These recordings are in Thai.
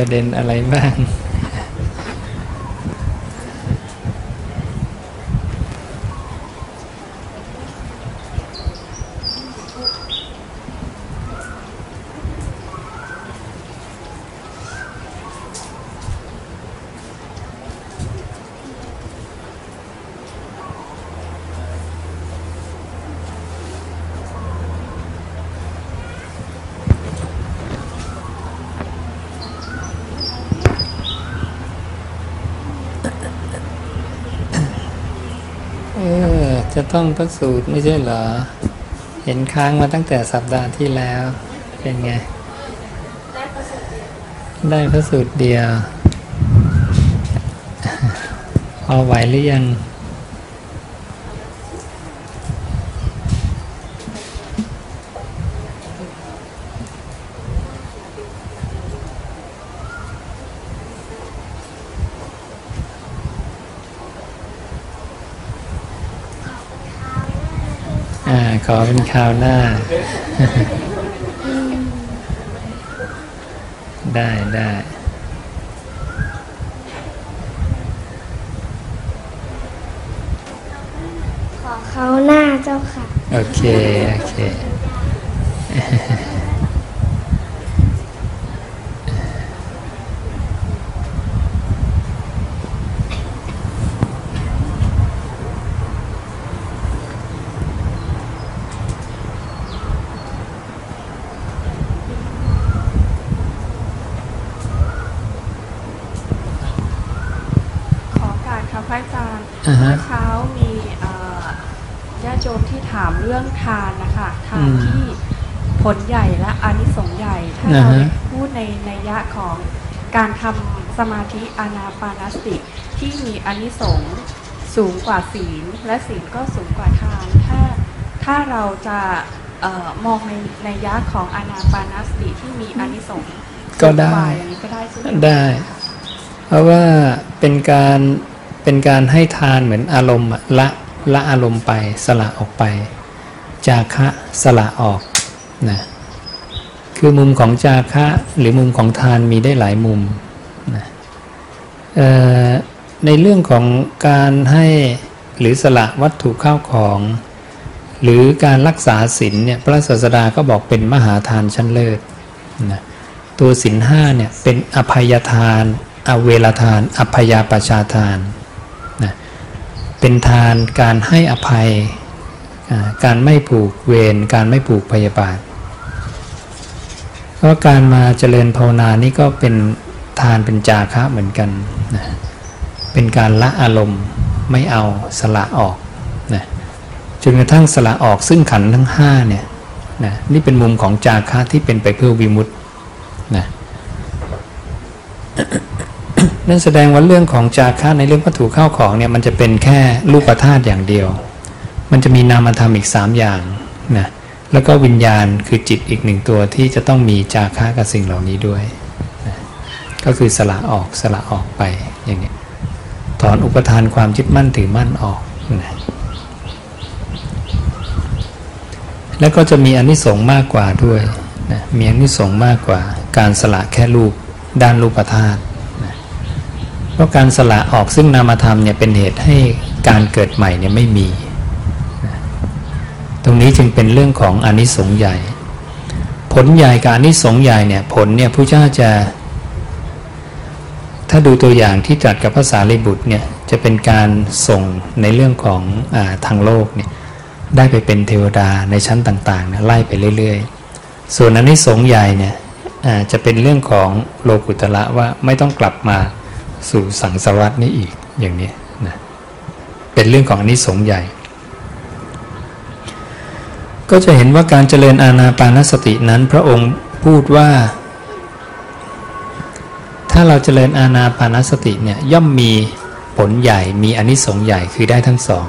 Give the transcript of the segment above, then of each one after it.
ประเด็นอะไรบ้าง เอ อจะต้องพระสูตรไม่ใช่เหรอ เห็นค้างมาตั้งแต่สัปดาห์ที่แล้ว เป็นไง ได้พระสูตรเดียว พอไหวหรือยัง อ่าขอเป็นคราวหน้า ได้ได้ขอเขาหน้าเจ้าค่ะ โอเค โอเค ขอโอกาสค่ะพระอาจารย์ อ่าฮะ เมื่อเช้ามีเอ่อญาติโยมที่ถามเรื่องทานนะคะทาน อืม ที่ผลใหญ่และอานิสงส์ใหญ่ ถ้า อ่า เรา ฮะ พูดในในยะของการทำ สมาธิอานาปานสติที่มีอานิสงส์สูงกว่าศีล และศีลก็สูงกว่าทานถ้าถ้าเราจะเออมองในในยะของอานาปานสติที่มีอานิสงส์ก็ได้สูงว่าอย่างนี้ก็ได้ใช่ไหมคะได้ เพราะว่าเป็นการเป็นการให้ทานเหมือนอารมณ์อะละละอารมณ์ไปสละออกไป จาคะสละออกนะคือมุมของจาคะหรือมุมของทานมีได้หลายมุมนะเอ่อ ในเรื่องของการให้หรือสละวัตถุข้าวของ หรือการรักษาศีลเนี่ยพระศาสดาก็บอกเป็นมหาทานชั้นเลิศนะตัวสินห้าเนี่ยเป็นอภัยทาน อเวลทาน อภยาปชาทานนะเป็นทานการให้อภัย การไม่ผูกเวรการไม่ผูกพยาบาทเพราะการมาเจริญภาวนานี่ก็เป็นทานเป็นจาคะเหมือนกัน นะเป็นการละอารมณ์ไม่เอาสละออกนะจนกระทั่งสละออกซึ่งขันทั้งห้าเนี่ยนะนี่เป็นมุมของจาคะที่เป็นไปเพื่อวิมุตตินะนั่นแสดงว่าเรื่องของจาคะในเรื่องวัตถุเข้าของเนี่ยมันจะเป็นแค่รูปธาตุอย่างเดียว มันจะมีนามธรรมอีกสามอย่างนะแล้วก็วิญญาณคือจิตอีกหนึ่งตัวที่จะต้องมีจาคะกับสิ่งเหล่านี้ด้วย ก็คือสละออกสละออกไปอย่างนี้ถอนอุปทานความยึดมั่นถือมั่นออกนะแล้วก็จะมีอนิสงส์มากกว่าด้วยนะมีอนิสงส์มากกว่า การสละแค่รูปด้านรูปธาตุนะเพราะการสละออกซึ่งนามธรรมเนี่ยเป็นเหตุให้การเกิดใหม่เนี่ยไม่มีนะตรงนี้จึงเป็นเรื่องของอนิสงส์ใหญ่ ผลใหญ่กับอนิสงส์ใหญ่เนี่ยผลเนี่ยพระเจ้าจะ ถ้าดูตัวอย่างที่ตรัสกับภาษาลิบุตรเนี่ยจะเป็นการส่งในเรื่องของอาทางโลกเนี่ยได้ไปเป็นเทวดาในชั้นต่างๆนะไล่ไปเรื่อยๆ ส่วนอันนี้สงส์ใหญ่เนี่ยจะเป็นเรื่องของโลกุตละว่าไม่ต้องกลับมาสู่สังสารวัตนี้อีกอย่างนี้นะเป็นเรื่องของอันนี้สงส์ใหญ่ ก็จะเห็นว่าการเจริญอาณาปานสตินั้นพระองค์พูดว่า ถ้าเราเจริญอาณาปานสติเนี่ยย่อมมีผลใหญ่มีอนิสงส์ใหญ่คือได้ทั้งสอง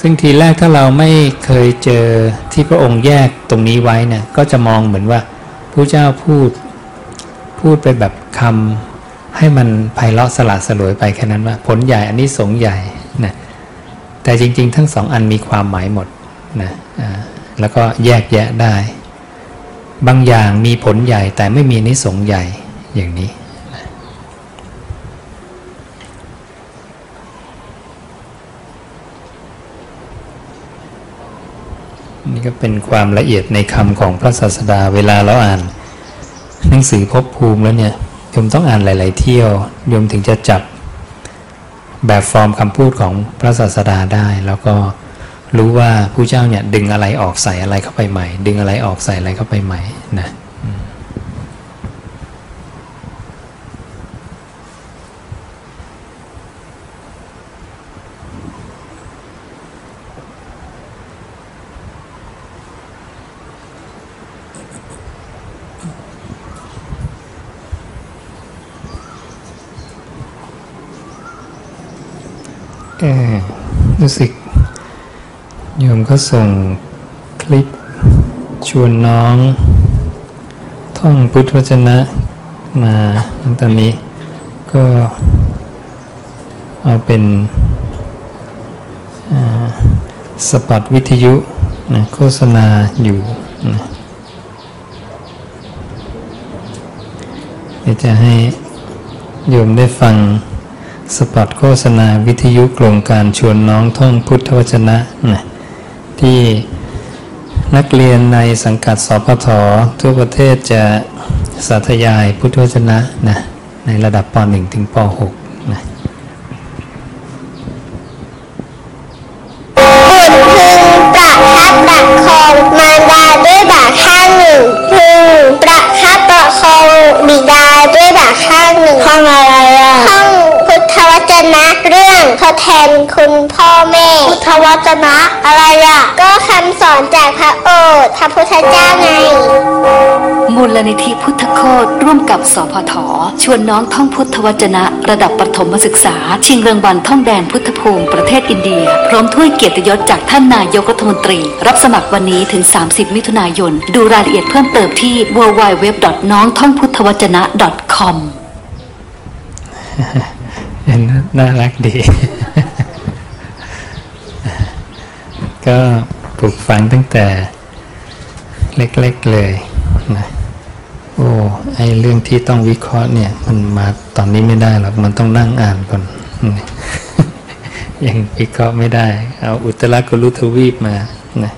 ซึ่งทีแรกถ้าเราไม่เคยเจอที่พระองค์แยกตรงนี้ไว้เนี่ยก็จะมองเหมือนว่าผู้เจ้าพูดพูดไปแบบคำให้มันไพเราะสละสลวยไปแค่นั้นว่า ผลใหญ่อันนี้สงส์ใหญ่นะแต่จริง ๆ ทั้งสองอันมีความหมายหมดนะอ่าแล้วก็แยกแยะได้ บางอย่างมีผลใหญ่แต่ไม่มีนิสงส์ใหญ่ อย่างนี้ นี่ก็เป็นความละเอียดในคำของพระศาสดาเวลาเราอ่าน หนังสือภพภูมิแล้วเนี่ยโยมต้องอ่านหลาย ๆ เที่ยวโยมถึงจะจับแบบฟอร์มคำพูดของพระศาสดาได้ แล้วก็รู้ว่าผู้เจ้าเนี่ยดึงอะไรออกใส่อะไรเข้าไปใหม่ ดึงอะไรออกใส่อะไรเข้าไปใหม่นะอืมเออ รู้สึกโยมก็ส่งคลิปชวนน้อง ท่องพุทธวจนะมาตอนนี้ ก็เอาเป็นอ่าสปอตวิทยุนะโฆษณาอยู่นะเดี๋ยวจะให้โยมได้ฟัง สปอตโฆษณาวิทยุโครงการชวนน้องท่องพุทธวจนะนะที่นักเรียนในสังกัดสพททั่วประเทศจะสาธยายพุทธวจนะนะในระดับป .1 ถึงป .6 นะ ทดแทนคุณพ่อแม่ พุทธวจนะอะไรอะ ก็คำสอนจากพระโอษฐ์พระพุทธเจ้าไง มูลนิธิพุทธโคตร่วมกับสพทชวนน้องท่องพุทธวจนะ ระดับประถมศึกษา ชิงรางวัลท่องแดงพุทธภูมิประเทศอินเดีย พร้อมถ้วยเกียรติยศจากท่านนายกรัฐมนตรี รับสมัครวันนี้ถึง 30 มิถุนายน ดูรายละเอียดเพิ่มเติมที่ www. น้องท่องพุทธวจนะ .com เห็ นน่ารักดี ก็ปลูกฝังตั้งแต่เล็กๆเลยนะโอ้ไอเรื่องที่ต้องวิเคราะห์เนี่ย มันมาตอนนี้ไม่ได้หรอกมันต้องนั่งอ่านก่อน ยังวิเคราะห์ไม่ได้ เอาอุตรกุลุทวีปมานะ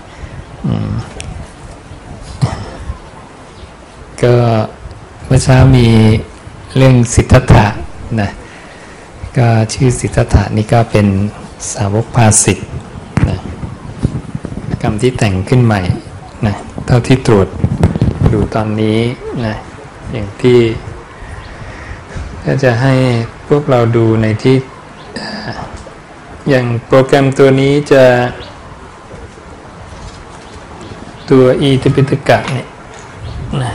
อืมก็เมื่อเช้ามีเรื่องสิทธัตถะนะ ก็ชื่อสิทธัตถะนี่ก็เป็นสาวกภาสิทธ์นะกรรมที่แต่งขึ้นใหม่นะเท่าที่ตรวจดูตอนนี้นะอย่างที่ก็จะให้พวกเราดูในที่อย่างโปรแกรมตัวนี้จะตัวอีติปิตกะเนี่ยนะ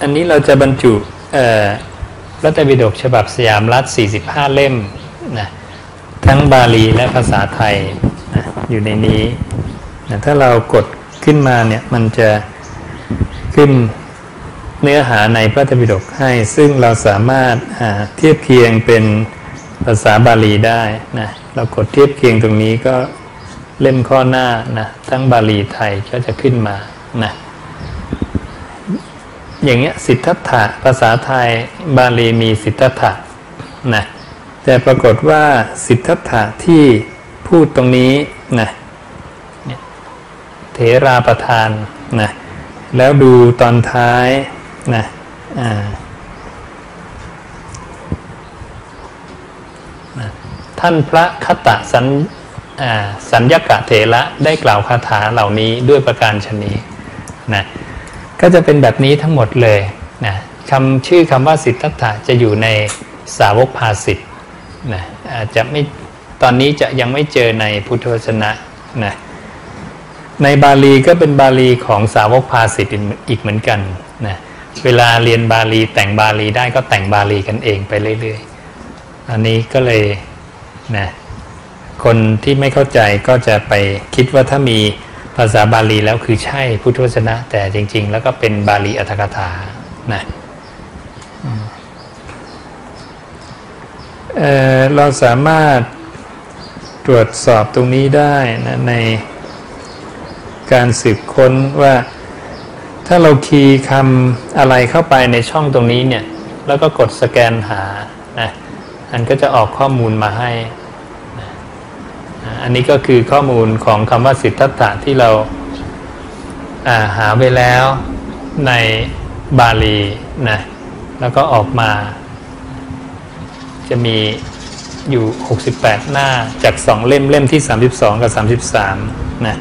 อันนี้เราจะบรรจุเอ่อ ระไตรปิฎกฉบับสยามรัฐ 45 เล่มนะทั้งบาลีและภาษาไทยนะอยู่ในนี้นะถ้าเรากดขึ้นมาเนี่ยมันจะขึ้นเนื้อหาในพระไตรปิฎกให้ ซึ่งเราสามารถเทียบเคียงเป็นภาษาบาลีได้นะเรากดเทียบเคียงตรงนี้ก็เล่มข้อหน้านะทั้งบาลีไทยก็จะขึ้นมานะ อย่างเงี้ยสิทธัตถะภาษาไทยบาลีมีสิทธัตถะนะแต่ปรากฏว่าสิทธัตถะที่พูดตรงนี้นะเถราประธานนะแล้วดูตอนท้ายนะอ่าท่านพระคตะสัญสัญญกะเถระได้กล่าวคาถาเหล่านี้ด้วยประการชนีนะ ก็จะเป็นแบบนี้ทั้งหมดเลยนะคำชื่อคำว่าสิทธัตถะจะอยู่ในสาวกภาสิทธ์นะอาจจะไม่ตอนนี้จะยังไม่เจอในพุทธวจนะนะในบาลีก็เป็นบาลีของสาวกภาสิทธ์อีกเหมือนกันนะเวลาเรียนบาลีแต่งบาลีได้ก็แต่งบาลีกันเองไปเรื่อยๆ อันนี้ก็เลยนะคนที่ไม่เข้าใจก็จะไปคิดว่าถ้ามี ภาษาบาลีแล้วคือใช่พุทธวจนะ แต่จริง ๆ แล้วก็เป็นบาลีอัตถกถานะเเราสามารถตรวจสอบตรงนี้ได้นะในการสืบค้นว่า ถ้าเราคีย์คำอะไรเข้าไปในช่องตรงนี้เนี่ย แล้วก็กดสแกนหานะอันก็จะออกข้อมูลมาให้ อันนี้ก็คือข้อมูลของคำว่าสิทธัตถะที่เราาหาไปแล้วในบาลีนะแล้วก็ออกมา จะมีอยู่ 68 หน้าจาก 2 เล่มเล่มที่ 32 กับ 33นะ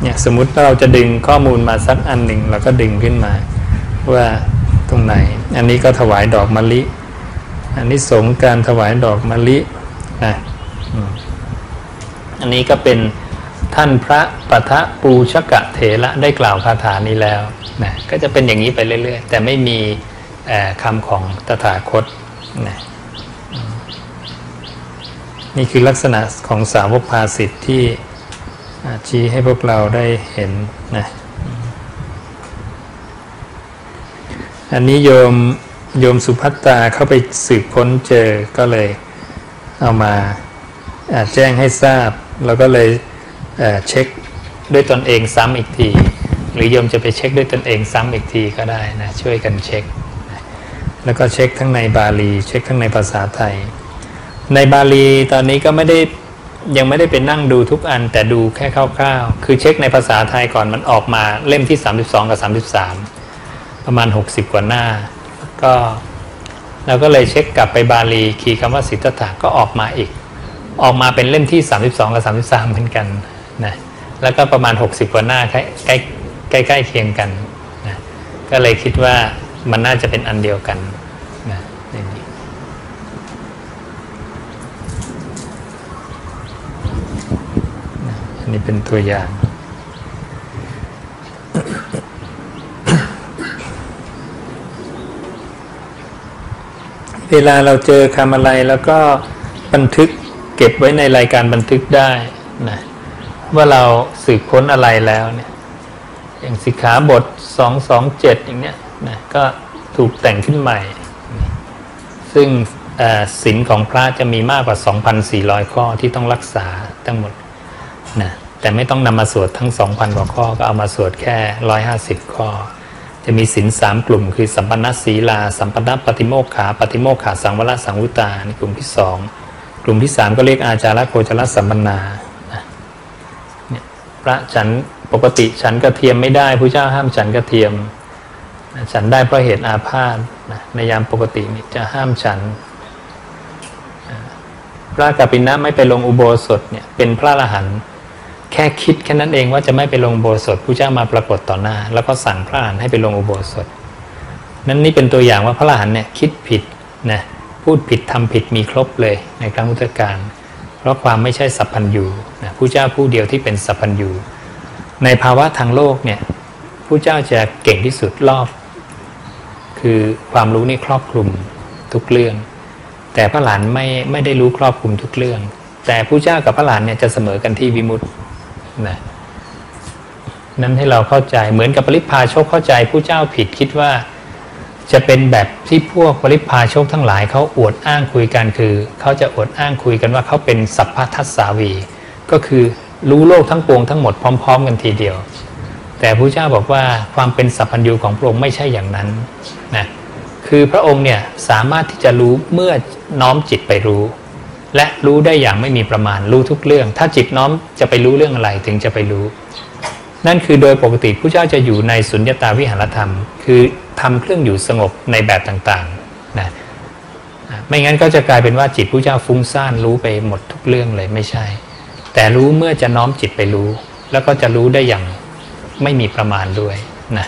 เนี่ยสมมติว่าเราจะดึงข้อมูลมาสักอันหนึ่งเราก็ดึงขึ้นมา ว่าตรงไหน อันนี้ก็ถวายดอกมะลิ อันนี้สงการถวายดอกมะลินะ อันนี้ก็เป็นท่านพระปะทะปูชกะเถระได้กล่าวคาถานี้แล้วนะก็จะเป็นอย่างนี้ไปเรื่อย ๆ แต่ไม่มีคำของตถาคตนะนี่คือลักษณะของสาวกภาสิทธิ์ที่ชี้ให้พวกเราได้เห็นนะอันนี้โยมโยมสุภัตตาเข้าไปสืบค้นเจอก็เลยเอามาอ่าแจ้งให้ทราบ แล้วก็เลยเเช็คด้วยตนเองซ้ำอีกที หรือโยมจะไปเช็คด้วยตนเองซ้ำอีกทีก็ได้นะช่วยกันเช็ค แล้วก็เช็คทั้งในบาลี เช็คทั้งในภาษาไทย ในบาลีตอนนี้ก็ไม่ได้ยังไม่ได้ไปนั่งดูทุกอันแต่ดูแค่คร่าวๆ คือเช็คในภาษาไทยก่อนมันออกมาเล่มที่ 32 กับ 33 ประมาณ 60 กว่าหน้า ก็เราก็เลยเช็คกลับไปบาลี คีย์คำว่าสิทธัตถะก็ออกมาอีก ออกมาเป็นเล่มที่ 32 กับ 33 เหมือนกันนะแล้วก็ประมาณ 60 กว่าหน้าใกล้ใกล้ใกล้ใกล้เคียงกันนะก็เลยคิดว่ามันน่าจะเป็นอันเดียวกันนะอย่างนี้อันนี้เป็นตัวอย่างเวลาเราเจอคำอะไรแล้วก็บันทึก เก็บไว้ในรายการบันทึกได้นะว่าเราสืบค้นอะไรแล้วเนี่ยอย่างสิกขาบท 227 อย่างเนี้ยนะก็ถูกแต่งขึ้นใหม่ ซึ่งอ่อศีลของพระจะมีมากกว่า 2,400 ข้อที่ต้องรักษาทั้งหมดนะแต่ไม่ต้องนำมาสวดทั้ง 2,000 กว่าข้อก็เอามาสวดแค่ 150 ข้อ จะมีศีลสามกลุ่ม คือสัมปันนศีลา สัมปันนปฏิโมกขา ปฏิโมกขาสังวรสังวุตาในกลุ่มที่สอง กลุ่มที่สามก็เรียกอาจาระโคจรสัมปนาพระฉันปกติฉันกระเทียมไม่ได้ผู้เจ้าห้ามฉันกระเทียม ฉันได้เพราะเหตุอาพาธในยามปกตินี่จะห้ามฉัน พระกัปปินะไม่ไปลงอุโบสถเนี่ยเป็นพระอรหันต์แค่คิดแค่นั้นเองว่าจะไม่ไปลงอุโบสถผู้เจ้ามาปรากฏต่อหน้า แล้วก็สั่งพระอรหันต์ให้ไปลงอุโบสถ นั้นนี่เป็นตัวอย่างว่าพระอรหันต์เนี่ยคิดผิดนะ พูดผิดทำผิดมีครบเลยในครั้งพุทธกาลเพราะความไม่ใช่สัพพัญญูนะผู้เจ้าผู้เดียวที่เป็นสัพพัญญูในภาวะทางโลกเนี่ยผู้เจ้าจะเก่งที่สุดรอบ คือความรู้นี่ครอบคลุมทุกเรื่อง แต่พระหลานไม่ไม่ได้รู้ครอบคลุมทุกเรื่อง แต่ผู้เจ้ากับพระหลานเนี่ยจะเสมอกันที่วิมุตตินะนั้นให้เราเข้าใจเหมือนกับปริพพาโชคเข้าใจผู้เจ้าผิดคิดว่า จะเป็นแบบที่พวกปริพพาโชคทั้งหลายเขาอวดอ้างคุยกันคือเขาจะอวดอ้างคุยกันว่าเขาเป็นสัพพทัสสาวี ก็คือรู้โลกทั้งปวงทั้งหมดพร้อม ๆ กันทีเดียว แต่พระเจ้าบอกว่าความเป็นสัพพัญญูของพระองค์ไม่ใช่อย่างนั้นนะคือพระองค์เนี่ยสามารถที่จะรู้เมื่อน้อมจิตไปรู้ และรู้ได้อย่างไม่มีประมาณรู้ทุกเรื่อง ถ้าจิตน้อมจะไปรู้เรื่องอะไรถึงจะไปรู้ นั่นคือโดยปกติผู้เจ้าจะอยู่ในสุญญตาวิหารธรรม คือทำเครื่องอยู่สงบในแบบต่างๆนะไม่งั้นก็จะกลายเป็นว่าจิตผู้เจ้าฟุ้งซ่านรู้ไปหมดทุกเรื่องเลยไม่ใช่ แต่รู้เมื่อจะน้อมจิตไปรู้ แล้วก็จะรู้ได้อย่างไม่มีประมาณด้วยนะ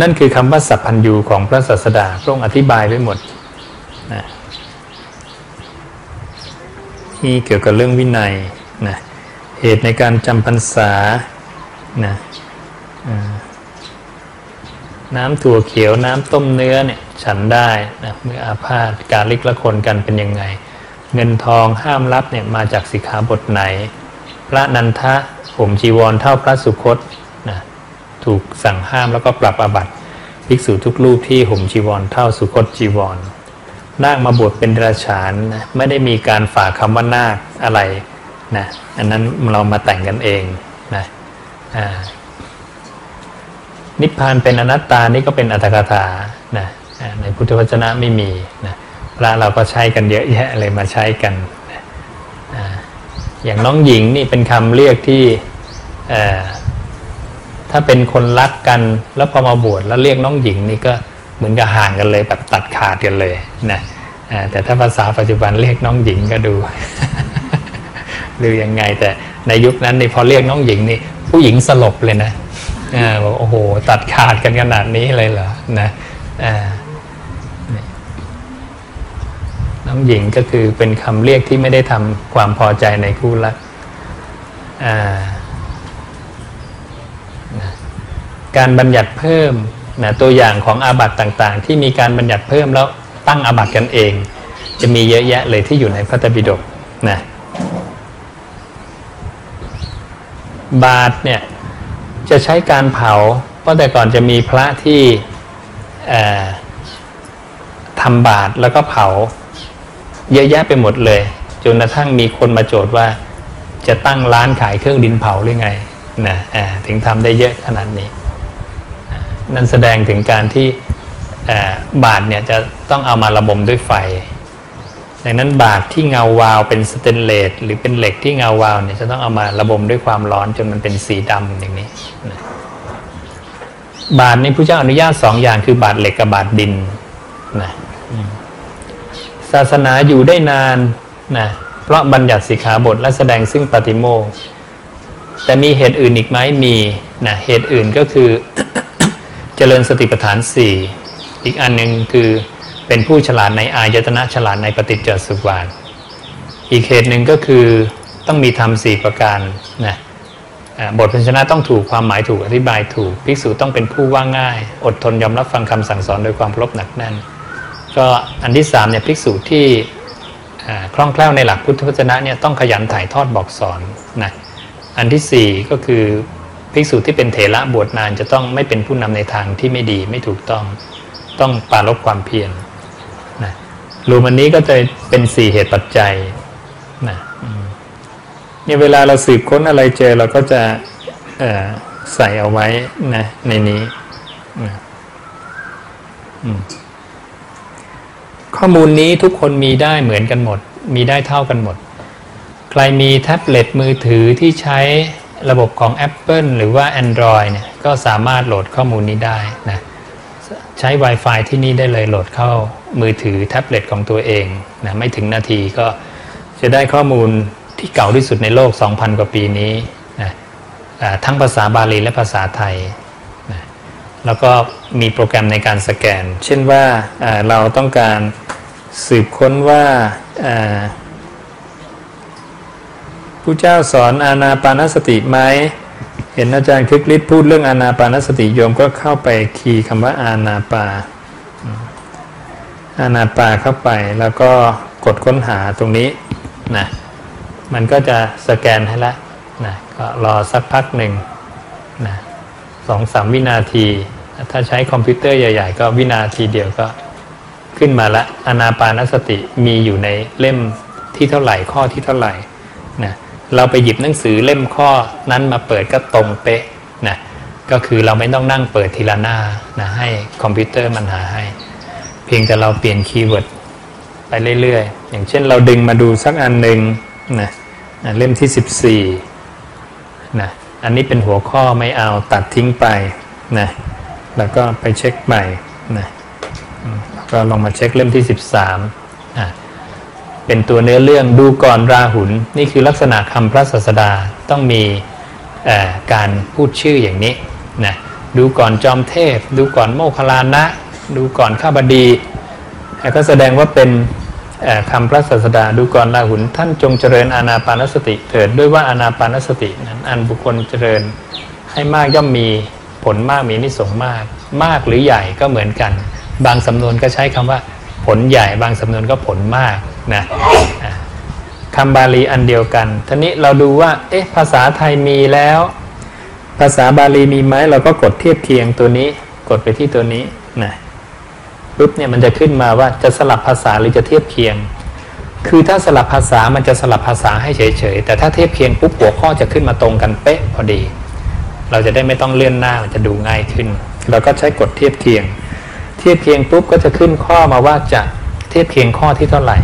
นั่นคือคำว่าสัพพัญญูของพระศาสดาพระองค์อธิบายไว้หมดนะที่เกี่ยวกับเรื่องวินัยนะเหตุในการจำพรรษา นะน้ำถั่วเขียวน้ำต้มเนื้อเนี่ยฉันได้นะเมื่ออาพาธการลิกละคนกันเป็นยังไง เงินทองห้ามรับเนี่ยมาจากสิกขาบทไหน พระนันทะผมจีวรเท่าพระสุคตนะถูกสั่งห้ามแล้วก็ปรับอาบัติภิกษุทุกรูปที่ห่มจีวรเท่าสุคตจีวรนาคมาบวชเป็นดรัจฉานนะไม่ได้มีการฝากคำว่านาคอะไรนะอันนั้นเรามาแต่งกันเอง นิพพานเป็นอนัตตานี่ก็เป็นอัตถกถานะในพุทธวจนะไม่มีนะพระเราก็ใช้กันเยอะแยะเลยมาใช้กันนะอย่างน้องหญิงนี่เป็นคำเรียกที่ถ้าเป็นคนรักกันแล้วพอมาบวชแล้วเรียกน้องหญิงนี่ก็เหมือนกับห่างกันเลยแบบตัดขาดกันเลยนะแต่ถ้าภาษาปัจจุบันเรียกน้องหญิงก็ดูหรือยังไงแต่ในยุคนั้นนี่พอเรียกน้องหญิงนี่ ผู้หญิงสลบเลยนะบอกโอ้โห ตัดขาดกันขนาดนี้เลยเหรอนะน้องหญิงก็คือเป็นคำเรียกที่ไม่ได้ทำความพอใจในคู่รักการบัญญัติเพิ่มนะตัวอย่างของอาบัตต่างๆ ที่มีการบัญญัติเพิ่มแล้วตั้งอาบัตกันเอง จะมีเยอะแยะเลยที่อยู่ในพระไตรปิฎกนะ บาทเนี่ยจะใช้การเผา เพราะแต่ก่อนจะมีพระที่ทำบาทแล้วก็เผา เยอะแยะไปหมดเลยจนกระทั่งมีคนมาโจทย์ว่า จะตั้งร้านขายเครื่องดินเผาหรือไงนะถึงทำได้เยอะขนาดนี้ นั่นแสดงถึงการที่บาทเนี่ยจะต้องเอามาระบมด้วยไฟ ดังนั้นบาทที่เงาวาวเป็นสเตนเลสหรือเป็นเหล็กที่เงาวาวเนี่ยจะต้องเอามาระบมด้วยความร้อนจนมันเป็นสีดำอย่างนี้นะบาทนี้พระเจ้าอนุญาตสองอย่างคือบาทเหล็กกับบาทดินนะศาสนาอยู่ได้นานนะเพราะบัญญัติสิกขาบทและแสดงซึ่งปฏิโมกข์แต่มีเหตุอื่นอีกไหมมีนะเหตุอื่นก็คือ เจริญสติปัฏฐานสี่อีกอันหนึ่งคือ เป็นผู้ฉลาดในอายตนะฉลาดในปฏิจจสุบาท อีกเหตุหนึ่งก็คือต้องมีธรรมสี่ประการนะบทพันชนะต้องถูกความหมายถูกอธิบายถูกภิกษุต้องเป็นผู้ว่าง่าย อดทนยอมรับฟังคำสั่งสอนโดยความเคารพหนักแน่น ก็อันที่สามเนี่ยภิกษุที่คล่องแคล่วในหลักพุทธวจนะเนี่ยต้องขยันถ่ายทอดบอกสอนนะอันที่สี่ก็คือภิกษุที่เป็นเถระบวชนานจะต้องไม่เป็นผู้นำในทางที่ไม่ดีไม่ถูกต้องต้องปรารบความเพียรน รวมอันนี้ก็จะเป็นสี่เหตุปัจจัยนะเนี่ยเวลาเราสืบค้นอะไรเจอเราก็จะใส่เอาไว้นะในนี้นะข้อมูลนี้ทุกคนมีได้เหมือนกันหมด มีได้เท่ากันหมด ใครมีแท็บเล็ตมือถือที่ใช้ระบบของ Apple หรือว่า Android เนี่ยก็สามารถโหลดข้อมูลนี้ได้นะ ใช้ Wi-Fi ที่นี่ได้เลยโหลดเข้ามือถือแท็บเล็ตของตัวเองนะไม่ถึงนาทีก็จะได้ข้อมูลที่เก่าที่สุดในโลก 2,000 กว่าปีนี้นะทั้งภาษาบาลีและภาษาไทยนะแล้วก็มีโปรแกรมในการสแกน เช่นว่าเราต้องการสืบค้นว่าอ่าผู้เจ้าสอนอาณาปานสติไหม เห็นอาจารย์คลิกฤทธิ์พูดเรื่องอานาปานสติโยมก็เข้าไปคีย์คำว่าอานาปาอานาปาเข้าไปแล้วก็กดค้นหาตรงนี้นะมันก็จะสแกนให้ละนะก็รอสักพักหนึ่งนะสองสามวินาที ถ้าใช้คอมพิวเตอร์ใหญ่ๆ ก็วินาทีเดียวก็ขึ้นมาละอานาปานสติมีอยู่ในเล่มที่เท่าไหร่ข้อที่เท่าไหร่นะ เราไปหยิบหนังสือเล่มข้อนั้นมาเปิดก็ตรงเป๊ะนะก็คือเราไม่ต้องนั่งเปิดทีละหน้านะให้คอมพิวเตอร์มันหาให้ เพียงแต่เราเปลี่ยน keyword ไปเรื่อยๆ อย่างเช่นเราดึงมาดูสักอันหนึ่งนะนะเล่มที่ 14นะอันนี้เป็นหัวข้อไม่เอาตัดทิ้งไปนะแล้วก็ไปเช็คใหม่นะแล้วก็ลองมาเช็คเล่มที่ 13อะ เป็นตัวเนื้อเรื่องดูก่อนราหุลนี่คือลักษณะคำพระศาสดาต้องมีการพูดชื่ออย่างนี้นะดูก่อนจอมเทพ ดูก่อนโมคลานะ ดูก่อนข้าบดีแล้วก็แสดงว่าเป็นคำพระศาสดาดูก่อนราหุลท่านจงเจริญอานาปานสติ เถิดด้วยว่าอานาปานสตินั้นอันบุคคลเจริญให้มากย่อมมีผลมากมีนิสงมาก มากหรือใหญ่ก็เหมือนกัน บางสำนวนก็ใช้คำว่า ผลใหญ่บางสำนวนก็ผลมากนะคำบาลีอันเดียวกันทีนี้เราดูว่า เอ๊ะ ภาษาไทยมีแล้ว ภาษาบาลีมีไหมเราก็กดเทียบเคียงตัวนี้ กดไปที่ตัวนี้นะปุ๊บเนี่ยมันจะขึ้นมาว่าจะสลับภาษาหรือจะเทียบเคียง คือถ้าสลับภาษามันจะสลับภาษาให้เฉยๆ แต่ถ้าเทียบเคียงปุ๊บหัวข้อจะขึ้นมาตรงกันเป๊ะพอดี เราจะได้ไม่ต้องเลื่อนหน้ามันจะดูง่ายขึ้น เราก็ใช้กดเทียบเคียง ทียบเคียงปุ๊บก็จะขึ้นข้อมาว่าจะเทียบเคียงข้อที่เท่าไหร่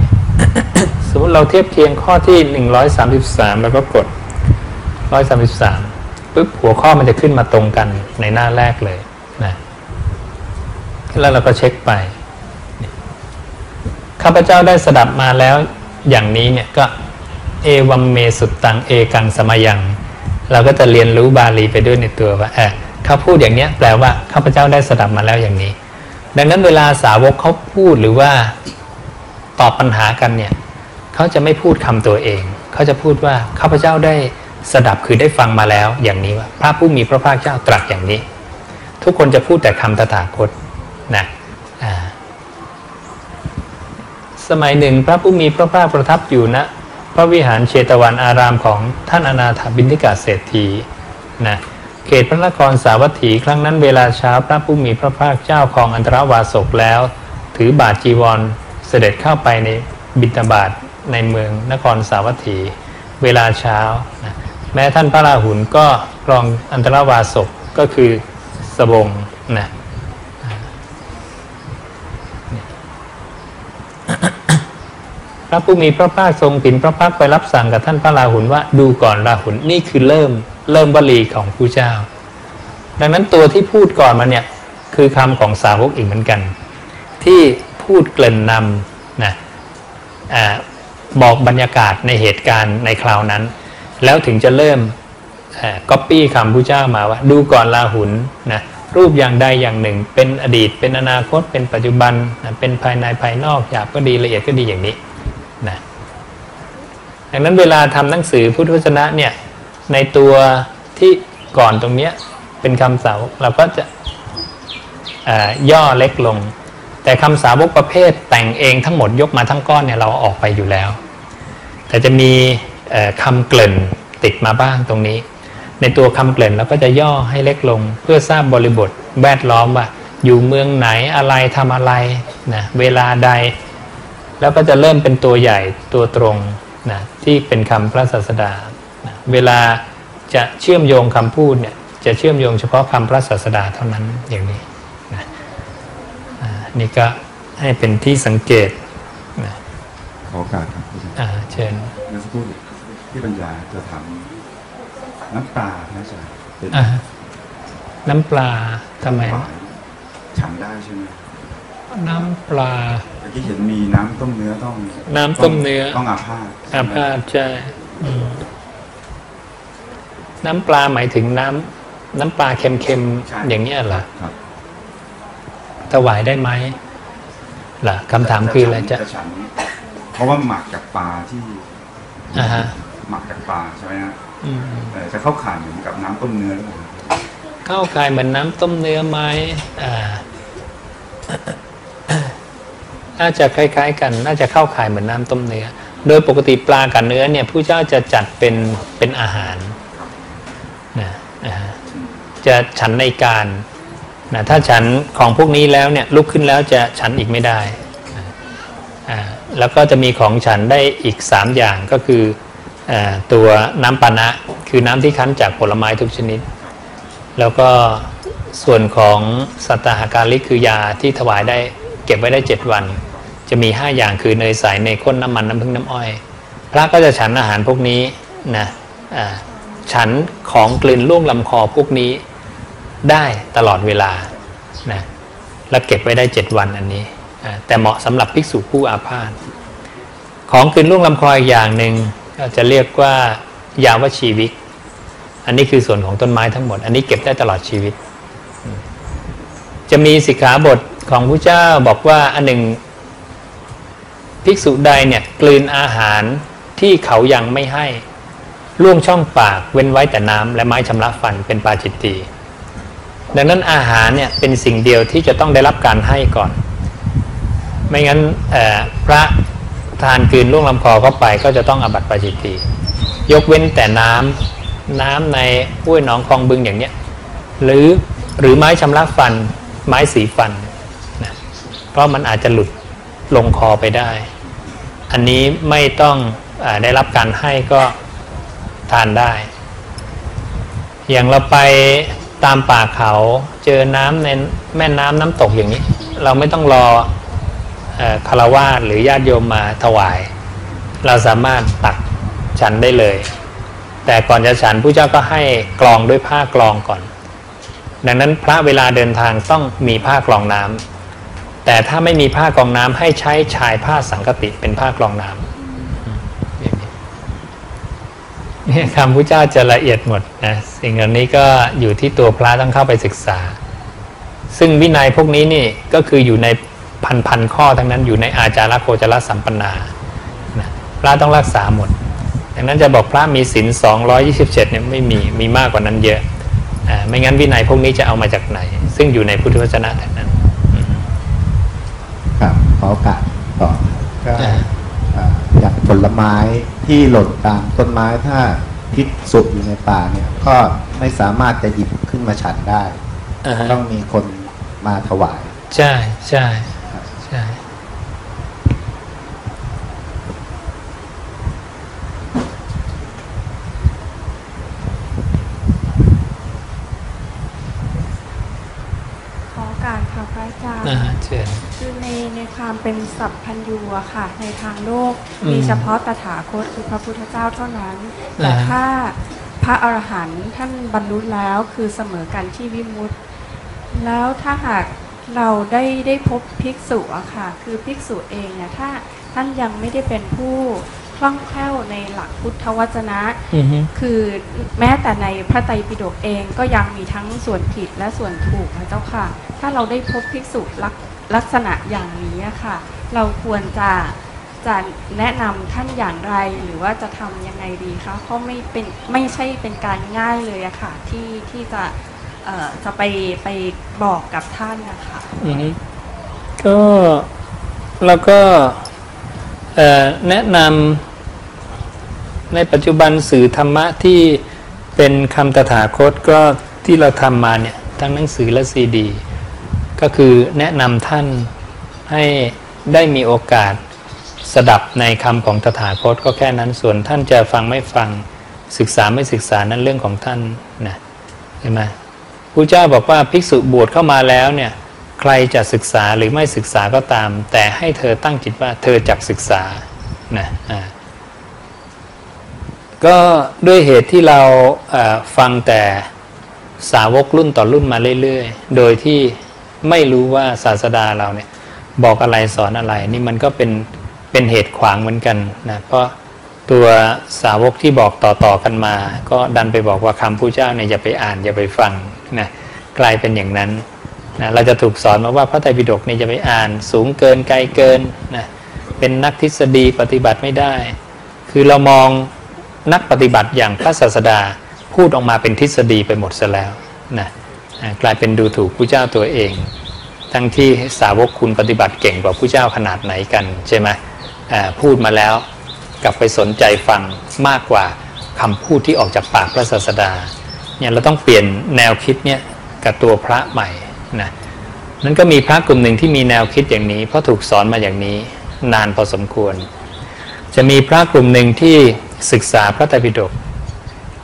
สมมติเราเทียบเคียงข้อที่ 133 แล้วก็กด 133ปุ๊บหัวข้อมันจะขึ้นมาตรงกันในหน้าแรกเลยนะแล้วเราก็เช็คไปข้าพเจ้าได้สดับมาแล้วอย่างนี้เนี่ยก็เอวัมเมสุตตังเอกังสมยัง เราก็จะเรียนรู้บาลีไปด้วยในตัวว่าเออเขาพูดอย่างเนี้ยแปลว่าข้าพเจ้าได้สดับมาแล้วอย่างนี้ ดังนั้นเวลาสาวกเขาพูดหรือว่าตอบปัญหากันเนี่ยเขาจะไม่พูดคำตัวเอง เขาจะพูดว่าข้าพเจ้าได้สดับคือได้ฟังมาแล้ว อย่างนี้ว่าพระผู้มีพระภาคเจ้าตรัสอย่างนี้ ทุกคนจะพูดแต่คำตถาคตนะสมัยหนึ่งพระผู้มีพระภาคประทับอยู่ณพระวิหารเชตวันอารามของท่านอนาถบิณฑิกาเศรษฐีนะ เขตพระนครสาวัตถีครั้งนั้นเวลาเช้าพระผู้มีพระภาคเจ้าของอันตรวาสกแล้ว ถือบาทจีวรเสด็จเข้าไปในบิณฑบาตในเมืองนครสาวัตถี เวลาเช้านะแม้ท่านพระราหุลก็ครองอันตรวาสกก็คือสบงนะพระผู้มีพระภาคทรงผินพระพักไปรับสั่งกับท่านพระราหุลว่าดูก่อนราหุลนี่คือเริ่ม เริ่มวลีของผู้เจ้า ดังนั้นตัวที่พูดก่อนมาเนี่ยคือคำของสาวกอีกเหมือนกัน ที่พูดเกริ่นนำนะอาบอกบรรยากาศในเหตุการณ์ในคราวนั้น แล้วถึงจะเริ่มก๊อปปี้คำผู้เจ้ามาว่า ดูก่อนราหุลนะรูปอย่างใดอย่างหนึ่ง เป็นอดีต เป็นอนาคต เป็นปัจจุบันนะเป็นภายในภายนอกหยาบก็ดีละเอียดก็ดีอย่างนี้นะดังนั้นเวลาทำหนังสือพุทธวจนะเนี่ย ในตัวที่ก่อนตรงเนี้ยเป็นคำสาวกเราก็จะย่อเล็กลง แต่คำสาวกประเภทแต่งเองทั้งหมดยกมาทั้งก้อนเนี่ยเราออกไปอยู่แล้ว แต่จะมีคำเกริ่นติดมาบ้างตรงนี้ ในตัวคำเกริ่นเราก็จะย่อให้เล็กลง เพื่อทราบบริบทแวดล้อมว่าอยู่เมืองไหนอะไรทำอะไรนะเวลาใด แล้วก็จะเริ่มเป็นตัวใหญ่ตัวตรงนะที่เป็นคำพระศาสดา เวลาจะเชื่อมโยงคำพูดเนี่ยจะเชื่อมโยงเฉพาะคำพระศาสดาเท่านั้นอย่างนี้นะนี่ก็ให้เป็นที่สังเกตนะขอโอกาสครับอาจารย์อ่าเชิญเมื่อสักครู่ที่ปัญญาจะถามน้ำปลานะอาจารย์เป็นอ่าน้ำปลาทำไมหวานฉันได้ใช่ไหมน้ำปลาเมื่อกี้เห็นมีน้ำต้มเนื้อต้อง น้ำต้มเนื้อต้องอาพาธอาพาธใช่อืม น้ำปลาหมายถึงน้ำน้ำปลาเค็มๆอย่างนี้ยเหรอครับถวายได้ไหมล่ะคำถามคืออะไรจะฉันเพราะว่าหมักกับปลาที่อ่าฮะหมักกับปลาใช่ไหมฮะอืมแต่จะเข้าข่ายเหมือนกับน้ำต้มเนื้อหรือเปล่าเข้ากายเหมือนน้ำต้มเนื้อไหมอ่าน่าจะคล้าย ๆ กัน น่าจะเข้าข่ายเหมือนน้ำต้มเนื้อ โดยปกติปลากับเนื้อเนี่ยผู้เจ้าจะจัดเป็นเป็นอาหารนะอ่า จะฉันในการนะถ้าฉันของพวกนี้แล้วเนี่ยลุกขึ้นแล้วจะฉันอีกไม่ได้นะแล้วก็จะมีของฉันได้อีกสามอย่างก็คืออตัวน้ำปานะ คือน้ำที่คั้นจากผลไม้ทุกชนิด แล้วก็ส่วนของสัตหาการลิกคือยาที่ถวายได้เก็บไว้ได้ 7 วัน จะมี 5 อย่างคือเนยใสเนยข้นน้ำมันน้ำผึ้งน้ำอ้อย พระก็จะฉันอาหารพวกนี้นะ ฉันของกลืนล่วงลำคอพวกนี้ได้ตลอดเวลานะและเก็บไว้ได้ 7 วันอันนี้ แต่เหมาะสำหรับภิกษุผู้อาพาธของกลืนล่วงลำคออีกอย่างหนึ่งจะเรียกว่ายาวชีวิก อันนี้คือส่วนของต้นไม้ทั้งหมด อันนี้เก็บได้ตลอดชีวิต จะมีสิกขาบทของพระเจ้าบอกว่าอันหนึ่งภิกษุใดเนี่ยกลืนอาหารที่เขายังไม่ให้ ล่วงช่องปากเว้นไว้แต่น้ำและไม้ชำระฟันเป็นปาจิตตีดังนั้นอาหารเนี่ยเป็นสิ่งเดียวที่จะต้องได้รับการให้ก่อน ไม่งั้นเออพระทานกืนล่วงลำคอเข้าไปก็จะต้องอบัติปาจิตตียกเว้นแต่น้ำน้ำในห้วยหนองคลองบึงอย่างเนี้ยหรือหรือไม้ชำระฟัน ไม้สีฟันนะเพราะมันอาจจะหลุดลงคอไปได้ อันนี้ไม่ต้องอได้รับการให้ก็ ทานได้ อย่างเราไปตามป่าเขาเจอน้ำในแม่น้ำน้ำตกอย่างนี้ เราไม่ต้องรอคารวาสหรือญาติโยมมาถวาย เราสามารถตักฉันได้เลย แต่ก่อนจะฉันผู้เจ้าก็ให้กรองด้วยผ้ากรองก่อน ดังนั้นพระเวลาเดินทางต้องมีผ้ากรองน้ำแต่ถ้าไม่มีผ้ากรองน้ำให้ใช้ชายผ้าสังคติเป็นผ้ากรองน้ำอืมอย่างนี้เนี่ยคำพุทธเจ้าจะละเอียดหมดนะสิ่งเหล่านี้ก็อยู่ที่ตัวพระต้องเข้าไปศึกษา ซึ่งวินัยพวกนี้นี่ก็คืออยู่ในพันพันข้อทั้งนั้นอยู่ในอาจาระโคจรสัมปนานะพระต้องรักษาหมดดังนั้นจะบอกพระมีศีล227เนี่ยไม่มีมีมากกว่านั้นเยอะอ่าไม่งั้นวินัยพวกนี้จะเอามาจากไหน ซึ่งอยู่ในพุทธวจนะทั้งนั้นครับขอโอกาสต่อก็ อ่าอ่าอย่างผลไม้ที่หล่นตามต้นไม้ถ้าพิษสุกอยู่ในป่าเนี่ย ก็ไม่สามารถจะหยิบขึ้นมาฉันได้อ่าฮะต้องมีคนมาถวาย ใช่ใช่ใช่ ขอการค่ะ พระอาจารย์อ่าฮะเชิญคือในในความเป็นสัพพัญญูอะค่ะ ในทางโลกอืมมีเฉพาะตถาคตคือพระพุทธเจ้าเท่านั้น แต่อ่าฮะถ้าพระอรหันต์ท่านบรรลุแล้วคือเสมอกันที่วิมุตติ แล้วถ้าหากเราได้ได้พบภิกษุอะค่ะ คือภิกษุเองเนี่ยถ้าท่านยังไม่ได้เป็นผู้ค ล่องแคล่วในหลักพุทธวจนะ อือฮึคือแม้แต่ในพระไตรปิฎกเองก็ยังมีทั้งส่วนผิดและส่วนถูกนะเจ้าค่ะ ถ้าเราได้พบภิกษุลักลักษณะอย่างนี้อะค่ะ เราควรจะจะแนะนำท่านอย่างไรหรือว่าจะทำยังไงดีคะเพราะไม่เป็นไม่ใช่เป็นการง่ายเลยอะค่ะที่ที่จะเอ่อจะไปไปบอกกับท่านนะคะอือฮึก็แล้วก็เอ่อแนะนำ ในปัจจุบันสื่อธรรมะที่เป็นคำตถาคตก็ที่เราทำมาเนี่ยทั้งหนังสือและซีดี ก็คือแนะนำท่านให้ได้มีโอกาสสดับในคำของตถาคตก็แค่นั้นส่วนท่านจะฟังไม่ฟังศึกษาไม่ศึกษานั้นเรื่องของท่านนะใช่ไหมพระเจ้าบอกว่าภิกษุบวชเข้ามาแล้วเนี่ยใครจะศึกษาหรือไม่ศึกษาก็ตาม แต่ให้เธอตั้งจิตว่าเธอจักศึกษานะอ่า ก็ด้วยเหตุที่เราฟังแต่สาวกรุ่นต่อรุ่นมาเรื่อยๆ โดยที่ไม่รู้ว่าศาสดาเราเนี่ยบอกอะไรสอนอะไร นี่มันก็เป็นเป็นเหตุขวางเหมือนกันนะเพราะตัวสาวกที่บอกต่อๆกันมา ก็ดันไปบอกว่าคำผู้เจ้าเนี่ยอย่าไปอ่านอย่าไปฟังนะกลายเป็นอย่างนั้นนะเราจะถูกสอนมาว่าพระไตรปิฎกเนี่ยจะไปอ่าน สูงเกินไกลเกินนะเป็นนักทฤษฎีปฏิบัติไม่ได้ คือเรามอง นักปฏิบัติอย่างพระศาสดาพูดออกมาเป็นทฤษฎีไปหมดซะแล้วนะกลายเป็นดูถูกผู้เจ้าตัวเอง ทั้งที่สาวกคุณปฏิบัติเก่งกว่าผู้เจ้าขนาดไหนกันใช่ไหมพูดมาแล้วกลับไปสนใจฟังมากกว่าคำพูดที่ออกจากปากพระศาสดาเนี่ยเราต้องเปลี่ยนแนวคิดเนี่ยกับตัวพระใหม่นะนั้นก็มีพระกลุ่มหนึ่งที่มีแนวคิดอย่างนี้ เพราะถูกสอนมาอย่างนี้นานพอสมควร จะมีพระกลุ่มหนึ่งที่ศึกษาพระไตรปิฎก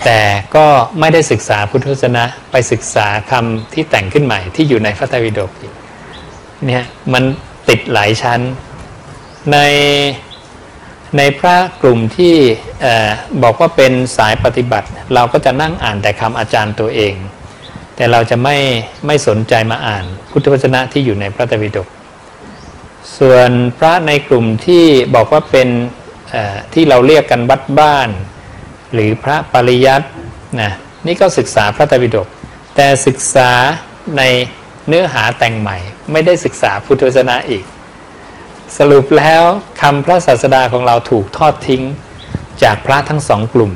แต่ก็ไม่ได้ศึกษาพุทธวจนะไปศึกษาคำที่แต่งขึ้นใหม่ที่อยู่ในพระไตรปิฎกอีกเนี่ยมันติดหลายชั้น ในในพระกลุ่มที่บอกว่าเป็นสายปฏิบัติ เราก็จะนั่งอ่านแต่คำอาจารย์ตัวเอง แต่เราจะไม่ไม่สนใจมาอ่าน พุทธวจนะที่อยู่ในพระไตรปิฎกส่วนพระในกลุ่มที่บอกว่าเป็น ที่เราเรียกกันวัดบ้าน หรือพระปริยัตินะนี่ก็ศึกษาพระไตรปิฎกแต่ศึกษาในเนื้อหาแต่งใหม่ ไม่ได้ศึกษาพุทธวจนะอีก สรุปแล้วคำพระศาสดาของเราถูกทอดทิ้งจากพระทั้งสองกลุ่ม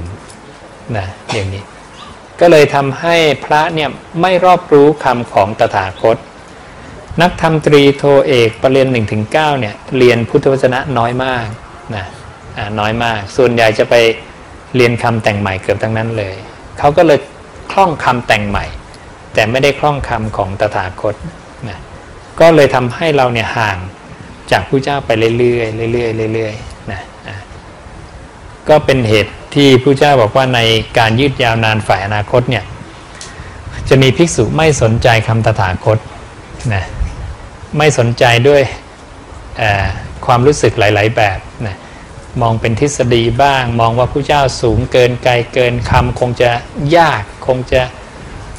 นะอย่างนี้ ก็เลยทำให้พระเนี่ยไม่รอบรู้คำของตถาคต นักธรรมตรีโทเอกปรริญญาหนึ่งถึงเก้าเนี่ยเรียนพุทธวจนะน้อยมากนะ น้อยมาก ส่วนใหญ่จะไปเรียนคำแต่งใหม่เกือบทั้งนั้นเลย เขาก็เลยคล่องคำแต่งใหม่ แต่ไม่ได้คล่องคำของตถาคตนะก็เลยทำให้เราเนี่ยห่างจากผู้เจ้าไปเรื่อยๆเรื่อยๆเรื่อยๆนะอ่าก็เป็นเหตุที่ผู้เจ้าบอกว่าในการยืดยาวนานฝ่ายอนาคตเนี่ยจะมีภิกษุไม่สนใจคำตถาคตนะไม่สนใจด้วยความรู้สึกหลาย ๆ แบบนะ มองเป็นทฤษฎีบ้าง มองว่าผู้เจ้าสูงเกินไกลเกินคำคงจะยากคงจะ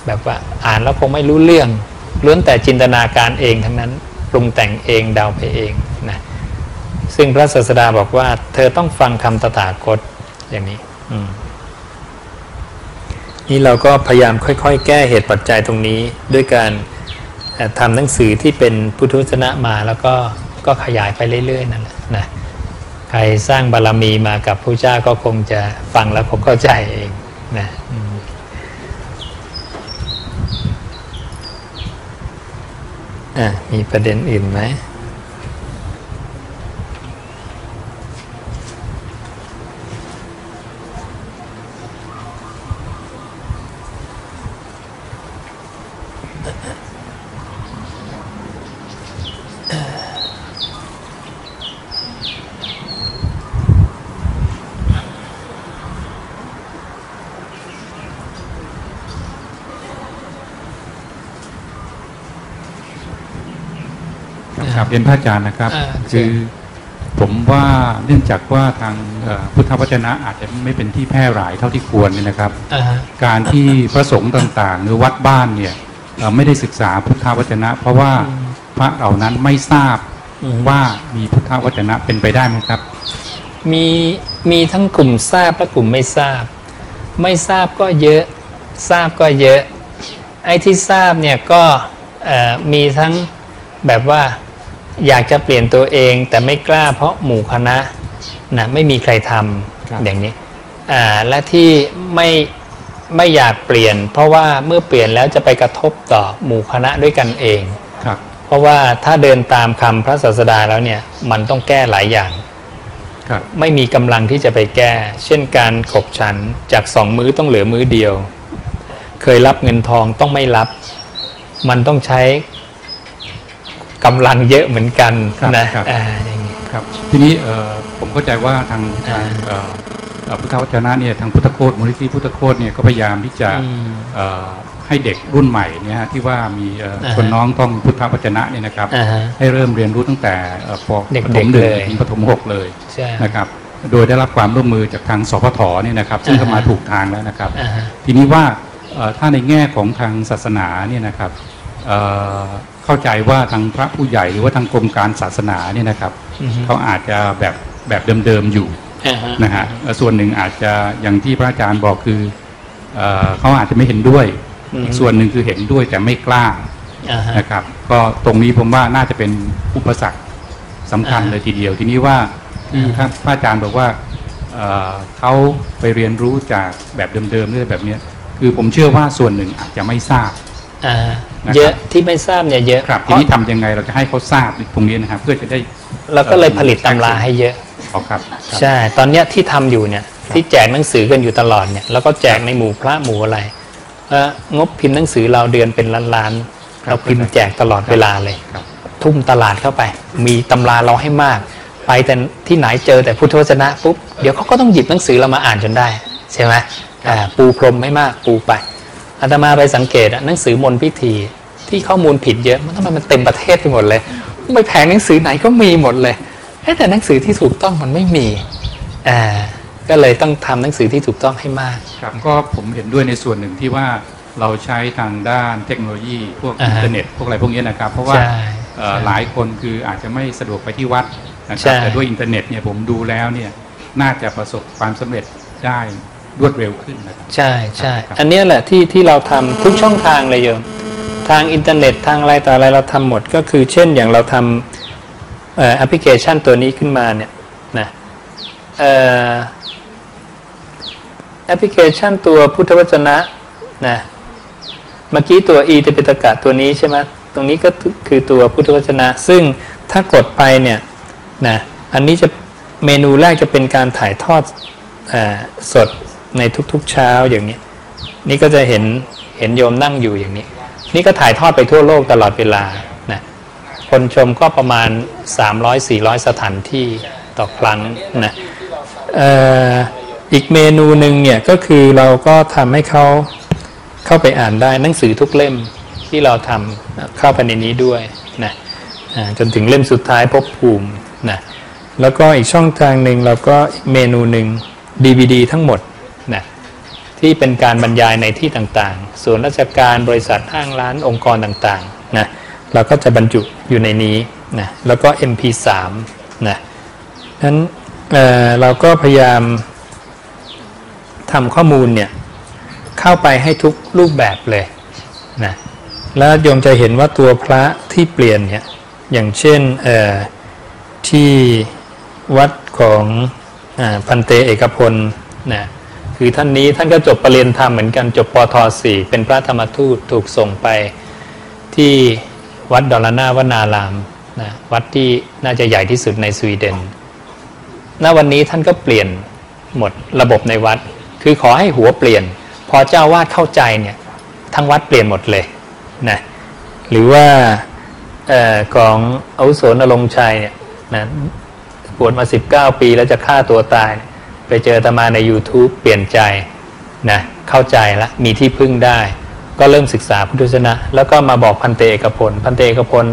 แบบว่าอ่านแล้วคงไม่รู้เรื่องล้วนแต่จินตนาการเองทั้งนั้นปรุงแต่งเองเดาไปเองนะซึ่งพระศาสดาบอกว่า เธอต้องฟังคำตถาคตอย่างนี้นี่เราก็พยายามค่อย ๆ แก้เหตุปัจจัยตรงนี้ ด้วยการทำหนังสือที่เป็นพุทธวจนะมาแล้วก็ก็ขยายไปเรื่อยๆนั่นแหละนะ ใครสร้างบารมีมากับพระเจ้าก็คงจะฟังแล้วคงเข้าใจเองนะมีประเด็นอื่นไหม เรียนพระอาจารย์นะครับอ่าคือผมว่าเนื่องจากว่าทางเอ่อพุทธวจนะอาจจะไม่เป็นที่แพร่หลายเท่าที่ควรเนี่ยนะครับอ่าฮะการที่พระสงฆ์ต่างๆ หรือวัดบ้านเนี่ยเอ่อไม่ได้ศึกษาพุทธวจนะ เพราะว่าพระเหล่านั้นไม่ทราบอืมว่ามีพุทธวจนะเป็นไปได้ไหมครับ มีมีทั้งกลุ่มทราบและกลุ่มไม่ทราบ ไม่ทราบก็เยอะทราบก็เยอะ ไอ้ที่ทราบเนี่ยก็เอ่อมีทั้งแบบว่า อยากจะเปลี่ยนตัวเองแต่ไม่กล้าเพราะหมู่คณะนะไม่มีใครทครับำอย่างนี้อ่าและที่ไม่ไม่อยากเปลี่ยน เพราะว่าเมื่อเปลี่ยนแล้วจะไปกระทบต่อหมู่คณะด้วยกันเอง ครับ เพราะว่าถ้าเดินตามคำพระศาสดาแล้วเนี่ยมันต้องแก้หลายอย่าง ครับ ไม่มีกำลังที่จะไปแก้ เช่นการขบฉันจากสองมื้อต้องเหลือมื้อเดียว เคยรับเงินทองต้องไม่รับ มันต้องใช้ กำลังเยอะเหมือนกันครับนะครับอ่าอย่างนี้ครับทีนี้เอ่อผมเข้าใจว่าทางทางเอ่อเอ่อพุทธวจนะเนี่ยทางพุทธโคตมูลนิธิพุทธโคตเนี่ยก็พยายามที่จะอืมเอ่อให้เด็กรุ่นใหม่เนี่ยฮะที่ว่ามีเอ่ออ่าฮะคนน้องต้องพุทธวจนะเนี่ยนะครับอ่าฮะให้เริ่มเรียนรู้ตั้งแต่เอ่อปเด็กๆปฐมหนึ่งเลยถึงปฐมหกเลยใช่นะครับ โดยได้รับความร่วมมือจากทางสพทเนี่ยนะครับ ซึ่งก็อ่าฮะมาถูกทางแล้วนะครับอ่าฮะทีนี้ว่าเอ่อถ้าในแง่ของทางศาสนาเนี่ยนะครับ เอ่อเข้าใจว่าทางพระผู้ใหญ่หรือว่าทางกรมการศาสนาเนี่ยนะครับอือฮึเขาอาจจะแบบแบบเดิมๆอยู่อ่าฮะนะฮะเอ่อส่วนหนึ่งอาจจะอย่างที่พระอาจารย์บอกคือเอ่อเขาอาจจะไม่เห็นด้วยอืมอีกส่วนหนึ่งคือเห็นด้วยแต่ไม่กล้าอ่าฮะนะครับ ก็ตรงนี้ผมว่าน่าจะเป็นอุปสรรคสำคัญอ่าเลยทีเดียวทีนี้ว่าที่อ่าท่านพระอาจารย์บอกว่าเอ่อเขาไปเรียนรู้จากแบบเดิมๆเรื่องแบบเนี้ยคือผมเชื่อว่าส่วนหนึ่งอาจจะไม่ทราบ อ่าฮะนะครับเยอะที่ไม่ทราบเนี่ยเยอะครับเพทีราะนี้ทำยังไงเราจะให้เขาทราบตรงนี้นะครับ เพื่อจะได้เราก็เลยผลิตตำราให้เยอะอ๋อครับครับใช่ ตอนเนี้ยที่ทำอยู่เนี่ย ที่แจกหนังสือกันอยู่ตลอดเนี่ยแล้วก็แจกในหมู่พระหมู่อะไรเอ่องบพิมพ์หนังสือเราเดือนเป็นล้านๆครับเราพิมพ์แจกตลอดเวลาเลยครับทุ่มตลาดเข้าไป มีตำราเราให้มาก ไปแต่ที่ไหนเจอแต่พุทธวจนะปุ๊บเดี๋ยวเขาก็ต้องหยิบหนังสือเรามาอ่านจนได้ ใช่ไหมอ่าปูพรมให้มากปูไป อาตมาไปสังเกตอะหนังสือมนต์พิธีที่ข้อมูลผิดเยอะมันทำไมมันเต็มประเทศไปหมดเลย ไปแผงหนังสือไหนก็มีหมดเลยเอ๊ะแต่หนังสือที่ถูกต้องมันไม่มีอ่าก็เลยต้องทำหนังสือที่ถูกต้องให้มากครับก็ผมเห็นด้วยในส่วนหนึ่งที่ว่าเราใช้ทางด้านเทคโนโลยีพวกอ่าฮะอินเทอร์เน็ตพวกอะไรพวกนี้นะครับ เพราะว่าใช่เอ่อใช่หลายคนคืออาจจะไม่สะดวกไปที่วัดนะคใช่รับแต่ด้วยอินเทอร์เน็ตเนี่ยผมดูแล้วเนี่ยน่าจะประสบความสำเร็จได้ รวดเร็วขึ้นนะครับใช่ใช่ครับอันเนี้ยแหละที่ที่เราทำทุกช่องทางเลยโยมทางอินเทอร์เน็ตทางอะไรต่ออะไรเราทำหมดก็คือเช่นอย่างเราทำเอ่อแอปพลิเคชันตัวนี้ขึ้นมาเนี่ยนะเอ่อแอปพลิเคชันตัวพุทธวจนะนะเมื่อกี้ตัว e ติปิตกะตัวนี้ใช่ไหมตรงนี้ก็คือตัวพุทธวจนะ ซึ่งถ้ากดไปเนี่ยนะอันนี้จะเมนูแรกจะเป็นการถ่ายทอดเออสด ในทุกๆเช้าอย่างนี้ นี่ก็จะเห็นเห็นโยมนั่งอยู่อย่างนี้ นี่ก็ถ่ายทอดไปทั่วโลกตลอดเวลานะคนชมก็ประมาณ 300-400 สถานที่ต่อครั้งนะอออีกเมนูหนึ่งเนี่ยก็คือเราก็ทำให้เขาเข้าไปอ่านได้หนังสือทุกเล่มที่เราทำเข้าไปในนี้ด้วยนะจนถึงเล่มสุดท้ายภพภูมินะแล้วก็อีกช่องทางหนึ่งเราก็เมนูหนึ่ง DVD ทั้งหมด ที่เป็นการบรรยายในที่ต่างๆ ส่วนราชการบริษัทห้างร้านองค์กรต่างๆนะเราก็จะบรรจุอยู่ในนี้นะแล้วก็ MP3 นะนั้นเออเราก็พยายามทำข้อมูลเนี่ยเข้าไปให้ทุกรูปแบบเลยนะแล้วโยมจะเห็นว่าตัวพระที่เปลี่ยนเนี่ยอย่างเช่นเออที่วัดของอพันเตเอกพลนะ คือท่านนี้ท่านก็จบปรริญญาธรรมเหมือนกันจบปทสี่เป็นพระธรรมทูตถูกส่งไปที่วัดดอลนาวนารามนะวัดที่น่าจะใหญ่ที่สุดในสวีเดนณวันนี้ท่านก็เปลี่ยนหมดระบบในวัด คือขอให้หัวเปลี่ยน พอเจ้าวาดเข้าใจเนี่ยทั้งวัดเปลี่ยนหมดเลยนะหรือว่าออของอาวุโสนรงชัยเนี่ยนะบวชมา 19 ปีแล้วจะฆ่าตัวตาย ไปเจอตมาใน YouTube เปลี่ยนใจนะเข้าใจละมีที่พึ่งได้ ก็เริ่มศึกษาพุทธศาสนาแล้วก็มาบอกพันเตเอกพล พันเตเอกพล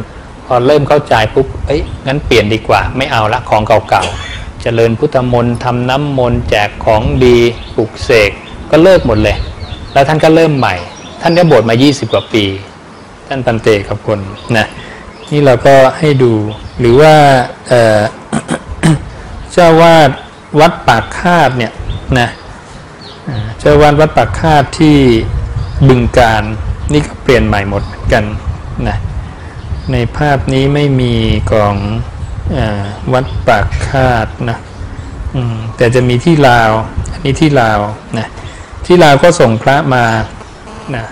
พอเริ่มเข้าใจปุ๊บเอ้ยงั้นเปลี่ยนดีกว่า ไม่เอาละของเก่าๆเจริญพุทธมนต์ทำน้ำมนต์แจกของดีปลุกเสกก็เลิกหมดเลย แล้วท่านก็เริ่มใหม่ ท่านก็บวชมา 20 กว่าปี ท่านพันเตกับคนนะนี่เราก็ให้ดูหรือว่าเจ้าวาด วัดปากคาดเนี่ยนะเจ้าวาดวัดปากคาดที่บึงการนี่ก็เปลี่ยนใหม่หมดเหมือนกันนะในภาพนี้ไม่มีของอวัดปากคาดนะแต่จะมีที่ลาวอันนี้ที่ลาวนะที่ลาวก็ส่งพระมานะ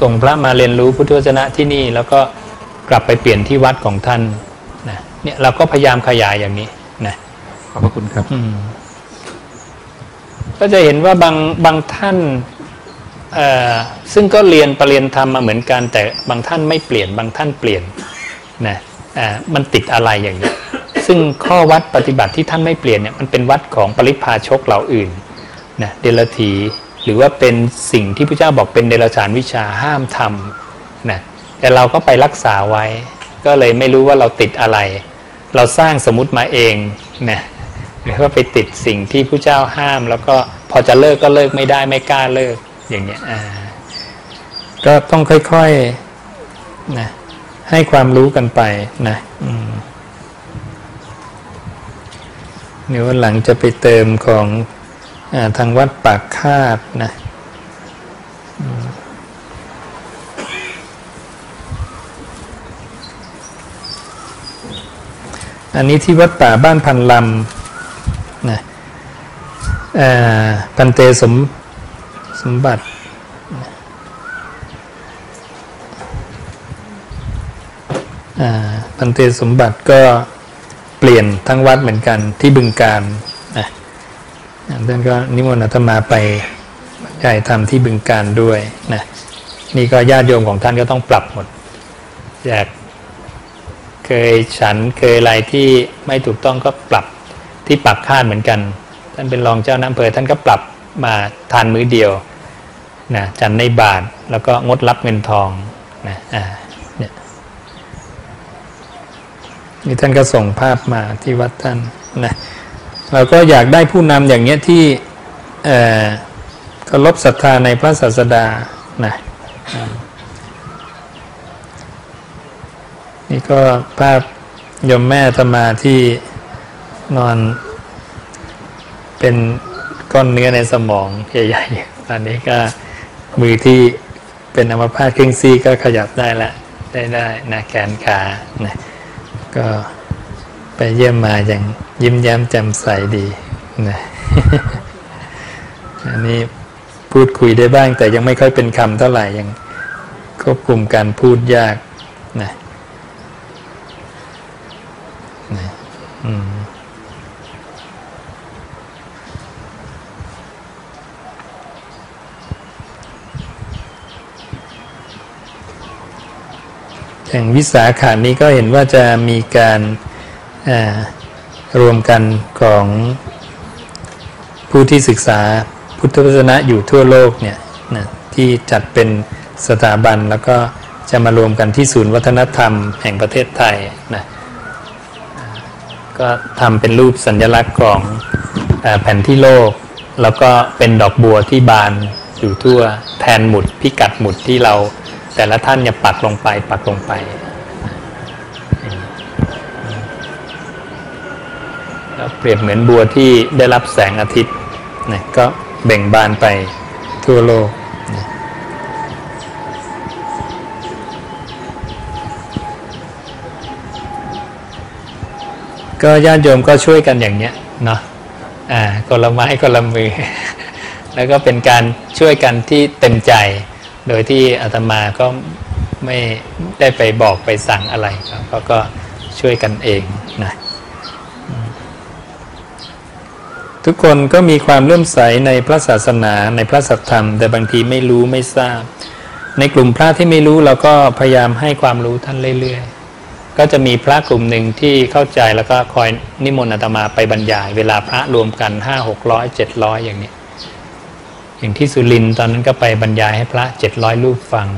ส่งพระมาเรียนรู้พุทธวจนะที่นี่ แล้วก็กลับไปเปลี่ยนที่วัดของท่านนะเนี่ยเราก็พยายามขยายอย่างนี้นะ ขอบพระคุณครับอืมก็จะเห็นว่าบางบางท่านเอ่อซึ่งก็เรียนประเรียนธรรมมาเหมือนกัน แต่บางท่านไม่เปลี่ยน บางท่านเปลี่ยนนะอ่ามันติดอะไรอย่างนี้ซึ่งข้อวัดปฏิบัติที่ท่านไม่เปลี่ยนเนี่ยมันเป็นวัดของปริพาชกเหล่าอื่นนะเดลถีหรือว่าเป็นสิ่งที่พระเจ้าบอกเป็นเดลฉานวิชาห้ามทำนะแต่เราก็ไปรักษาไว้ ก็เลยไม่รู้ว่าเราติดอะไร เราสร้างสมมติมาเองนะ หรือว่าไปติดสิ่งที่ผู้เจ้าห้าม แล้วก็พอจะเลิกก็เลิกไม่ได้ไม่กล้าเลิกอย่างเงี้ยอ่าก็ต้องค่อยๆนะให้ความรู้กันไปนะเดี๋ยวหลังจะไปเติมของอทางวัดปากคาดนะอันนี้ที่วัดป่าบ้านพันลำ นะอ่าพันเตสมสมบัติอ่าพันเตสมบัติก็เปลี่ยนทั้งวัดเหมือนกันที่บึงการนะท่านก็นิมนต์อาตมาไปบรรยายธรรมที่บึงการด้วยนะนี่ก็ญาติโยมของท่านก็ต้องปรับหมดจากเคยฉันเคยอะไรที่ไม่ถูกต้องก็ปรับ ที่ปรับคาดเหมือนกัน ท่านเป็นรองเจ้าน้ำอำเภอท่านก็ปรับมาทานมื้อเดียวนะฉันในบาทแล้วก็งดรับเงินทองนะอ่าเนี่ยนี่ท่านก็ส่งภาพมาที่วัดท่านนะเราก็อยากได้ผู้นำอย่างเงี้ยที่เอ่อเคารพศรัทธาในพระศาสดานะนี่ก็ภาพยมแม่ธรรมาที่ นอน เป็นก้อนเนื้อในสมองใหญ่ๆตอนนี้ก็มือที่เป็นอัมพาตครึ่งซี่ก็ขยับได้ละได้ได้นะแขนขานะก็ไปเยี่ยมมาอย่างยิ้มแย้มแจ่มใสดีนะอันนี้พูดคุยได้บ้าง แต่ยังไม่ค่อยเป็นคำเท่าไหร่ยังควบคุมการพูดยากนะนะอืม อย่างวิสาขานี้ก็เห็นว่าจะมีการารวมกันของผู้ที่ศึกษาพุทธวจนะอยู่ทั่วโลกเนี่ยนะที่จัดเป็นสถาบันแล้วก็จะมารวมกันที่ศูนย์วัฒนธรรมแห่งประเทศไทยนะก็ทำเป็นรูปสัญลักษณ์ของออแผ่นที่โลก แล้วก็เป็นดอกบัวที่บานอยู่ทั่วแทนหมุดพิกัดหมุดที่เรา แต่ละท่านเนี่ยปักลงไปปักลงไป แล้วเปรียบเหมือนบัวที่ได้รับแสงอาทิตย์นะก็เบ่งบานไปทั่วโลกนะก็ญาติโยมก็ช่วยกันอย่างเนี้ยเนาะอ่าคนละไม้คนละมือ แล้วก็เป็นการช่วยกันที่เต็มใจ โดยที่อาตมาก็ไม่ได้ไปบอกไปสั่งอะไรครับเขาก็ช่วยกันเองนะทุกคนก็มีความเลื่อมใสในพระศาสนาในพระสัทธรรม แต่บางทีไม่รู้ไม่ทราบ ในกลุ่มพระที่ไม่รู้เราก็พยายามให้ความรู้ท่านเรื่อยๆ ก็จะมีพระกลุ่มหนึ่งที่เข้าใจแล้วก็คอยนิมนต์อาตมาไปบรรยาย เวลาพระรวมกันห้าหกร้อยเจ็ดร้อยอย่างนี้ อย่างที่สุรินทร์ตอนนั้นก็ไปบรรยายให้พระเจ็ดร้อยรูปฟัง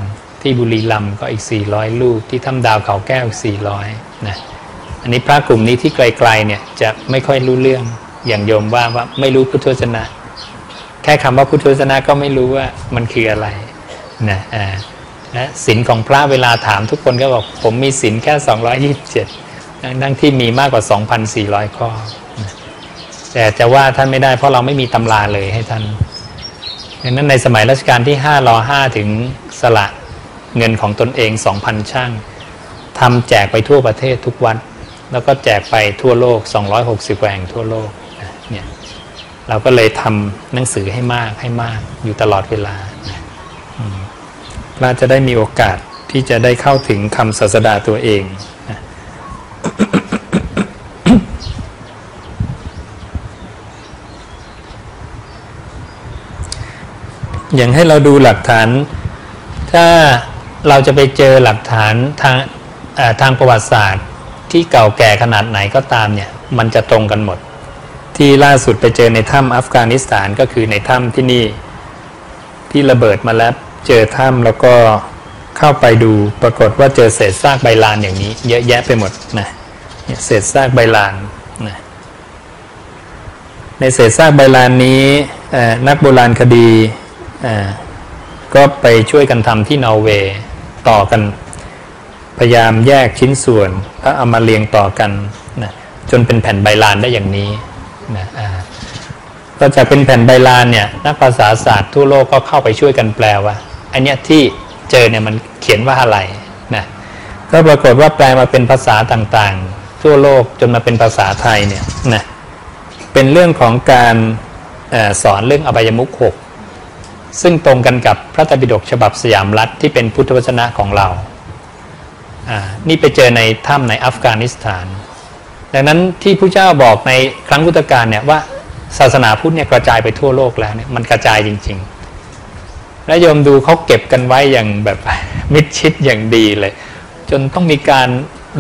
ที่บุรีรัมย์ก็อีกสี่ร้อยรูป ที่ถ้ำดาวเขาแก้วอีกสี่ร้อยนะ อันนี้พระกลุ่มนี้ที่ไกลๆเนี่ยจะไม่ค่อยรู้เรื่องอย่างโยมว่าว่าไม่รู้พุทธวจนะ แค่คำว่าพุทธวจนะก็ไม่รู้ว่ามันคืออะไรนะอ่าและศีลของพระเวลาถามทุกคนก็บอกผมมีศีลแค่ 227ทั้งที่มีมากกว่า 2,400 ข้อนแต่จะว่าท่านไม่ได้เพราะเราไม่มีตำราเลยให้ท่าน ดังนั้นในสมัยรัชกาลที่5รอ5ถึงสละเงินของตนเอง 2,000 ช่างทำแจกไปทั่วประเทศทุกวัด แล้วก็แจกไปทั่วโลก 260กว่าแห่งทั่วโลกเนี่ยเราก็เลยทำหนังสือให้มากให้มากอยู่ตลอดเวลาพระจะได้มีโอกาสที่จะได้เข้าถึงคำศาสดาตัวเองนะ อย่างให้เราดูหลักฐาน ถ้าเราจะไปเจอหลักฐานทางทางประวัติศาสตร์ ที่เก่าแก่ขนาดไหนก็ตามเนี่ยมันจะตรงกันหมด ที่ล่าสุดไปเจอในถ้ำอัฟกานิสถานก็คือในถ้ำที่นี่ที่ระเบิดมาแล้วเจอถ้ำแล้วก็เข้าไปดูปรากฏว่าเจอเศษซากใบลานอย่างนี้ เยอะแยะไปหมดนะเศษซากใบลานนะในเศษซากใบลานนี้นักโบราณคดี ก็ไปช่วยกันทำที่นอร์เวย์ต่อกัน พยายามแยกชิ้นส่วนแล้วเอามาเรียงต่อกันนะจนเป็นแผ่นใบลานได้อย่างนี้นะอ่าก็จากเป็นแผ่นใบลานเนี่ยนักภาษาศาสตร์ทั่วโลกก็เข้าไปช่วยกันแปลว่า อันเนี้ยที่เจอเนี่ยมันเขียนว่าอะไรนะก็ปรากฏว่าแปลมาเป็นภาษาต่างๆ ทั่วโลกจนมาเป็นภาษาไทยเนี่ยนะเป็นเรื่องของการอสอนเรื่องอบายมุขหก ซึ่งตรงกันกับพระไตรปิฎกฉบับสยามรัฐที่เป็นพุทธวจนะของเราอ่านี่ไปเจอในถ้ำในอัฟกานิสถาน ดังนั้นที่พระเจ้าบอกในครั้งพุทธกาลเนี่ยว่าศาสนาพุทธเนี่ยกระจายไปทั่วโลกแล้วเนี่ยมันกระจายจริง ๆ และโยมดูเขาเก็บกันไว้อย่างแบบมิดชิดอย่างดีเลย จนต้องมีการ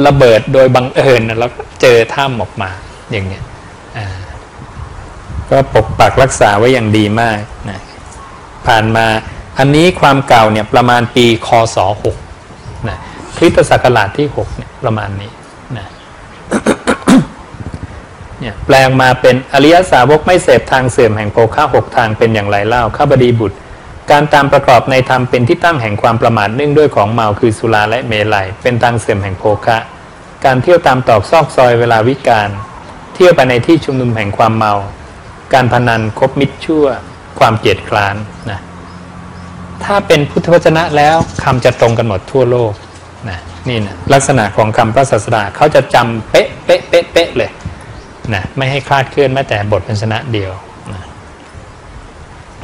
ระเบิดโดยบังเอิญแล้วเจอถ้ำออกมาอย่างเนี้ยอ่าก็ปกปักรักษาไว้อย่างดีมากนะ ผ่านมา อันนี้ความเก่าเนี่ยประมาณปีคศ6นะคริสตศักราชที่6เนี่ยประมาณนี้นะเนี่ยแปลงมาเป็นอริยสาวกไม่เสพทางเสื่อมแห่งโภคะหกทางเป็นอย่างไรเล่าข้าบดีบุตร การตามประกอบในธรรมเป็นที่ตั้งแห่งความประมาทเนื่องด้วยของเมาคือสุราและเมลัยเป็นทางเสื่อมแห่งโภคะ การเที่ยวตามตอกซอกซอยเวลาวิกาลเที่ยวไปในที่ชุมนุมแห่งความเมา การพนันคบมิตรชั่ว ความเกลียดคร้านนะถ้าเป็นพุทธวจนะแล้วคำจะตรงกันหมดทั่วโลกนะนี่นะลักษณะของคำพระศาสดาเขาจะจำเป๊ะเป๊ะเป๊ะเป๊ะเลยนะไม่ให้คลาดเคลื่อนแม้แต่บทพันชนะเดียวนะ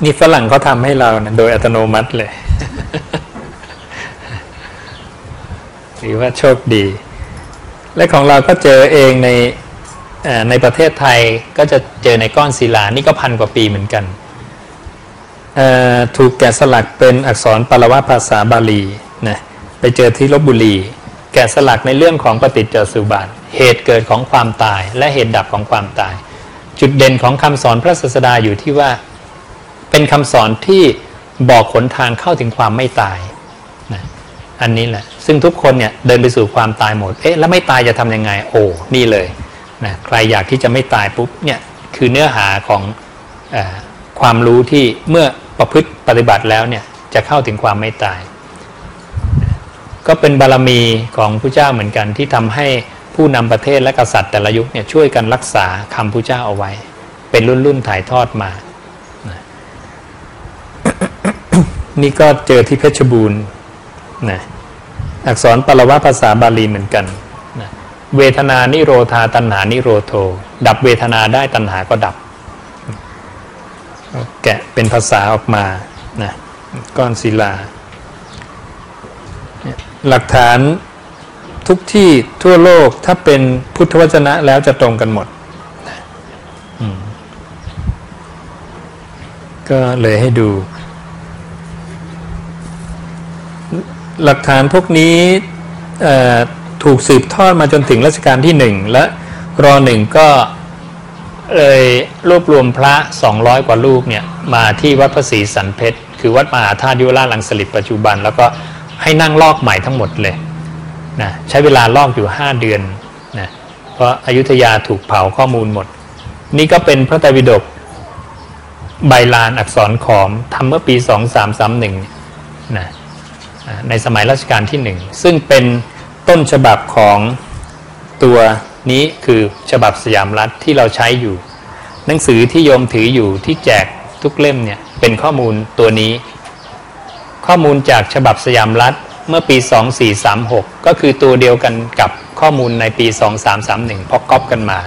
นี่ฝรั่งเขาทำให้เรานะโดยอัตโนมัติเลยถือว่าโชคดี และของเราก็เจอเองในในประเทศไทยก็จะเจอในก้อนศิลานี่ก็พันกว่าปีเหมือนกัน ถูกแกะสลักเป็นอักษรปารวะภาษาบาลีนะไปเจอที่ลบบุรี แกะสลักในเรื่องของปฏิจจสุบาทเหตุเกิดของความตาย และเหตุดับของความตาย จุดเด่นของคำสอนพระศาสดาอยู่ที่ว่า เป็นคำสอนที่บอกขนทางเข้าถึงความไม่ตายนะอันนี้แหละ ซึ่งทุกคนเนี่ยเดินไปสู่ความตายหมด เอ๊ะแล้วไม่ตายจะทำยังไง โอ้นี่เลยนะใครอยากที่จะไม่ตายปุ๊บเนี่ยคือเนื้อหาของอความรู้ที่เมื่อ ประพฤติปฏิบัติแล้วเนี่ยจะเข้าถึงความไม่ตาย ก็เป็นบารมีของพระเจ้าเหมือนกันที่ทำให้ผู้นำประเทศและกษัตริย์แต่ละยุคเนี่ยช่วยกันรักษาคำพระเจ้าเอาไว้ เป็นรุ่นรุ่นถ่ายทอดมานะนี่ก็เจอที่เพชรบูรณ์นะอักษรปรวะภาษาบาลีเหมือนกันนะเวทนานิโรธาตัณหานิโรโท ดับเวทนาได้ตัณหาก็ดับ แกะเป็นภาษาออกมานะก้อนศิลา หลักฐานทุกที่ทั่วโลกถ้าเป็นพุทธวจนะแล้วจะตรงกันหมดนะมก็เลยให้ดู หลักฐานพวกนี้ถูกสืบทอดมาจนถึงรัชกาลที่หนึ่งและรอหนึ่งก็ เลยรวบรวมพระ 200 กว่ารูปเนี่ยมาที่วัดพระศรีสันเพชรคือวัดมหาธาตุยุราลังสลิดปัจจุบัน แล้วก็ให้นั่งลอกใหม่ทั้งหมดเลยนะใช้เวลาลอกอยู่ 5 เดือนนะเพราะอายุทยาถูกเผาข้อมูลหมด นี่ก็เป็นพระไตรปิฎกใบลานอักษรขอมทำเมื่อปี 2331นะในสมัยรัชกาลที่หนึ่งซึ่งเป็นต้นฉบับของตัว นี้คือฉบับสยามรัฐที่เราใช้อยู่ หนังสือที่โยมถืออยู่ที่แจกทุกเล่มเนี่ยเป็นข้อมูลตัวนี้ ข้อมูลจากฉบับสยามรัฐเมื่อปี 2436 ก็คือตัวเดียวกันกับข้อมูลในปี 2331พอก๊อปกันมา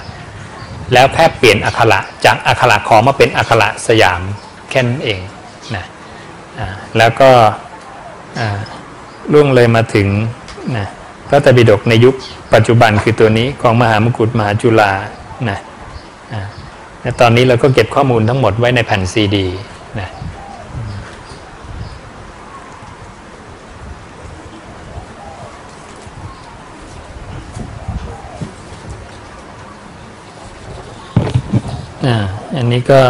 แล้วแค่เปลี่ยนอักขระจากอักขระขอมมาเป็นอักขระสยามแค่นั้นเองนะแล้วก็ล่วงเลยมาถึงนะ พระไตรปิฎกในยุคปัจจุบันคือตัวนี้ของมหามกุฏมหาจุฬานะอ่าและตอนนี้เราก็เก็บข้อมูลทั้งหมดไว้ในแผ่นซีดีนะอันนี้ก็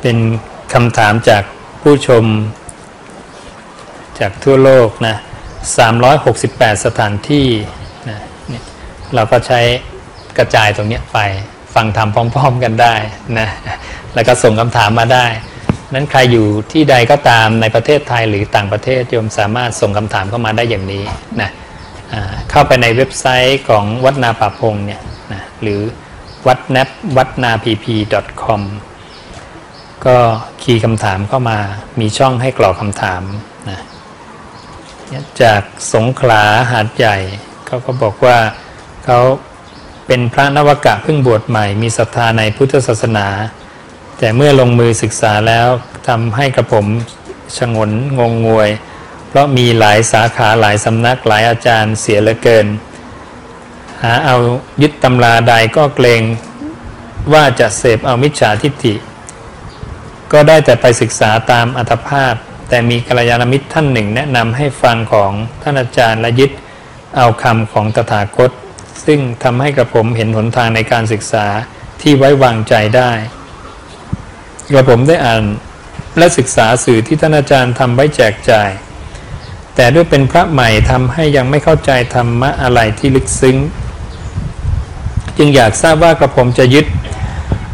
เป็นคำถามจากผู้ชม จากทั่วโลกนะ368 สถานที่นะเนี่เราก็ใช้กระจายตรงนี้ไปฟังธรรมพร้อม ๆกันได้นะแล้วก็ส่งคำถามมาได้ นั้นใครอยู่ที่ใดก็ตามในประเทศไทยหรือต่างประเทศโยมสามารถส่งคำถามเข้ามาได้อย่างนี้นะเข้าไปในเว็บไซต์ของวัดนาป่าพงเนี่ยนะหรือวัดแนบวัดนาพีพี .com ก็คีย์คำถามเข้ามามีช่องให้กรอกคำถามนะ จากสงขลาหาดใหญ่เขาก็บอกว่าเขาเป็นพระนวกะเพิ่งบวชใหม่ มีศรัทธาในพุทธศาสนา แต่เมื่อลงมือศึกษาแล้วทำให้กระผมชงนงงงวย เพราะมีหลายสาขาหลายสำนักหลายอาจารย์เสียเหลือเกิน หาเอายึดตำราใดก็เกรงว่าจะเสพเอามิจฉาทิฏฐิ ก็ได้แต่ไปศึกษาตามอัตภาพ แต่มีกัลยาณมิตรท่านหนึ่งแนะนำให้ฟังของท่านอาจารย์และยึดเอาคำของตถาคต ซึ่งทำให้กระผมเห็นหนทางในการศึกษาที่ไว้วางใจได้กระผมได้อ่านและศึกษาสื่อที่ท่านอาจารย์ทำไว้แจกจ่าย แต่ด้วยเป็นพระใหม่ทำให้ยังไม่เข้าใจธรรมะอะไรที่ลึกซึ้ง จึงอยากทราบว่ากระผมจะยึด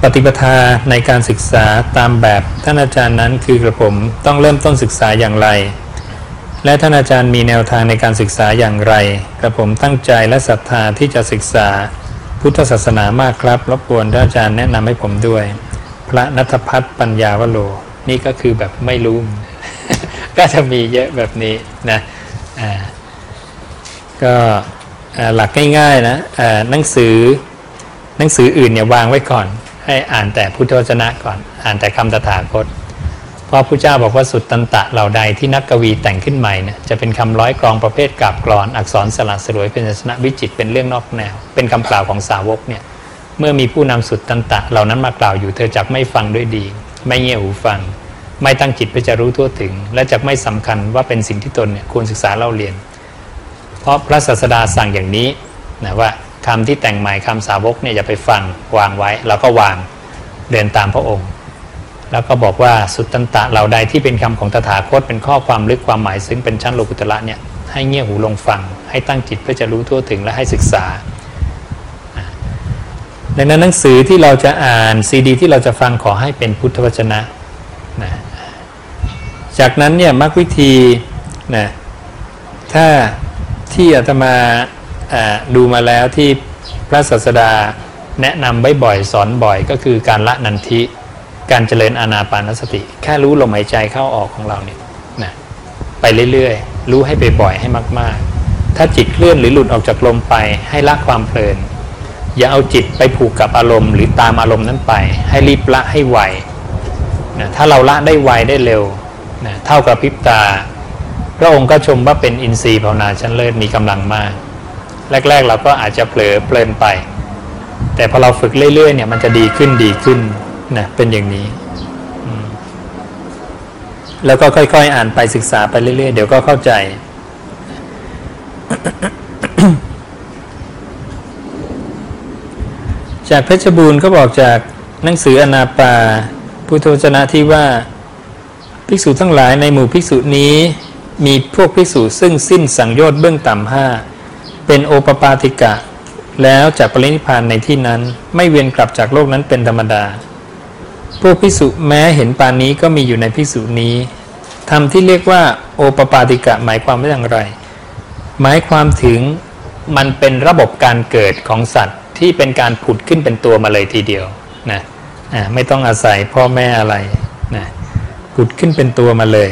ปฏิปทาในการศึกษาตามแบบท่านอาจารย์นั้นคือกระผมต้องเริ่มต้นศึกษาอย่างไร และท่านอาจารย์มีแนวทางในการศึกษาอย่างไร กระผมตั้งใจและศรัทธาที่จะศึกษา พุทธศาสนามากครับรบกวนท่านอาจารย์แนะนำให้ผมด้วย พระนัทพัฒน์ปัญญาวโรนี่ก็คือแบบไม่รู้ ก็จะมีเยอะแบบนี้นะก็หลักง่ายๆนะหนังสือหนังสืออื่นเนี่ยวางไว้ก่อน ให้อ่านแต่พุทธวจนะก่อน อ่านแต่คำตถาคต เพราะพระเจ้าบอกว่าสุดตันตะเหล่าใดที่นักกวีแต่งขึ้นใหม่เนี่ยจะเป็นคำร้อยกรองประเภทกาบกรอน อักษรสลัดสลวยเป็นศาสนวิจิตเป็นเรื่องนอกแนว เป็นคำกล่าวของสาวกเนี่ยเมื่อมีผู้นำสุดตันตะเหล่านั้นมากล่าวอยู่เธอจักไม่ฟังด้วยดี ไม่เงี่ยหูฟัง ไม่ตั้งจิตเพื่อจะรู้ทั่วถึง และจะไม่สำคัญว่าเป็นสิ่งที่ตนเนี่ยควรศึกษาเล่าเรียน เพราะพระศาสดาสั่งอย่างนี้นะว่า คำที่แต่งใหม่คำสาวกเนี่ยอย่าไปฟังวางไว้เราก็วางเดินตามพระองค์ แล้วก็บอกว่าสุตตันตะเหล่าใดที่เป็นคำของตถาคตเป็นข้อความลึกความหมายซึ่งเป็นชั้นโลกุตละเนี่ยให้เงี่ยหูลงฟัง ให้ตั้งจิตเพื่อจะรู้ทั่วถึงและให้ศึกษา ดังนั้นหนังสือที่เราจะอ่านซีดี ที่เราจะฟังขอให้เป็นพุทธวจนะนะจากนั้นเนี่ยมรรควิธีนะถ้าที่อาตมา ดูมาแล้วที่พระศาสดาแนะนำบ่อยๆสอนบ่อยก็คือการละนันทิการเจริญอานาปานสติ แค่รู้ลมหายใจเข้าออกของเราเนี่ยนะไปเรื่อยๆ รู้ให้ไปบ่อยให้มากๆ ถ้าจิตเคลื่อนหรือหลุดออกจากลมไปให้ละความเพลิน อย่าเอาจิตไปผูกกับอารมณ์ หรือตามอารมณ์นั้นไป ให้รีบละให้ไวนะถ้าเราละได้ไวได้เร็วนะเท่ากับพริบตา พระองค์ก็ชมว่าเป็นอินทรีย์ภาวนาชั้นเลิศมีกำลังมาก แรก ๆ เราก็อาจจะเผลอเพลินไป แต่พอเราฝึกเรื่อยๆเนี่ยมันจะดีขึ้นดีขึ้นนะเป็นอย่างนี้ แล้วก็ค่อย ๆ อ่านไปศึกษาไปเรื่อย ๆ เดี๋ยวก็เข้าใจ จากเพชรบูรณ์ก็บอกจากหนังสืออนาปาพุทโธวจนะที่ว่าภิกษุทั้งหลายในหมู่ภิกษุนี้ มีพวกภิกษุซึ่งสิ้นสังโยชน์เบื้องต่ำห้า เป็นโอปปาติกะ แล้วจากปรินิพานในที่นั้นไม่เวียนกลับจากโลกนั้นเป็นธรรมดา พวกพิสุแม้เห็นปานนี้ก็มีอยู่ในพิสุนี้ทำที่เรียกว่าโอปปาติกะหมายความว่าอย่างไร หมายความถึงมันเป็นระบบการเกิดของสัตว์ที่เป็นการผุดขึ้นเป็นตัวมาเลยทีเดียวนะไม่ต้องอาศัยพ่อแม่อะไรนะผุดขึ้นเป็นตัวมาเลย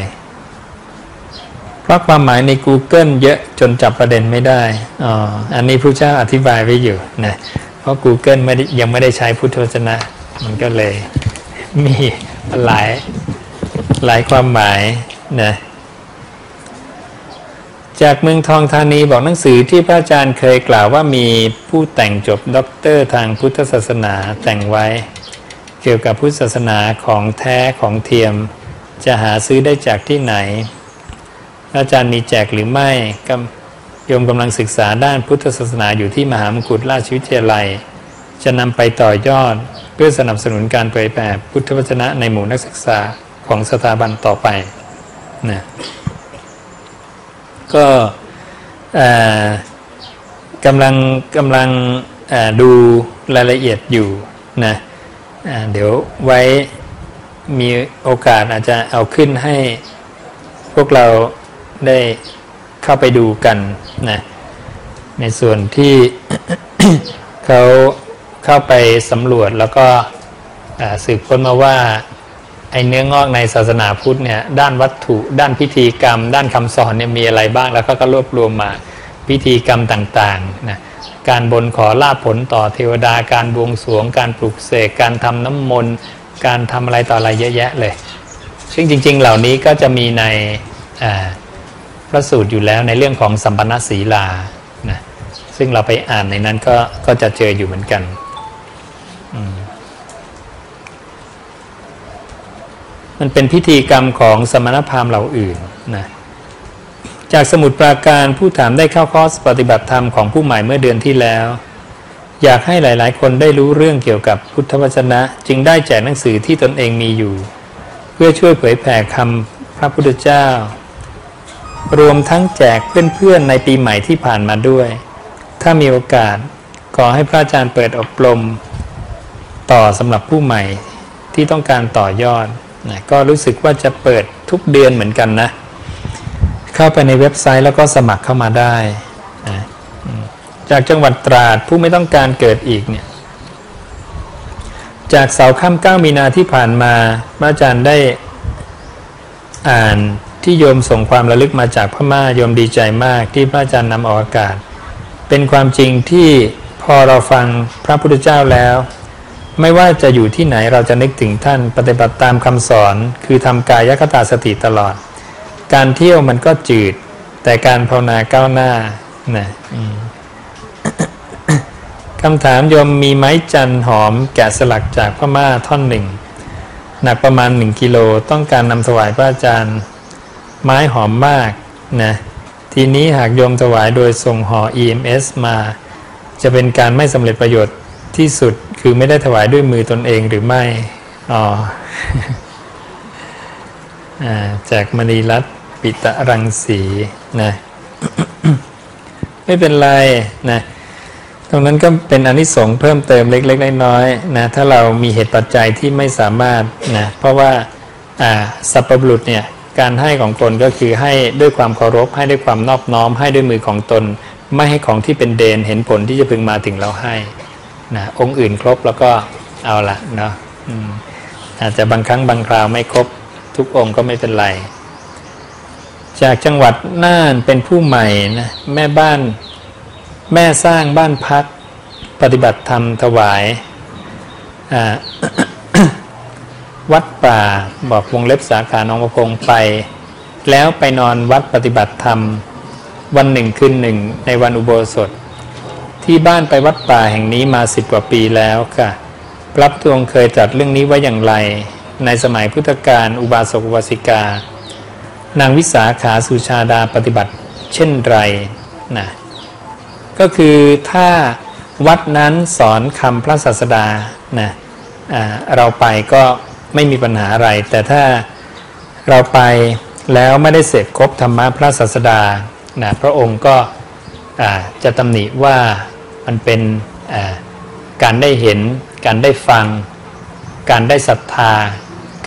เพราะความหมายใน Google เยอะจนจับประเด็นไม่ได้อ๋ออันนี้พระเจ้าอธิบายไว้อยู่นะเพราะ Google ไม่ยังไม่ได้ใช้พุทธวจนะ มันก็เลยมีหลายหลายความหมายนะจากเมืองทองธานีบอกหนังสือที่พระอาจารย์เคยกล่าวว่ามีผู้แต่งจบด็อกเตอร์ทางพุทธศาสนาแต่งไว้ เกี่ยวกับพุทธศาสนาของแท้ของเทียม จะหาซื้อได้จากที่ไหน อาจารย์มีแจกหรือไม่โยมกำลังศึกษาด้านพุทธศาสนาอยู่ที่มหามงกุฎราชวิทยาลัย จะนำไปต่อยอดเพื่อสนับสนุนการเผยแผ่พุทธวจนะในหมู่นักศึกษาของสถาบันต่อไปนะก็กำลังกำลังดูรายละเอียดอยู่นะเดี๋ยวไว้มีโอกาสอาจจะเอาขึ้นให้พวกเรา ได้เข้าไปดูกันนะในส่วนที่เขาเข้าไปสำรวจแล้วก็สืบค้นมาว่าไอเนื้องอกในศาสนาพุทธเนี่ยด้านวัตถุด้านพิธีกรรม ด้านคำสอนเนี่ยมีอะไรบ้างแล้วก็รวบรวมมาพิธีกรรมต่างๆนะการบนขอลาผลต่อเทวดาการบวงสรวง การปลุกเสกการทำน้ำมนต์การทำอะไรต่ออะไรเยอะแยะเลย ซึ่งจริง ๆ เหล่านี้ก็จะมีใน พระสูตรอยู่แล้วในเรื่องของสัมปันศีลานะซึ่งเราไปอ่านในนั้นก็ก็จะเจออยู่เหมือนกันมันเป็นพิธีกรรมของสมณพราหมณ์เหล่าอื่นนะจากสมุดปราการผู้ถามได้เข้าคอร์สปฏิบัติธรรมของผู้ใหม่เมื่อเดือนที่แล้ว อยากให้หลาย ๆ คนได้รู้เรื่องเกี่ยวกับพุทธวจนะ จึงได้แจกหนังสือที่ตนเองมีอยู่ เพื่อช่วยเผยแผ่คำพระพุทธเจ้า รวมทั้งแจกเพื่อนๆในปีใหม่ที่ผ่านมาด้วย ถ้ามีโอกาสขอให้พระอาจารย์เปิดอบรม ต่อสำหรับผู้ใหม่ที่ต้องการต่อยอดนะก็รู้สึกว่าจะเปิดทุกเดือนเหมือนกันนะ เข้าไปในเว็บไซต์แล้วก็สมัครเข้ามาได้นะจากจังหวัดตราดผู้ไม่ต้องการเกิดอีกเนี่ยจากเสาค่ำเก้ามีนาที่ผ่านมาพระอาจารย์ได้อ่าน ที่โยมส่งความระลึกมาจากพม่าโยมดีใจมากที่พระอาจารย์นำออกอากาศ เป็นความจริงที่พอเราฟังพระพุทธเจ้าแล้ว ไม่ว่าจะอยู่ที่ไหนเราจะนึกถึงท่านปฏิบัติตามคำสอน คือทำกายคตาสติตลอด การเที่ยวมันก็จืด แต่การภาวนาก้าวหน้านะคำถามโยมมีไม้จันหอมแกะสลักจากพม่าท่อนหนึ่งหนักประมาณหนึ่งกิโลต้องการนำถวายพระอาจารย์ ไม้หอมมากนะทีนี้หากโยมถวายโดยส่งห่อ EMS มา จะเป็นการไม่สำเร็จประโยชน์ที่สุดคือไม่ได้ถวายด้วยมือตนเองหรือไม่อ๋อจากมณีรัตปิตะรังสีนะไม่เป็นไรนะตรงนั้นก็เป็นอนิสงส์เพิ่มเติมเล็กๆน้อยๆนะถ้าเรามีเหตุปัจจัยที่ไม่สามารถนะเพราะว่าอ่าสัพพบุรุษเนี่ย การให้ของตนก็คือให้ด้วยความเคารพให้ด้วยความนอบน้อม ให้ด้วยมือของตน ไม่ให้ของที่เป็นเดนเห็นผลที่จะพึงมาถึงเราให้นะองค์อื่นครบแล้วก็เอาละเนาะอาจจะบางครั้งบางคราวไม่ครบ ทุกองค์ก็ไม่เป็นไร จากจังหวัดน่านเป็นผู้ใหม่นะแม่บ้านแม่สร้างบ้านพัก ปฏิบัติธรรมถวาย วัดป่าบอกวงเล็บสาขาหนองประพงไป แล้วไปนอนวัดปฏิบัติธรรม วันหนึ่งคืนหนึ่งในวันอุโบสถ ที่บ้านไปวัดป่าแห่งนี้มาสิบกว่าปีแล้วค่ะพรับทวงเคยจัดเรื่องนี้ไว้อย่างไร ในสมัยพุทธกาลอุบาสกอุบาสิกา นางวิสาขาสุชาดาปฏิบัติ เช่นไรนะก็คือถ้าวัดนั้นสอนคำพระศาสดานะเราไปก็ ไม่มีปัญหาอะไร แต่ถ้าเราไปแล้วไม่ได้เสพครบธรรมะพระศาสดานะพระองค์ก็จะตำหนิว่ามันเป็นการได้เห็น การได้ฟัง การได้ศรัทธา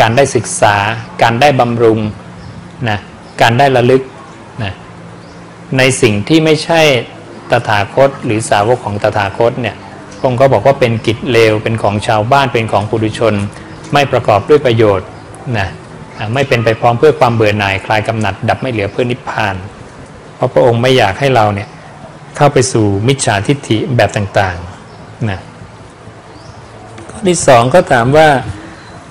การได้ศึกษา การได้บำรุงนะการได้ระลึกนะในสิ่งที่ไม่ใช่ตถาคต หรือสาวกของตถาคตเนี่ยพระองค์ก็บอกว่าเป็นกิจเลวเป็นของชาวบ้านเป็นของปุถุชน ไม่ประกอบด้วยประโยชน์นะไม่เป็นไปพร้อมเพื่อความเบื่อหน่ายคลายกำหนัด ดับไม่เหลือเพื่อนิพพาน เพราะพระองค์ไม่อยากให้เราเนี่ยเข้าไปสู่มิจฉาทิฏฐิแบบต่างๆนะข้อที่สองก็ถามว่า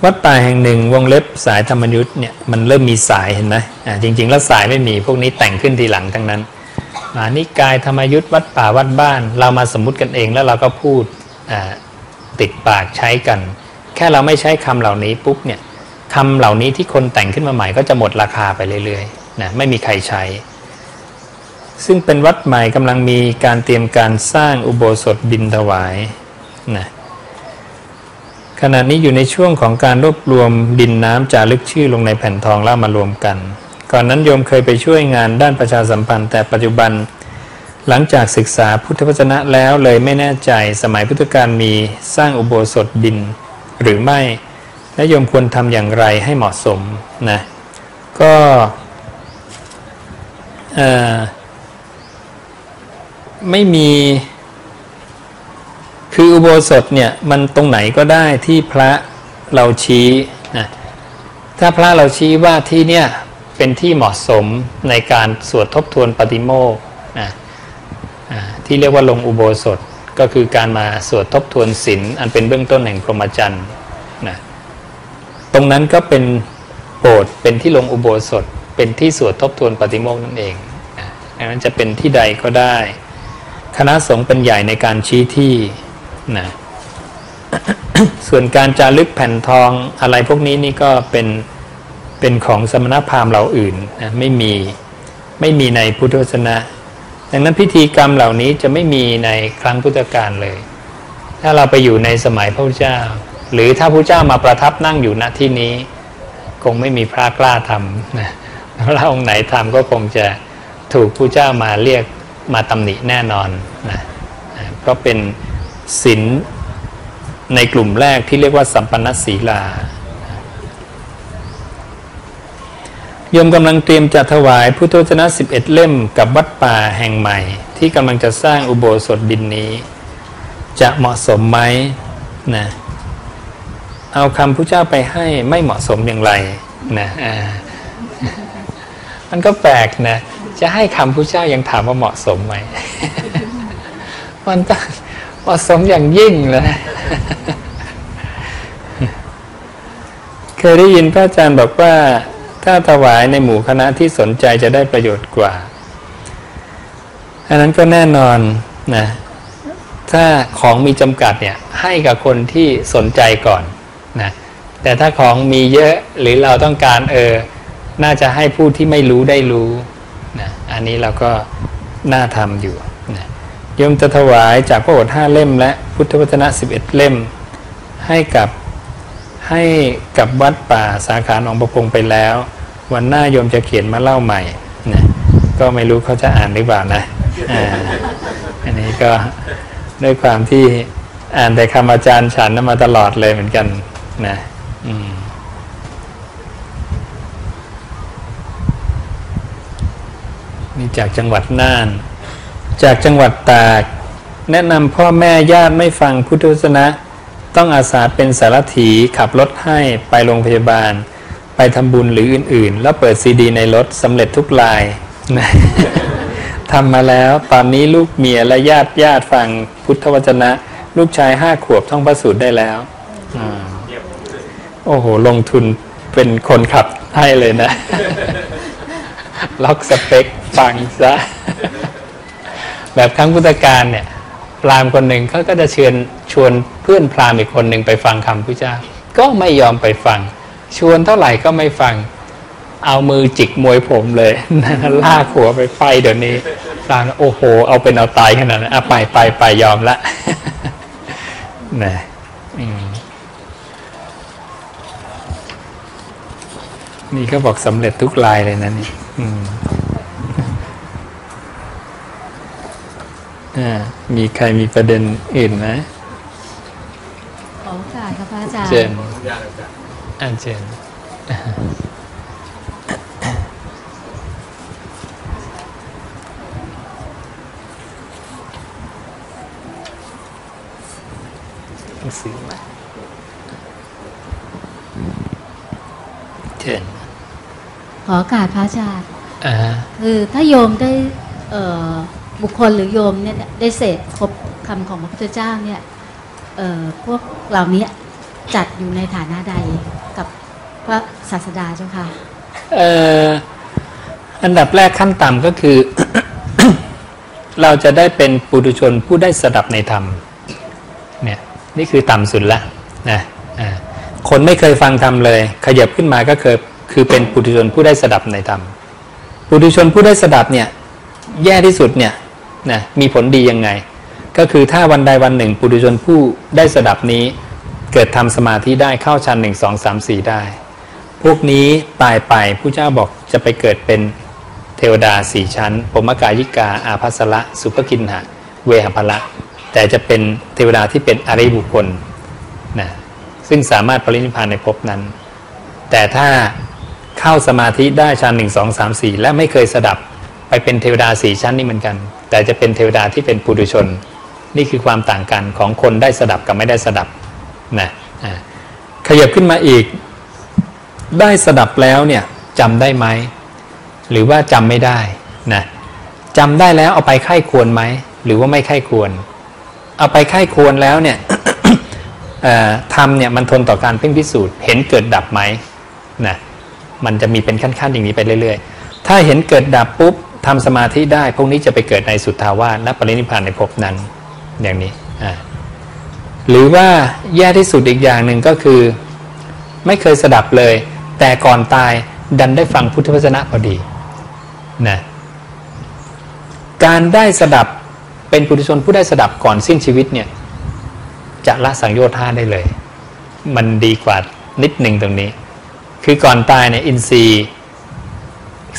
วัดป่าแห่งหนึ่งวงเล็บสายธรรมยุทธ์เนี่ยมันเริ่มมีสายเห็นไหมอ่าจริง ๆ แล้วสายไม่มีพวกนี้แต่งขึ้นทีหลังทั้งนั้นมานิกายธรรมยุทธ์วัดป่าวัดบ้าน เรามาสมมุติกันเองแล้วเราก็พูดติดปากใช้กัน แค่เราไม่ใช้คำเหล่านี้ปุ๊บเนี่ยคำเหล่านี้ที่คนแต่งขึ้นมาใหม่ก็จะหมดราคาไปเรื่อยๆนะไม่มีใครใช้ ซึ่งเป็นวัดใหม่กำลังมีการเตรียมการสร้างอุโบสถบินถวายนะขณะนี้อยู่ในช่วงของการรวบรวมดินน้ำจารึกชื่อลงในแผ่นทองแล้วมารวมกัน ก่อนนั้นโยมเคยไปช่วยงานด้านประชาสัมพันธ์ แต่ปัจจุบันหลังจากศึกษาพุทธวจนะแล้วเลยไม่แน่ใจสมัยพุทธกาลมีสร้างอุโบสถดิน หรือไม่และโยมควรทำอย่างไรให้เหมาะสมนะก็ไม่มีคืออุโบสถเนี่ยมันตรงไหนก็ได้ที่พระเราชี้นะถ้าพระเราชี้ว่าที่เนี่ยเป็นที่เหมาะสมในการสวดทบทวนปฏิโมกนะที่เรียกว่าลงอุโบสถ ก็คือการมาสวดทบทวนศีลอันเป็นเบื้องต้นแห่งพรหมจรรย์นะตรงนั้นก็เป็นโบสถ์เป็นที่ลงอุโบสถ เป็นที่สวดทบทวนปฏิโมกนั่นเองนะนั้นจะเป็นที่ใดก็ได้ คณะสงฆ์เป็นใหญ่ในการชี้ที่นะส่วนการจารึกแผ่นทองอะไรพวกนี้นี่ก็เป็นเป็นของสมณพราหมณ์เราอื่นนะไม่มีไม่มีในพุทธวจนะ ดังนั้นพิธีกรรมเหล่านี้จะไม่มีในครั้งพุทธกาลเลย ถ้าเราไปอยู่ในสมัยพระพุทธเจ้า หรือถ้าพระเจ้ามาประทับนั่งอยู่ณที่นี้ คงไม่มีพระกล้าทำนะพระองค์ไหนทำก็คงจะถูกพระเจ้ามาเรียกมาตำหนิแน่นอนนะเพราะเป็นศีลในกลุ่มแรกที่เรียกว่าสัมปันศีลาโยมกำลังเตรียมจะถวายพุทธวจนะ11 เล่มกับวัดป่าแห่งใหม่ ที่กำลังจะสร้างอุโบสถดินนี้ จะเหมาะสมไหมนะเอาคำพระเจ้าไปให้ไม่เหมาะสมอย่างไรนะมันก็แปลกนะจะให้คำพระเจ้ายังถามว่าเหมาะสมไหมมันต้องเหมาะสมอย่างยิ่งเลยเคยได้ยินพระอาจารย์บอกว่า ถ้าถวายในหมู่คณะที่สนใจจะได้ประโยชน์กว่า อันนั้นก็แน่นอนนะถ้าของมีจำกัดเนี่ยให้กับคนที่สนใจก่อนนะแต่ถ้าของมีเยอะหรือเราต้องการเออ น่าจะให้ผู้ที่ไม่รู้ได้รู้นะอันนี้เราก็น่าทำอยู่โยมจะถวายจากพระโอษฐ์ห้าเล่ม และพุทธวจนะสิบเอ็ดเล่ม ให้กับให้กับวัดป่าสาขาหนองประพงไปแล้ว วันหน้าโยมจะเขียนมาเล่าใหม่นะก็ไม่รู้เขาจะอ่านหรือเปล่านะอ่าอันนี้ก็ด้วยความที่อ่านแต่คำอาจารย์ฉันมาตลอดเลยเหมือนกันนะอืมนี่จากจังหวัดน่าน จากจังหวัดตาก แนะนำพ่อแม่ญาติไม่ฟังพุทธวจนะต้องอาสาเป็นสารถีขับรถให้ไปโรงพยาบาล ไปทำบุญหรืออื่นๆ แล้วเปิดซีดี ในรถสำเร็จทุกลายนะทำมาแล้วตอนนี้ลูกเมียและญาติญาติฟังพุทธวจนะ ลูกชายห้าขวบท่องพระสูตรได้แล้วโอ้โห ลงทุนเป็นคนขับให้เลยนะ ล็อกสเปคฟังซะ แบบครั้งพุทธกาลเนี่ยพราหมณ์คนหนึ่งเขาก็จะเชิญชวนเพื่อนพราหมณ์อีกคนหนึ่งไปฟังคำพระเจ้า ก็ไม่ยอมไปฟัง ชวนเท่าไหร่ก็ไม่ฟัง เอามือจิกมวยผมเลยลากหัวไปไฟเดี๋ยวนี้พราหมณ์โอ้โห เอาเป็นเอาตายขนาดนั้นอะไปไปไปยอมละนะอืมนี่ก็บอกสำเร็จทุกลายเลยนะนี่อืมอ่ามีใครมีประเด็นอื่นไหมขอโอกาสครับพระอาจารย์เจน อ่าเจนหนังสือมาเจนขอโอกาสพระอาจารย์อ่าคือถ้าโยมได้เอ่อบุคคลหรือโยมเนี่ยได้เสพครบคำของพระพุทธเจ้าเนี่ยเอ่อพวกเหล่านี้ จัดอยู่ในฐานะใดกับพระศาสดาเจ้าค่ะเอ่อันดับแรกขั้นต่ำก็คือ เราจะได้เป็นปุถุชนผู้ได้สดับในธรรมเนี่ยนี่คือต่ำสุดละนะอ่าคนไม่เคยฟังธรรมเลย ขยับขึ้นมาก็คือคือเป็นปุถุชนผู้ได้สดับในธรรมปุถุชนผู้ได้สดับเนี่ยแย่ที่สุดเนี่ยนะมีผลดียังไง ก็คือถ้าวันใดวันหนึ่ง ปุถุชนผู้ได้สดับนี้ เกิดทำสมาธิได้เข้าชั้นหนึ่งสองสามสี่ได้ พวกนี้ตายไปผู้เจ้าบอกจะไปเกิดเป็นเทวดาสี่ชั้นปมกายิกา อาภัสละ สุภกินหะ เวหภละ แต่จะเป็นเทวดาที่เป็นอริบุคคลนะซึ่งสามารถปรินิพพานในภพนั้น แต่ถ้าเข้าสมาธิได้ชั้นหนึ่งสองสามสี่และไม่เคยสดับไปเป็นเทวดาสี่ชั้นนี่เหมือนกัน แต่จะเป็นเทวดาที่เป็นปุถุชน นี่คือความต่างกันของคนได้สดับกับไม่ได้สดับ นะขยับขึ้นมาอีก ได้สดับแล้วเนี่ยจำได้ไหม หรือว่าจำไม่ได้นะจำได้แล้วเอาไปไข้ควรไหม หรือว่าไม่ไข้ควร เอาไปไข้ควรแล้วเนี่ยทำเนี่ยมันทนต่อการเพ่งพิสูจน์ เห็นเกิดดับไหมนะมันจะมีเป็นขั้นๆอย่างนี้ไปเรื่อย ๆ ถ้าเห็นเกิดดับปุ๊บทำสมาธิได้ พวกนี้จะไปเกิดในสุทธาวาสและปรินิพพานในภพนั้นอย่างนี้อ่า หรือว่าแย่ที่สุดอีกอย่างหนึ่งก็คือ ไม่เคยสดับเลย แต่ก่อนตายดันได้ฟังพุทธวจนะพอดีนะการได้สดับเป็นปุถุชนผู้ได้สดับก่อนสิ้นชีวิตเนี่ยจะละสังโยชน์ห้าได้เลย มันดีกว่านิดหนึ่งตรงนี้ คือก่อนตายเนี่ยอินทรีย์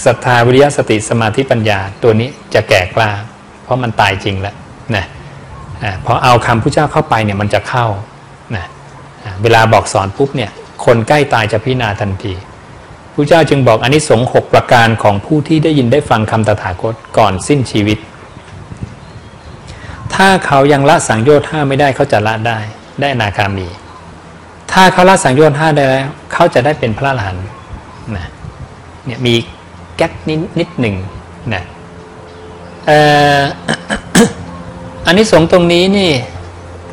ศรัทธาวิริยะสติสมาธิปัญญาตัวนี้จะแก่กล้า เพราะมันตายจริงแล้วนะอ่า พอเอาคำพุทธเจ้าเข้าไปเนี่ยมันจะเข้านะเวลาบอกสอนปุ๊บเนี่ยคนใกล้ตายจะพิจารณาทันทีพระเจ้าจึงบอกอนนิสงส์หกประการของผู้ที่ได้ยินได้ฟังคำตถาคตก่อนสิ้นชีวิต ถ้าเขายังละสังโยชน์ห้าไม่ได้เขาจะละได้ได้นาคามี ถ้าเขาละสังโยชน์ห้าได้แล้วเขาจะได้เป็นพระอรหันต์นะเนี่ยมีแก๊กนิดนิดหนึ่งนะเอ่อ อันนี้สงส์ตรงนี้นี่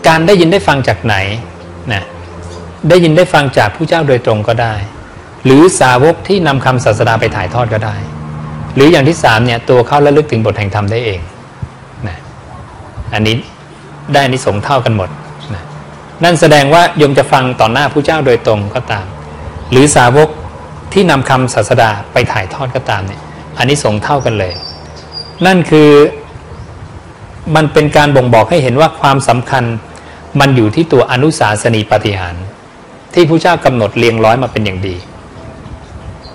การได้ยินได้ฟังจากไหนนะได้ยินได้ฟังจากผู้เจ้าโดยตรงก็ได้ หรือสาวกที่นำคำศาสดาไปถ่ายทอดก็ได้ หรืออย่างที่สามเนี่ยตัวเข้าระลึกถึงบทแห่งธรรมได้เองนะอันนี้ได้อานิสงส์เท่ากันหมดนะนั่นแสดงว่าโยมจะฟังต่อหน้าผู้เจ้าโดยตรงก็ตาม หรือสาวกที่นำคำศาสดาไปถ่ายทอดก็ตามเนี่ยอันนี้สงส์เท่ากันเลย นั่นคือ มันเป็นการบ่งบอกให้เห็นว่าความสำคัญ มันอยู่ที่ตัวอนุสาสนีปฏิหารที่ผู้เจ้ากำหนดเรียงร้อยมาเป็นอย่างดี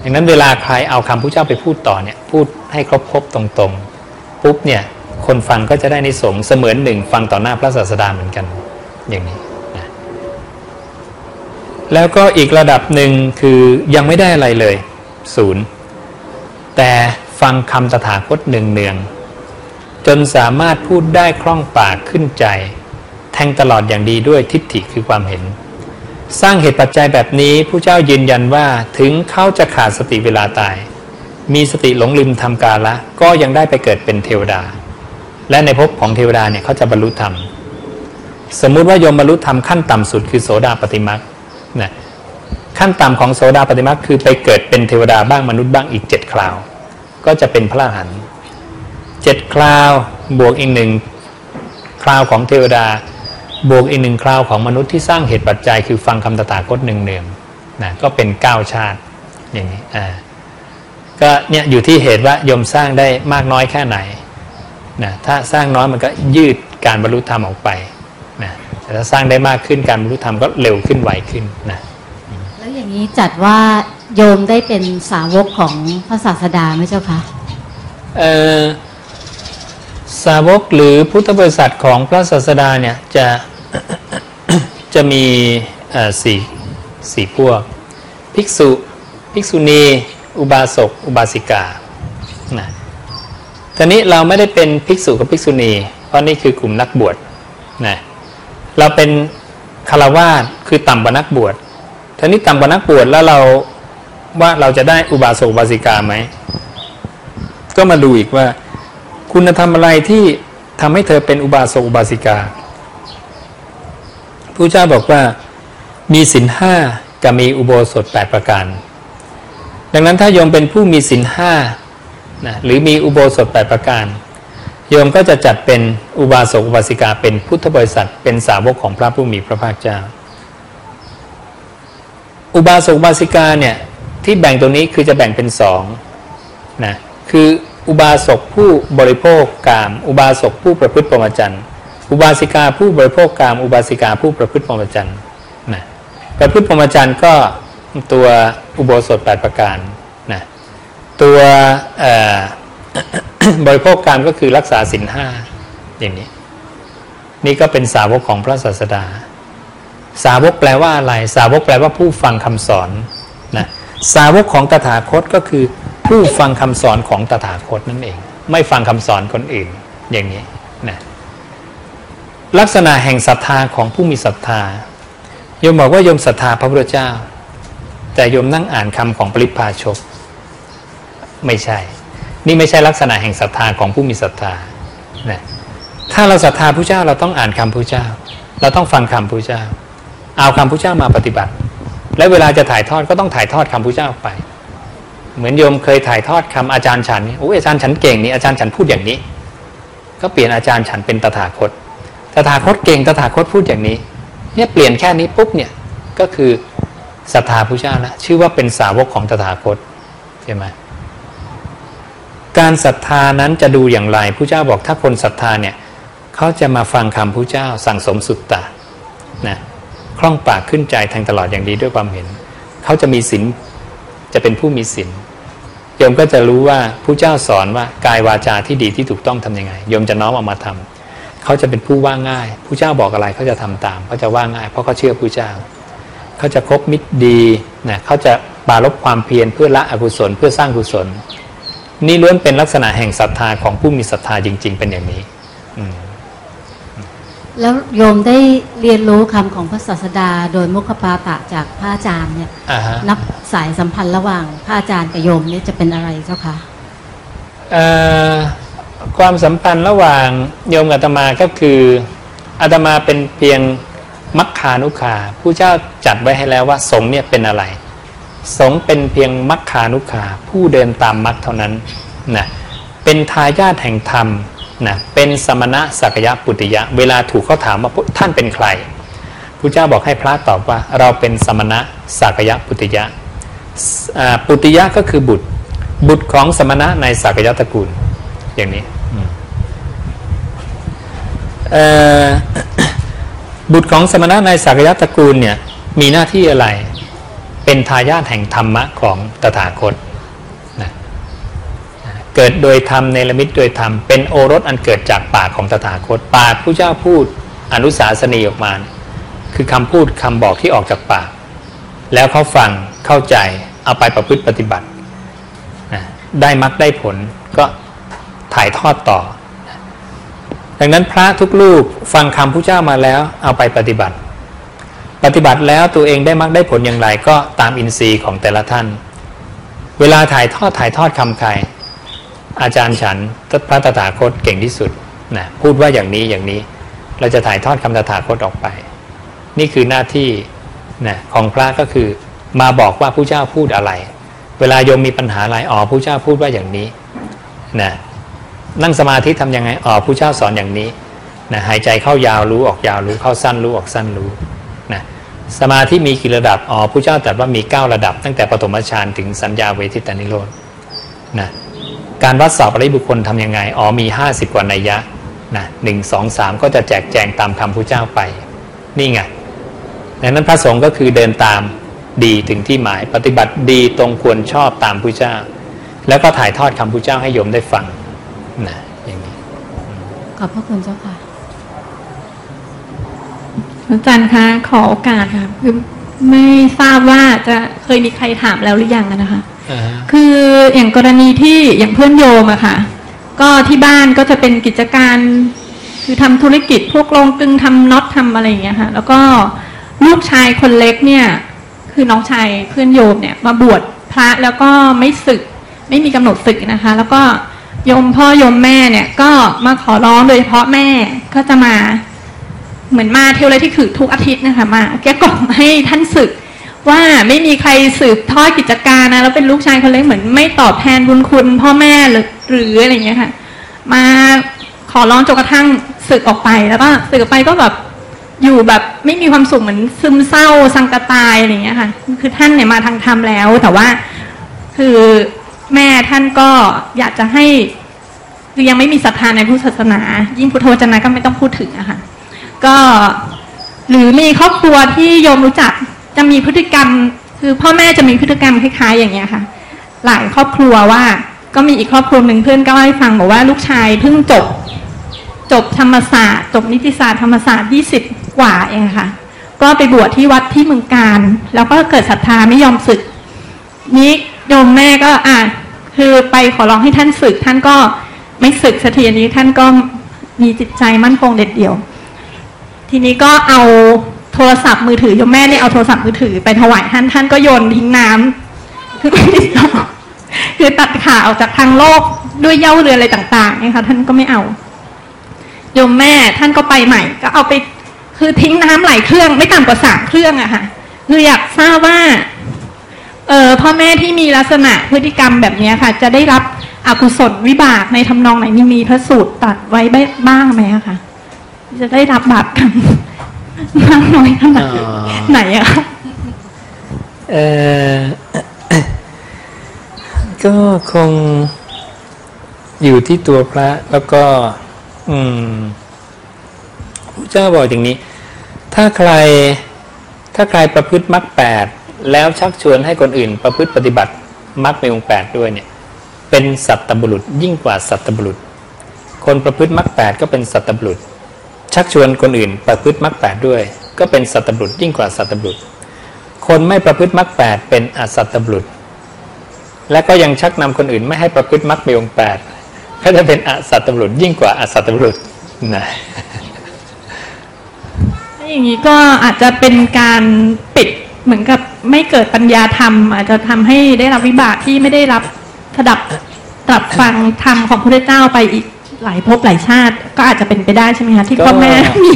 ดังนั้นเวลาใครเอาคำพระเจ้าไปพูดต่อเนี่ยพูดให้ครบครบตรงๆ ปุ๊บเนี่ยคนฟังก็จะได้ในสงส์เสมือนหนึ่งฟังต่อหน้าพระศาสดาเหมือนกันอย่างนี้นะแล้วก็อีกระดับหนึ่งคือยังไม่ได้อะไรเลยศูนย์แต่ฟังคำตถาคตหนึ่งเนือง จนสามารถพูดได้คล่องปากขึ้นใจ แทงตลอดอย่างดีด้วยทิฏฐิคือความเห็น สร้างเหตุปัจจัยแบบนี้ผู้เจ้ายืนยันว่าถึงเขาจะขาดสติเวลาตาย มีสติหลงลืมทำกาละ ก็ยังได้ไปเกิดเป็นเทวดา และในภพของเทวดาเนี่ยเขาจะบรรลุธรรม สมมุติว่ายมบรรลุธรรมขั้นต่ำสุดคือโสดาปฏิมักนะขั้นต่ำของโสดาปฏิมักคือไปเกิดเป็นเทวดาบ้างมนุษย์บ้างอีกเจ็ดคราว ก็จะเป็นพระอรหันต์ เจ็ดคราวบวกอีกหนึ่งคราวของเทวดา บวกอีกหนึ่งคราวของมนุษย์ที่สร้างเหตุปัจจัย คือฟังคำตถาคตหนึ่งเนืองๆนะก็เป็นเก้าชาติอย่างนี้อ่าก็เนี่ยอยู่ที่เหตุว่ายมสร้างได้มากน้อยแค่ไหนนะถ้าสร้างน้อยมันก็ยืดการบรรลุธรรมออกไปนะแต่ถ้าสร้างได้มากขึ้นการบรรลุธรรมก็เร็วขึ้นไวขึ้นนะแล้วอย่างนี้จัดว่าโยมได้เป็นสาวกของพระศาสดาไหมเจ้าคะเอ่อ สาวกหรือพุทธบริษัทของพระศาสดาเนี่ยจะจะมีอ่อสี่สี่พวก ภิกษุ ภิกษุณี อุบาสก อุบาสิกานะทีนี้เราไม่ได้เป็นภิกษุกับภิกษุณี เพราะนี่คือกลุ่มนักบวชนะเราเป็นคารวาสคือต่ำกว่านักบวชทีนี้ต่ำกว่านักบวชแล้วเราว่าเราจะได้อุบาสกอุบาสิกาไหม ก็มาดูอีกว่า คุณธรรมอะไรที่ทำให้เธอเป็นอุบาสกอุบาสิกาผู้เจ้าบอกว่ามีศีลห้ากับมีอุโบสถ 8 ประการ ดังนั้นถ้าโยมเป็นผู้มีศีลห้านะหรือมีอุโบสถ 8 ประการ โยมก็จะจัดเป็นอุบาสกอุบาสิกา เป็นพุทธบริษัท เป็นสาวกของพระผู้มีพระภาคเจ้า อุบาสกอุบาสิกาเนี่ยที่แบ่งตรงนี้คือจะแบ่งเป็นสองนะคือ อุบาสกผู้บริโภคกาม อุบาสกผู้ประพฤติปรมจรรย์อุบาสิกาผู้บริโภคกาม อุบาสิกาผู้ประพฤติปรมจรรย์นะประพฤติปรมจรรย์ก็ตัวอุโบสถ8ประการนะตัวเอ่อบริโภคกามก็คือรักษาศีลห้าอย่างนี้ นี่ก็เป็นสาวกของพระศาสดา สาวกแปลว่าอะไร สาวกแปลว่าผู้ฟังคำสอนนะสาวกของตถาคตก็คือ ผู้ฟังคำสอนของตถาคตนั่นเอง ไม่ฟังคำสอนคนอื่นอย่างนี้นะลักษณะแห่งศรัทธาของผู้มีศรัทธาโยมบอกว่าโยมศรัทธาพระพุทธเจ้า แต่โยมนั่งอ่านคำของปริพาชก ไม่ใช่ นี่ไม่ใช่ลักษณะแห่งศรัทธาของผู้มีศรัทธานะถ้าเราศรัทธาพระเจ้าเราต้องอ่านคำพระเจ้า เราต้องฟังคำพระเจ้า เอาคำพระเจ้ามาปฏิบัติ และเวลาจะถ่ายทอดก็ต้องถ่ายทอดคำพระเจ้าไป เหมือนโยมเคยถ่ายทอดคำอาจารย์ฉันโอ้ยอาจารย์ฉันเก่งนี่อาจารย์ฉันพูดอย่างนี้ ก็เปลี่ยนอาจารย์ฉันเป็นตถาคต ตถาคตเก่งตถาคตพูดอย่างนี้ เนี่ยเปลี่ยนแค่นี้ปุ๊บเนี่ยก็คือศรัทธาพระเจ้าแล้วชื่อว่าเป็นสาวกของตถาคตใช่ไหมการศรัทธานั้นจะดูอย่างไรพระเจ้าบอกถ้าคนศรัทธาเนี่ยเขาจะมาฟังคำพระเจ้าสั่งสมสุตตะนะคล่องปากขึ้นใจแทงตลอดอย่างดีด้วยความเห็น เขาจะมีศีลจะเป็นผู้มีศีล โยมก็จะรู้ว่าผู้เจ้าสอนว่ากายวาจาที่ดีที่ถูกต้องทำยังไงโยมจะน้อมเอามาทำเขาจะเป็นผู้ว่าง่ายผู้เจ้าบอกอะไรเขาจะทำตามเขาจะว่าง่าย เพราะเขาเชื่อผู้เจ้า เขาจะคบมิตรดีนะเขาจะปารบความเพียรเพื่อละอกุศลเพื่อสร้างกุศล นี่ล้วนเป็นลักษณะแห่งศรัทธาของผู้มีศรัทธาจริง ๆ เป็นอย่างนี้ อืม แล้วโยมได้เรียนรู้คำของพระศาสดา โดยมุขปาตะจากพระอาจารย์เนี่ยอ่าฮะ นับสายสัมพันธ์ระหว่างพระอาจารย์กับโยมเนี่ยจะเป็นอะไรเจ้าคะเอ่อความสัมพันธ์ระหว่างโยมกับอาตมาก็คืออาตมาเป็นเพียงมัคคานุคาผู้เจ้าจัดไว้ให้แล้วว่า สงฆ์เนี่ยเป็นอะไร สงฆ์เป็นเพียงมัคคานุคาผู้เดินตามมัคเท่านั้นนะเป็นทายาทแห่งธรรม นะเป็นสมณะสักยะปุติยะ เวลาถูกเขาถามว่าท่านเป็นใครผู้เจ้าบอกให้พระตอบว่าเราเป็นสมณะสักยะปุติยะปุติยะก็คือบุตร บุตรของสมณะในสักยะตระกูล อย่างนี้บุตรของสมณะในสักยะตระกูลเนี่ยมีหน้าที่อะไร เป็นทายาทแห่งธรรมะของตถาคต เกิดโดยธรรมเนรมิตโดยธรรม เป็นโอรสอันเกิดจากปากของตถาคตปากผู้เจ้าพูดอนุสาสนีออกมา คือคำพูดคำบอกที่ออกจากปาก แล้วเขาฟังเข้าใจเอาไปประพฤติปฏิบัตินะได้มรรคได้ผลก็ถ่ายทอดต่อ ดังนั้นพระทุกรูปฟังคำผู้เจ้ามาแล้วเอาไปปฏิบัติ ปฏิบัติแล้วตัวเองได้มรรคได้ผลอย่างไรก็ตามอินทรีย์ของแต่ละท่าน เวลาถ่ายทอดถ่ายทอดคำใคร อาจารย์ฉันพระตถาคตเก่งที่สุดนะพูดว่าอย่างนี้อย่างนี้เราจะถ่ายทอดคำตถาคตออกไป นี่คือหน้าที่นะของพระก็คือมาบอกว่าผู้เจ้าพูดอะไร เวลาโยมมีปัญหาอะไรอ๋อผู้เจ้าพูดว่าอย่างนี้นะนั่งสมาธิทำยังไงอ๋อผู้เจ้าสอนอย่างนี้นะหายใจเข้ายาวรู้ออกยาวรู้เข้าสั้นรู้ออกสั้นรู้นะสมาธิมีกี่ระดับอ๋อผู้เจ้าตรัสว่ามี 9 ระดับ ตั้งแต่ปฐมฌานถึงสัญญาเวทิตานิโรธนะ การวัดสอบอริบุคคลทำยังไง อ๋อมี 50 กว่านัยยะนะหนึ่งสองสามก็จะแจกแจงตามคำผู้เจ้าไป นี่ไงดังนั้นพระสงฆ์ก็คือเดินตามดีถึงที่หมาย ปฏิบัติดีตรงควรชอบตามผู้เจ้า แล้วก็ถ่ายทอดคำผู้เจ้าให้โยมได้ฟังนะอย่างนี้ขอบพระคุณเจ้าค่ะอาจารย์คะขอโอกาสค่ะคือไม่ทราบว่าจะเคยมีใครถามแล้วหรือยังนะคะ คืออย่างกรณีที่อย่างเพื่อนโยมอะค่ะ ก็ที่บ้านก็จะเป็นกิจการ คือทำธุรกิจพวกโรงกลึงทำน็อตทำอะไรอย่างเงี้ยค่ะ แล้วก็ลูกชายคนเล็กเนี่ย คือน้องชายเพื่อนโยมเนี่ยมาบวชพระแล้วก็ไม่ศึก ไม่มีกำหนดศึกนะคะ แล้วก็โยมพ่อโยมแม่เนี่ยก็มาขอร้องโดยเฉพาะแม่ก็จะมาเหมือนมาเที่ยวไรที่คือทุกอาทิตย์นะคะมาแกกล่อมให้ท่านศึก ว่าไม่มีใครสืบทอดกิจการนะแล้วเป็นลูกชายคนเล็กเหมือนไม่ตอบแทนบุญคุณพ่อแม่หรือหรืออะไรเงี้ยค่ะ มาขอร้องจนกระทั่งศึกออกไปแล้วก็ศึกไปก็แบบอยู่แบบไม่มีความสุขเหมือนซึมเศร้าสังกตายอะไรเงี้ยค่ะ คือท่านเนี่ยมาทางธรรมแล้ว แต่ว่าคือแม่ท่านก็อยากจะให้คือยังไม่มีศรัทธาในพุทธศาสนา ยิ่งพุทธวจนะก็ไม่ต้องพูดถึงอะค่ะก็หรือมีครอบครัวที่โยมรู้จัก จะมีพฤติกรรม คือพ่อแม่จะมีพฤติกรรมคล้ายๆ อย่างเงี้ยค่ะ หลายครอบครัวว่า ก็มีอีกครอบครัวหนึ่งเพื่อนก็เล่าให้ฟังบอกว่าลูกชายเพิ่งจบ จบธรรมศาสตร์จบนิติศาสตร์ธรรมศาสตร์ยี่สิบกว่าเองค่ะ ก็ไปบวชที่วัดที่เมืองการ แล้วก็เกิดศรัทธาไม่ยอมศึก นี้โยมแม่ก็อ่าคือไปขอร้องให้ท่านศึก ท่านก็ไม่ศึกสักทีนี้ท่านก็มีจิตใจมั่นคงเด็ดเดี่ยว ทีนี้ก็เอา โทรศัพท์มือถือโยมแม่เนี่ยเอาโทรศัพท์มือถือไปถวายท่านท่านก็โยนทิ้งน้ำคือไม่ได้ตอบคือตัดขาออกจากทางโลกด้วยเย้าเรืออะไรต่างๆนี่ค่ะท่านก็ไม่เอาโยมแม่ท่านก็ไปใหม่ ก็เอาไปคือทิ้งน้ำหลายเครื่องไม่ต่ำกว่าสามเครื่องอะค่ะคืออยากทราบว่าเออพ่อแม่ที่มีลักษณะพฤติกรรมแบบนี้ค่ะ จะได้รับอกุศลวิบากในทำนองไหนมีมีพระสูตรตัดไว้บ้างไหมอะค่ะจะได้รับบาปกรรม มากน้อยขนาดอ๋อไหนอะคะเออก็คงอยู่ที่ตัวพระแล้วก็ อืมพระเจ้าบอกอย่างนี้ ถ้าใคร ถ้าใครประพฤติมรรคแปดแล้วชักชวนให้คนอื่น ประพฤติปฏิบัติมรรคในองค์แปดด้วยเนี่ย เป็นสัตตบุรุษยิ่งกว่าสัตตบุรุษ คนประพฤติมรรคแปดก็เป็นสัตตบุรุษ ชักชวนคนอื่นประพฤติมรรคแปดด้วย ก็เป็นสัตตบุรุษยิ่งกว่าสัตตบุรุษ คนไม่ประพฤติมรรคแปดเป็นอสัตตบุรุษ และก็ยังชักนำคนอื่นไม่ให้ประพฤติมรรคในองค์แปดก็จะเป็นอสัตตบุรุษยิ่งกว่าอสัตตบุรุษนะอย่างนี้ก็อาจจะเป็นการปิดเหมือนกับไม่เกิดปัญญาธรรม อาจจะทำให้ได้รับวิบากที่ไม่ได้รับสดับตรับฟังธรรมของพระพุทธเจ้าไปอีก หลายภพหลายชาติ ก็อาจจะเป็นไปได้ใช่ไหมคะที่พ่อแม่มี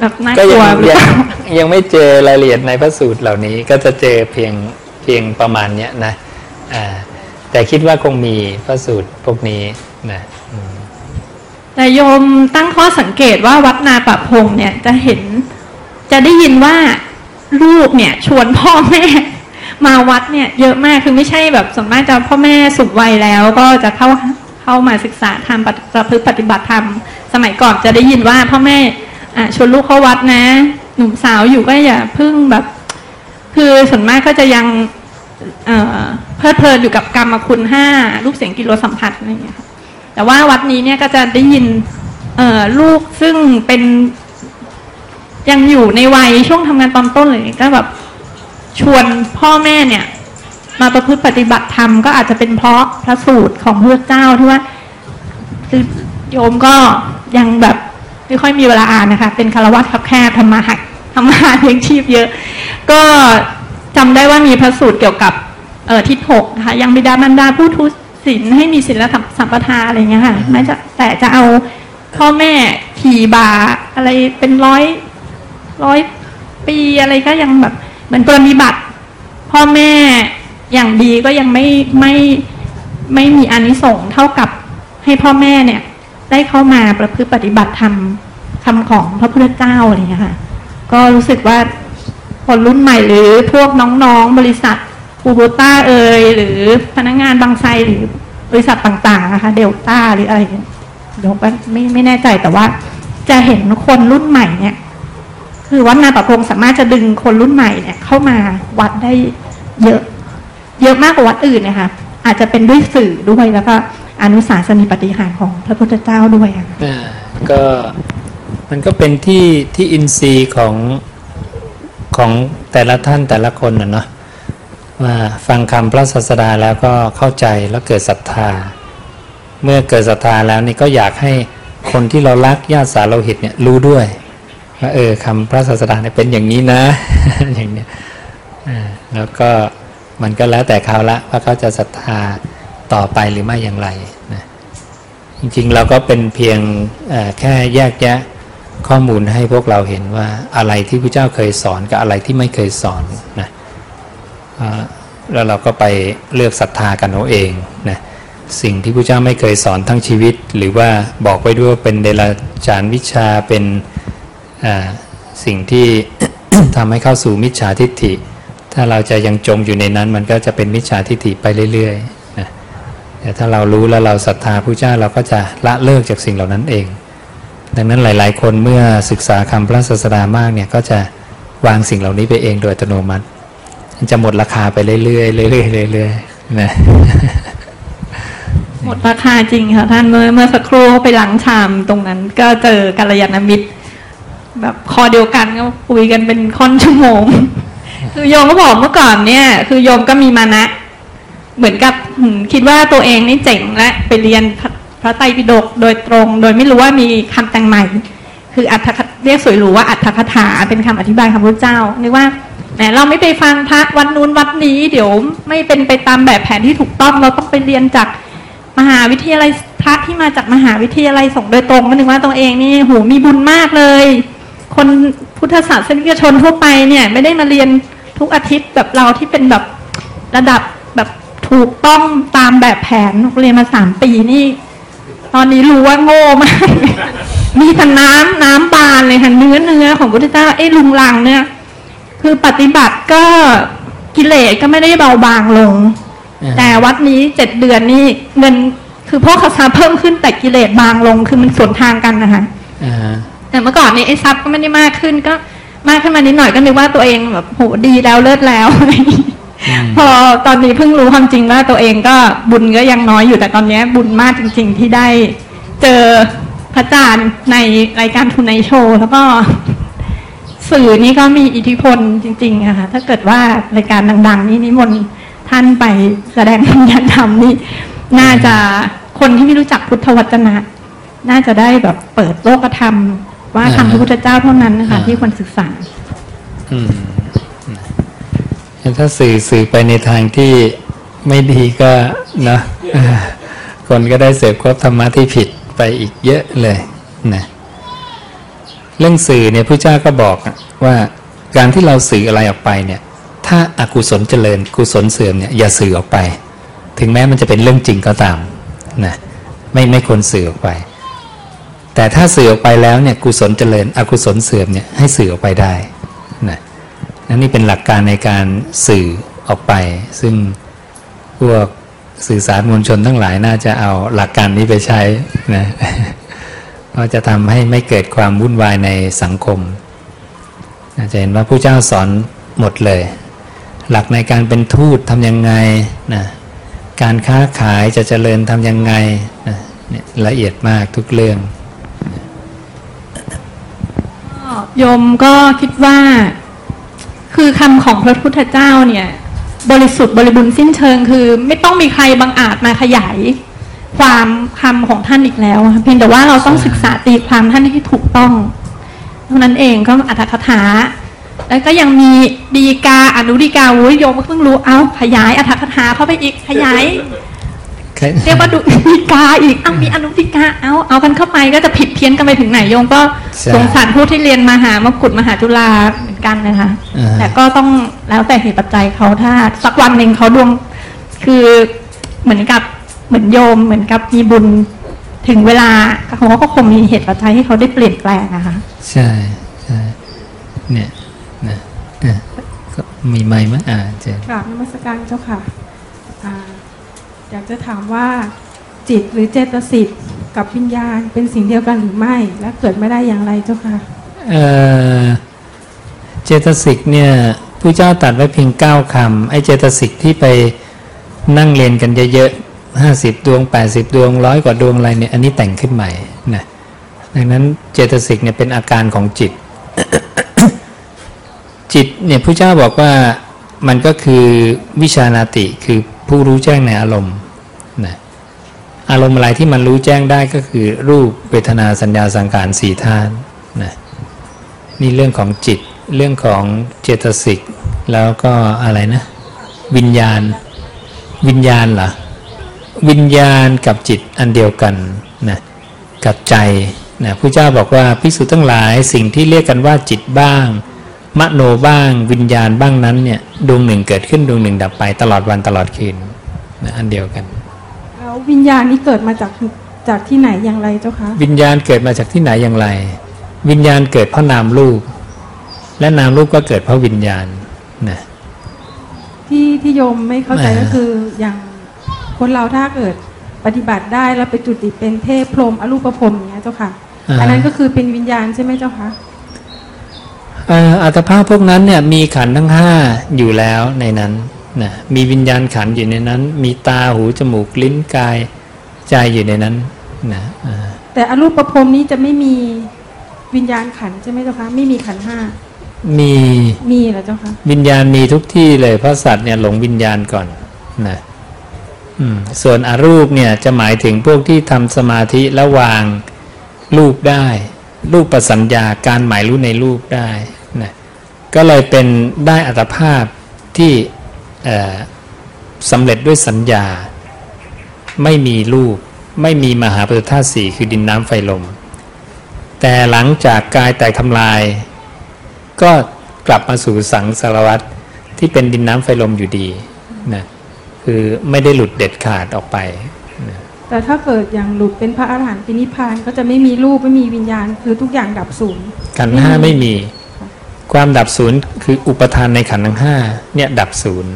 แบบน่าก็กลัยัวงหรือยัเปงล่ายังไม่เจอรายละเอียดในพระสูตรเหล่านี้ก็จะเจอเพียงเพียงประมาณเนี้ยนะอ่าแต่คิดว่าคงมีพระสูตรพวกนี้นะอืมแต่โยมตั้งข้อสังเกตว่าวัดนาปะพงเนี่ยจะเห็นจะได้ยินว่าลูกเนี่ยชวนพ่อแม่มาวัดเนี่ยเยอะมากคือไม่ใช่แบบส่วนมากจะพ่อแม่สุขวัยแล้วก็จะเข้า เข้ามาศึกษาธรรมปฏิประพฤติปฏิบัติธรรม สมัยก่อนจะได้ยินว่าพ่อแม่ชวนลูกเข้าวัดนะ หนุ่มสาวอยู่ก็อย่าพึ่งแบบ คือส่วนมากก็จะยังเอ่อเพลิดเพลินอยู่กับกรรมคุณห้าลูกเสียงกิโลสัมผัสอะไรอย่างเงี้ยค่ะแต่ว่าวัดนี้เนี่ยก็จะได้ยินเลูกซึ่งเป็นยังอยู่ในวัยช่วงทำงานตอนต้นเลยก็แบบชวนพ่อแม่เนี่ย มาประพฤติปฏิบัติธรรมก็อาจจะเป็นเพราะพระสูตรของพระเจ้าที่ว่าคือโยมก็ยังแบบไม่ค่อยมีเวลาอ่านนะคะ เป็นคารวะคับแคบทำมาหักทำมาหาเลี้ยงชีพเยอะ ก็จำได้ว่ามีพระสูตรเกี่ยวกับเอ่อทิศหกนะคะยังบิดามารดาผู้ทุศีลให้มีศีลสัมปทาอะไรเงี้ยค่ะไม่จะแต่จะเอาพ่อแม่ขี่บาอะไรเป็นร้อยร้อยปีอะไรก็ยังแบบเหมือนปรนิบัติ พ่อแม่ อย่างดีก็ยังไม่ไม่ไม่มีอานิสงส์เท่ากับให้พ่อแม่เนี่ย ได้เข้ามาประพฤติปฏิบัติธรรมคำของพระพุทธเจ้าอะไรอย่างเงี้ยค่ะ ก็รู้สึกว่าคนรุ่นใหม่หรือพวกน้องๆบริษัทอูโบต้าเอยหรือพนักงานบางไซหรือบริษัทต่างๆนะคะเดลต้าหรืออะไรเงี้ยเดี๋ยวก็ไม่ไม่แน่ใจแต่ว่า จะเห็นคนรุ่นใหม่เนี่ย คือวัดนาปะพงสามารถจะดึงคนรุ่นใหม่เนี่ย เข้ามาวัดได้เยอะ เยอะมากกว่าวัดอื่นนะคะอาจจะเป็นด้วยสื่อด้วยแล้วก็อนุสาสนีปฏิหารของพระพุทธเจ้าด้วยอะค่ะอ่าก็มันก็เป็นที่ที่อินทรีย์ของของแต่ละท่านแต่ละคนนะเนาะว่าฟังคำพระศาสดาแล้วก็เข้าใจแล้วเกิดศรัทธา เมื่อเกิดศรัทธาแล้วนี่ก็อยากให้คนที่เรารักญาติสาวโลหิตเนี่ยรู้ด้วยว่าเออคำพระศาสดาเนี่ยเป็นอย่างนี้นะอย่างเนี้ยอ่าแล้วก็ มันก็แล้วแต่เขาละว่าเขาจะศรัทธาต่อไปหรือไม่อย่างไรนะจริงๆเราก็เป็นเพียงแค่แยกแยะข้อมูลให้พวกเราเห็นว่าอะไรที่พระเจ้าเคยสอนกับอะไรที่ไม่เคยสอนนะแล้วเราก็ไปเลือกศรัทธากันเอาเองนะสิ่งที่พระเจ้าไม่เคยสอนทั้งชีวิต หรือว่าบอกไว้ด้วยว่าเป็นเดรัจฉานวิชาเป็นสิ่งที่ทำให้เข้าสู่มิจฉาทิฏฐิ ถ้าเราจะยังจมอยู่ในนั้นมันก็จะเป็นมิจฉาทิฏฐิไปเรื่อยๆนะแต่ถ้าเรารู้แล้วเราศรัทธาพระเจ้าเราก็จะละเลิกจากสิ่งเหล่านั้นเอง ดังนั้นหลาย ๆ คนเมื่อศึกษาคำพระศาสดามากเนี่ยก็จะวางสิ่งเหล่านี้ไปเองโดยอัตโนมัติจะหมดราคาไปเรื่อยๆเรื่อยๆเรื่อยๆนะหมดราคาจริงค่ะท่านเมื่อเมื่อสักครู่ไปล้างชามตรงนั้น ก็เจอกัลยาณมิตร แบบคอเดียวกันก็คุยกันเป็นค่อนชั่วโมง คือโยมก็บอกเมื่อก่อนเนี่ย คือโยมก็มีมานะ เหมือนกับคิดว่าตัวเองนี่เจ๋งและไปเรียนพระไตรปิฎกโดยตรง โดยไม่รู้ว่ามีคำแต่งใหม่ คืออัตเรียกสวยหรูว่าอัตถคถาเป็นคำอธิบายคำพุทธเจ้านึกว่าแหมเราไม่ไปฟังพระวันนู้นวัดนี้ เดี๋ยวไม่เป็นไปตามแบบแผนที่ถูกต้องเราต้องไปเรียนจากมหาวิทยาลัยพระที่มาจากมหาวิทยาลัยส่งโดยตรงก็นึกว่าตัวเองนี่โหมีบุญมากเลย คนพุทธศาสนิกชนทั่วไปเนี่ย ไม่ได้มาเรียน ทุกอาทิตย์แบบเราที่เป็นแบบระดับแบบถูกต้องตามแบบแผนเรียนมาสามปีนี่ ตอนนี้รู้ว่าโง่มาก มีแต่น้ำน้ำบานเลยค่ะเนื้อเนื้อของพุทธเจ้าไอ้ลุงลังเนี่ย คือปฏิบัติก็กิเลสก็ไม่ได้เบาบางลงอ่าแต่วัดนี้เจ็ดเดือนนี่เงินคือพ่อคาซาเพิ่มขึ้นแต่กิเลสบางลง คือมันสวนทางกันนะคะอ่าแต่เมื่อก่อนนี้ไอ้ทรัพย์ก็ไม่ได้มากขึ้นก็ มากขึ้นมานิดหน่อยก็นึกว่าตัวเองแบบโหดีแล้วเลิศแล้วอะไรอย่างงี้พอตอนนี้เพิ่งรู้ความจริงว่าตัวเองก็บุญก็ยังน้อยอยู่แต่ตอนนี้บุญมากจริง ๆ ที่ได้เจอพระอาจารย์ในรายการทุนไนโชว์แล้วก็สื่อนี้ก็มีอิทธิพลจริงๆอะค่ะถ้าเกิดว่ารายการดัง ๆ นี้นิมนต์ท่านไปแสดงธรรมยธรรมนี่น่าจะคนที่ไม่รู้จักพุทธวจนะ น่าจะได้แบบเปิดโลกธรรม ว่าอ่าคำพระพุทธเจ้าเท่านั้นนะคะอ่าที่ควรศึกษา อืมนะถ้าสื่อสื่อไปในทางที่ไม่ดีก็เนอะเออคนก็ได้เสพครบธรรมะที่ผิดไปอีกเยอะเลยนะเรื่องสื่อเนี่ยพระเจ้าก็บอกอะว่าการที่เราสื่ออะไรออกไปเนี่ย ถ้าอากุศลเจริญกุศลเสื่อมเนี่ยอย่าสื่อออกไป ถึงแม้มันจะเป็นเรื่องจริงก็ตามนะไม่ไม่ควรสื่อออกไป แต่ถ้าสื่อออกไปแล้วเนี่ยกุศลเจริญอกุศลเสื่อมเนี่ยให้สื่อออกไปได้นะนั่นนี่เป็นหลักการในการสื่อออกไป ซึ่งพวกสื่อสารมวลชนทั้งหลายน่าจะเอาหลักการนี้ไปใช้นะเพราะจะทำให้ไม่เกิดความวุ่นวายในสังคมอาจจะเห็นว่าผู้เจ้าสอนหมดเลย หลักในการเป็นทูตทำยังไงนะการค้าขายจะเจริญทำยังไงนะเนี่ยละเอียดมากทุกเรื่อง โยมก็คิดว่า คือคำของพระพุทธเจ้าเนี่ย บริสุทธิ์บริบูรณ์สิ้นเชิง คือ ไม่ต้องมีใครบังอาจมาขยาย ความคำของท่านอีกแล้วเพียงแต่ว่าเราต้องศึกษาตีความท่านให้ถูกต้องเท่านั้นเองก็อัตถคถา แล้วก็ยังมีดีกาอนุดีกาวุ้ยโยมก็เพิ่งรู้เอาขยายอัตถคถาเข้าไปอีกขยาย เรียกว่าดูดีกาอีกเอ้ามีอนุดีกาเอาเอากันเข้าไปก็จะผิดเพี้ยนกันไปถึงไหนโยมก็ใช่สงสารผู้ที่เรียนมหามกุฎมหาจุฬาเหมือนกันนะคะอ่าฮะแต่ก็ต้องแล้วแต่เหตุปัจจัยเขาถ้า สักวันหนึ่งเขาดวงคือเหมือนกับเหมือนโยมเหมือนกับมีบุญถึงเวลาเขาก็คงมีเหตุปัจจัยให้เขาได้เปลี่ยนแปลงนะคะ ใช่ใช่เนี่ยนะอะก็มีไม้ไหมอ่าเจนกราบนมัสการเจ้าค่ะ อยากจะถามว่าจิตหรือเจตสิกกับวิญญาณเป็นสิ่งเดียวกันหรือไม่ และเกิดไม่ได้อย่างไรเจ้าค่ะเอ่อเจตสิกเนี่ยผู้เจ้าตัดไว้เพียงเก้าคำไอ้เจตสิกที่ไปนั่งเรียนกันเยอะๆห้าสิบดวงแปดสิบดวงร้อยกว่าดวงอะไรเนี่ยอันนี้แต่งขึ้นใหม่นะดังนั้นเจตสิกเนี่ยเป็นอาการของจิต จิตเนี่ยผู้เจ้าบอกว่ามันก็คือวิชานาติคือ ผู้รู้แจ้งในอารมณ์นะอารมณ์อะไรที่มันรู้แจ้งได้ก็คือ รูปเวทนาสัญญาสังขารสี่ธาตุนะนี่เรื่องของจิต เรื่องของเจตสิก แล้วก็อะไรนะ วิญญาณ วิญญาณเหรอวิญญาณกับจิตอันเดียวกันนะกับใจนะผู้เจ้าบอกว่าภิกษุทั้งหลายสิ่งที่เรียกกันว่าจิตบ้าง มโนบ้างวิญญาณบ้างนั้นเนี่ยดวงหนึ่งเกิดขึ้นดวงหนึ่งดับไปตลอดวันตลอดคืนนะอันเดียวกันแล้ววิญญาณนี้เกิดมาจากจากที่ไหนอย่างไรเจ้าคะวิญญาณเกิดมาจากที่ไหนอย่างไร วิญญาณเกิดเพราะนามรูป และนามรูปก็เกิดเพราะวิญญาณนะที่ที่โยมไม่เข้าใจอ่าก็คืออย่างคนเราถ้าเกิดปฏิบัติได้แล้วไปจุติเป็นเทพพรหมอรูปพรหมอย่างเงี้ยเจ้าค่ะอันนั้นก็คือเป็นวิญญาณใช่ไหมเจ้าคะเอ่ออัตภาพพวกนั้นเนี่ยมีขันธ์ทั้งห้าอยู่แล้วในนั้นนะมีวิญญาณขันธ์อยู่ในนั้น มีตาหูจมูกลิ้นกายใจอยู่ในนั้นนะอ่าแต่อรูปพรหมนี้จะไม่มีวิญญาณขันธ์ใช่ไหมเจ้าคะไม่มีขันธ์ห้ามีมีเหรอเจ้าคะวิญญาณมีทุกที่เลยเพราะสัตว์เนี่ยหลงวิญญาณก่อนนะอืมส่วนอรูปเนี่ยจะหมายถึงพวกที่ทำสมาธิแล้ววางรูปได้ รูปประสัญญาการหมายรู้ในรูปได้ นะก็เลยเป็นได้อัตภาพที่เอ่อสำเร็จด้วยสัญญา ไม่มีรูป ไม่มีมหาปฏิธาตุสี่คือดินน้ำไฟลม แต่หลังจากกายแตกทำลาย ก็กลับมาสู่สังสารวัตรที่เป็นดินน้ำไฟลมอยู่ดีนะคือไม่ได้หลุดเด็ดขาดออกไปนะแต่ถ้าเกิดอย่างหลุดเป็นพระอาหารหันต์ปินิพพานก็จะไม่มีรูปไม่มีวิญญาณ คือทุกอย่างดับศูนย์ขันธ์ห้าไม่มี ความดับศูนย์คืออุปทานในขันธ์ทั้งห้าเนี่ยดับศูนย์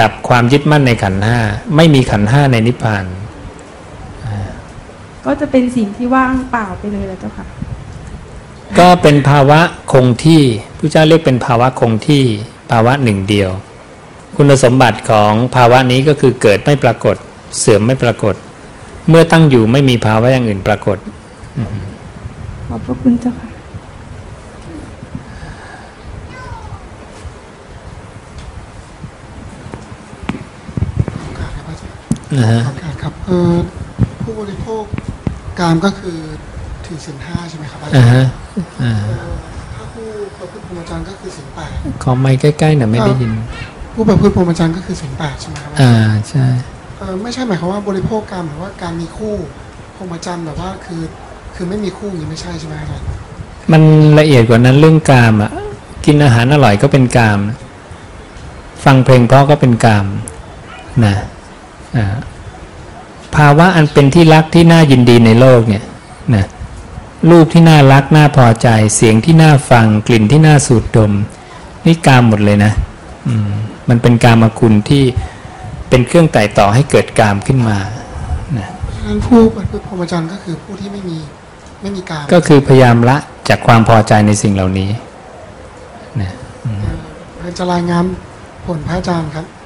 ดับความยึดมั่นในขันธ์ห้าไม่มีขันธ์ห้าในนิพพานก็จะเป็นสิ่งที่ว่างเปล่าไปเลยแหละเจ้าค่ะ ก็เป็นภาวะคงที่ผู้เจ้าเรียกเป็นภาวะคงที่ภาวะหนึ่งเดียว คุณสมบัติของภาวะนี้ก็คือเกิดไม่ปรากฏ เสื่อมไม่ปรากฏ เมื่อตั้งอยู่ไม่มีภาวะอย่างอื่นปรากฏ ขอบพระคุณเจ้าค่ะ นะฮะขอบคุณครับเออผู้บริโภคกามก็คือถือศีลห้าใช่ไหมครับอาจาอ่ารย์ฮะอ่าเอ่อถ้าผู้ประพฤติพรหมจรรย์ก็คือศีลแปดขอไมค์ใกล้ๆหน่อยไม่ได้ยิน ผู้ประพฤติพรหมจรรย์ก็คือศีลแปดใช่ไหมครับอาจารย์อ่าใช่เออไม่ใช่หมายความว่าบริโภคกามหรือว่าการมีคู่พรหมจรรย์แบบว่าคือคือไม่มีคู่อย่างนี้ไม่ใช่ใช่ไหมอาจารย์มันละเอียดกว่านั้นเรื่องกามอะกินอาหารอร่อยก็เป็นกาม ฟังเพลงเพราะก็เป็นกามนะอ่า ภาวะอันเป็นที่รักที่น่ายินดีในโลกเนี่ยนะรูปที่น่ารักน่าพอใจ เสียงที่น่าฟัง กลิ่นที่น่าสูดดม นี่กามหมดเลยนะอืมมันเป็นกามคุณที่เป็นเครื่องไต่ต่อให้เกิดกามขึ้นมานะเพราะฉะนั้นผู้ประพฤติพรหมจรรย์ก็คือผู้ที่ไม่มีไม่มีกาม ก็คือพยายามละจากความพอใจในสิ่งเหล่านี้นะเออจะรายงานผลพระอาจารย์ครับอ่าฮะ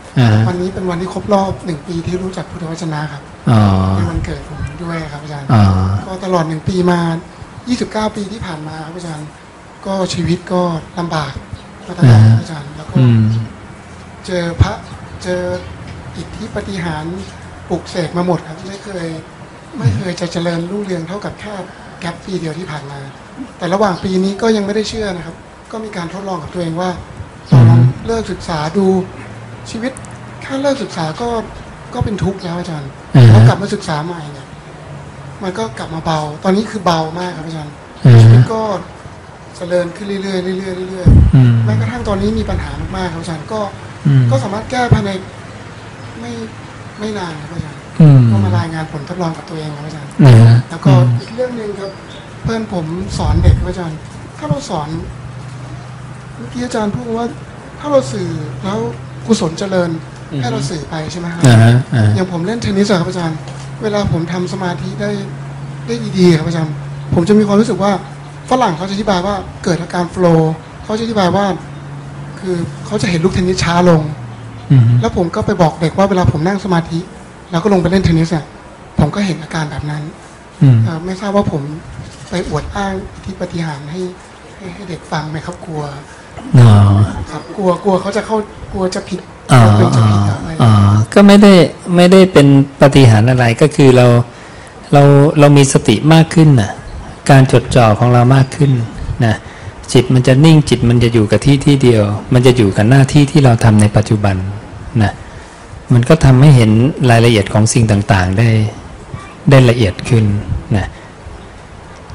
วันนี้เป็นวันที่ครบรอบหนึ่งปีที่รู้จักพุทธวจนะครับอ๋อในวันเกิดผมด้วยครับอาจารย์อ๋อก็ตลอดหนึ่งปีมา 29 ปีที่ผ่านมาครับอาจารย์ ก็ชีวิตก็ลำบากมาตลอดครับอาจารย์แล้วก็อืมเจอพระเจออิทธิปฏิหารย์ปลุกเสกมาหมดครับไม่เคย ไม่เคยจะเจริญรุ่งเรืองเท่ากับแค่แก๊ปปีเดียวที่ผ่านมา แต่ระหว่างปีนี้ก็ยังไม่ได้เชื่อนะครับ ก็มีการทดลองกับตัวเองว่าลองเลิกศึกษาดู ชีวิตแค่เลิกศึกษาก็ก็เป็นทุกข์แล้วอาจารย์อ่าฮะแล้วกลับมาศึกษาใหม่เนี่ย มันก็กลับมาเบา ตอนนี้คือเบามากครับอาจารย์อ่าชีวิตฮะก็เจริญขึ้นเรื่อยๆเรื่อยๆเรื่อยอืมๆแม้กระทั่งตอนนี้มีปัญหามากๆครับอาจารย์ก็อืมก็สามารถแก้ภายในไม่ไม่นานครับอาจารย์อืมก็มารายงานผลทดลองกับตัวเองครับอาจารย์อ่าฮะแล้วก็อีกเรื่องหนึ่งครับ เพื่อนผมสอนเด็กครับอาจารย์ ถ้าเราสอนเมื่อกี้อาจารย์พูดว่า ถ้าเราสื่อแล้ว กุศลเจริญให้เราสื่อไปใช่ไหมครับอ่าฮะอ่าฮะอย่างผมเล่นเทนนิสอะครับอาจารย์ เวลาผมทำสมาธิได้ได้ดีๆครับอาจารย์ผมจะมีความรู้สึกว่าฝรั่งเขาจะอธิบายว่าเกิดอาการโฟล์เขาจะอธิบายว่า คือเขาจะเห็นลูกเทนนิสช้าลงอืมแล้วผมก็ไปบอกเด็กว่าเวลาผมนั่งสมาธิ แล้วก็ลงไปเล่นเทนนิสเนี่ยผมก็เห็นอาการแบบนั้นอืมเอ่อไม่ทราบว่าผมไปอวดอ้างที่ปฏิหารย์ให้ให้ให้เด็กฟังไหมครับกลัวอ๋อ ครับกลัวกลัวเขาจะเข้ากลัวจะผิดอ๋อกลัวเป็นจะอ๋อผิดอะไรอ๋อก็ไม่ได้ไม่ได้เป็นปฏิหารย์อะไรก็คือเราเราเรามีสติมากขึ้นน่ะการจดจ่อของเรามากขึ้นนะจิตมันจะนิ่งจิตมันจะอยู่กับที่ที่เดียว มันจะอยู่กับหน้าที่ที่เราทำในปัจจุบันนะมันก็ทำให้เห็นรายละเอียดของสิ่งต่างๆได้ได้ละเอียดขึ้นนะ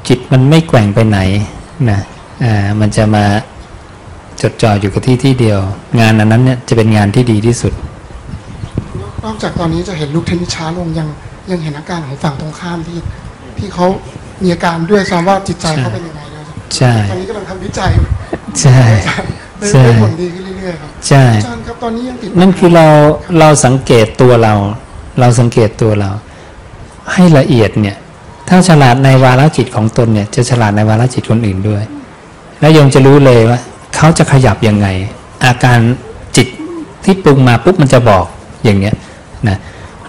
จิตมันไม่แกว่งไปไหนนะอ่ามันจะมา จดจ่ออยู่กับที่ที่เดียว งานอันนั้นเนี่ยจะเป็นงานที่ดีที่สุด นอกจากตอนนี้จะเห็นลูกเทนนิสช้าลงยังยังเห็นอาการของฝั่งตรงข้ามที่ที่เขามีอาการด้วยซ้ำว่าจิตใจเขาเป็นยังไงด้วยใช่ตอนนี้กำลังทำวิจัยใช่ได้ใช่ได้ผลดีขึ้นเรื่อยๆครับใช่อาจารย์ครับตอนนี้ยังติดนั่นคือเราเราสังเกตตัวเรา เราสังเกตตัวเรา ให้ละเอียดเนี่ย ถ้าฉลาดในวาระจิตของตนเนี่ย จะฉลาดในวาระจิตคนอื่นด้วย แล้วโยมจะรู้เลยว่า เขาจะขยับยังไง อาการจิตที่ปรุงมาปุ๊บมันจะบอกอย่างเนี้ยนะ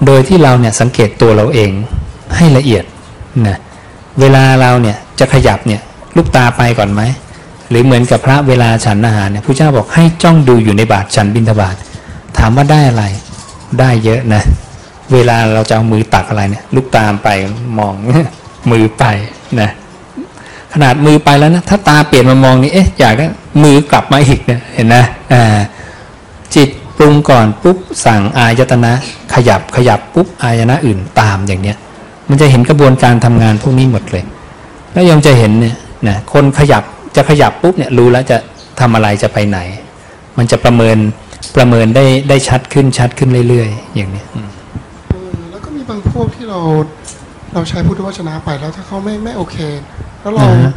โดยที่เราเนี่ยสังเกตตัวเราเองให้ละเอียดนะเวลาเราเนี่ยจะขยับเนี่ยลูกตาไปก่อนไหมหรือเหมือนกับพระเวลาฉันอาหารเนี่ยผู้เจ้าบอกให้จ้องดูอยู่ในบาตรฉันบิณฑบาตถามว่าได้อะไร ได้เยอะนะ เวลาเราจะเอามือตักอะไรเนี่ยลูกตามไปมองมือไปนะขนาดมือไปแล้วนะถ้าตาเปลี่ยนมามองนี่เอ๊ะอยาก มือกลับมาอีกเนี่ยเห็นนะอ่าจิตปรุงก่อนปุ๊บสั่งอายตนะ ขยับขยับปุ๊บอายนะอื่นตามอย่างเนี้ย มันจะเห็นกระบวนการทำงานพวกนี้หมดเลย แล้วโยมจะเห็นเนี่ยนะคนขยับจะขยับปุ๊บเนี่ยรู้แล้วจะทำอะไรจะไปไหน มันจะประเมินประเมินได้ได้ชัดขึ้นชัดขึ้นเรื่อยๆ อย่างเนี้ยอืมเออแล้วก็มีบางพวกที่เราเราใช้พุทธวจนะไปแล้วถ้าเขาไม่ไม่โอเค แล้วเราอ่าฮะ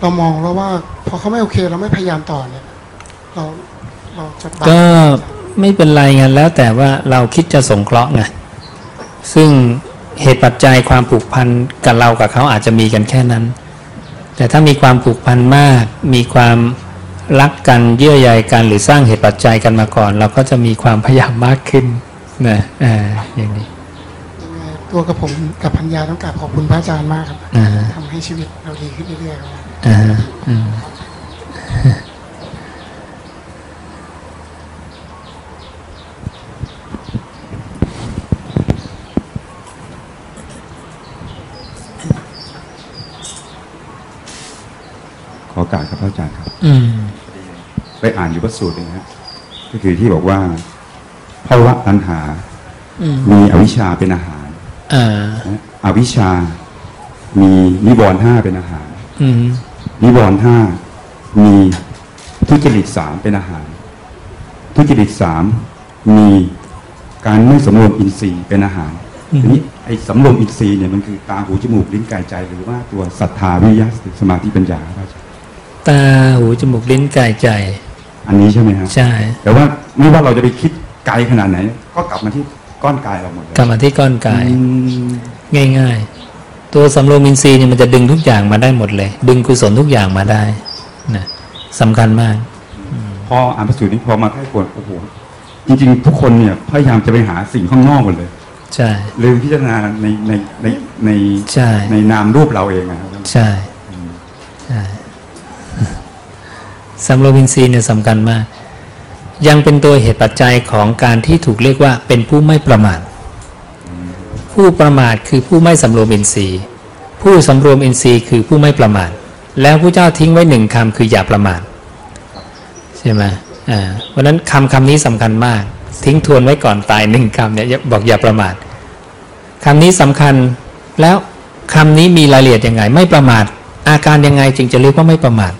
เรามองแล้วว่า พอเขาไม่โอเคเราไม่พยายามต่อเนี่ย เราเราจะบาปก็ไม่เป็นไรไงแล้วแต่ว่าเราคิดจะสงเคราะห์ไงซึ่งเหตุปัจจัยความผูกพันกับเรากับเขาอาจจะมีกันแค่นั้น แต่ถ้ามีความผูกพันมาก มีความรักกันเยื่อใยกันหรือสร้างเหตุปัจจัยกันมาก่อน เราก็จะมีความพยายามมากขึ้นนะอ่าอย่างนี้ยังไงตัวกับผมกับพัญญาต้องกราบขอบคุณพระอาจารย์มากครับอ่าทำให้ชีวิตเราดีขึ้นเรื่อยๆครับ อ่าฮะขอโอกาสครับพระอาจารย์ครับ อืม ไปอ่านอยู่พระสูตรหนึงฮะก็คือที่บอกว่าภาวะตัณหา อืมมีอวิชชาเป็นอาหารอ่านะอวิชชา มีนิวรณ์ห้าเป็นอาหาร อืม นิวรณ์ห้ามีทุจริตสามเป็นอาหาร ทุจริตสามมีการไม่สำรวมอินทรีย์เป็นอาหารอืมทีนี้ไอ้สำรวมอินทรีย์เนี่ยมันคือตาหูจมูกลิ้นกายใจ หรือว่าตัวศรัทธาวิริยะสติสมาธิปัญญาครับอาจารย์ตาหูจมูกลิ้นกายใจ อันนี้ใช่ไหมครับใช่ แต่ว่าไม่ว่าเราจะไปคิดไกลขนาดไหน ก็กลับมาที่ก้อนกายเราหมดเลยกลับมาที่ก้อนกายอืมง่ายๆ ตัวสำรวมอินทรีย์เนี่ยมันจะดึงทุกอย่างมาได้หมดเลย ดึงกุศลทุกอย่างมาได้นะสำคัญมาก พออ่านพระสูตรนี้พอมาใกล้ควรโอ้โหจริง ๆ ทุกคนเนี่ยพยายามจะไปหาสิ่งข้างนอกหมดเลย ใช่ลืมพิจารณาในในในในใช่ในนามรูปเราเองนะครับใช่ใช่สำรวมอินทรีย์เนี่ยสำคัญมาก ยังเป็นตัวเหตุปัจจัยของการที่ถูกเรียกว่าเป็นผู้ไม่ประมาท ผู้ประมาทคือผู้ไม่สำรวมอินทรีย์ ผู้สำรวมอินทรีย์คือผู้ไม่ประมาท แล้วผู้เจ้าทิ้งไว้หนึ่งคำคืออย่าประมาทใช่ไหมอ่าเพราะนั้นคำคำนี้สำคัญมาก ทิ้งทวนไว้ก่อนตายหนึ่งคำเนี่ยบอกอย่าประมาทคำนี้สำคัญแล้วคำนี้มีรายละเอียดยังไง ไม่ประมาท อาการยังไงจึงจะเรียกว่าไม่ประมาท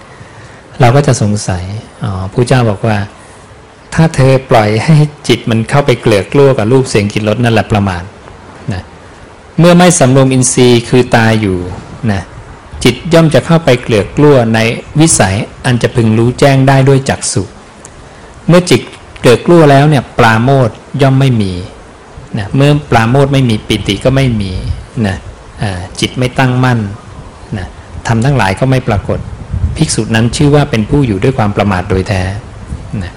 เราก็จะสงสัยอ๋อผู้เจ้าบอกว่า ถ้าเธอปล่อยให้จิตมันเข้าไปเกลือกกลัวกับรูปเสียงกลิ่นรสนั่นแหละประมาท เมื่อไม่สำรวมอินทรีย์คือตาอยู่นะจิตย่อมจะเข้าไปเกลือกกลัวในวิสัยอันจะพึงรู้แจ้งได้ด้วยจักษุเมื่อจิตเกลือกกลัวแล้วเนี่ยปราโมทย่อมไม่มีนะเมื่อปราโมทไม่มีปิติก็ไม่มีนะจิตไม่ตั้งมั่นนะทำทั้งหลายก็ไม่ปรากฏ ภิกษุนั้นชื่อว่าเป็นผู้อยู่ด้วยความประมาทโดยแท้นะ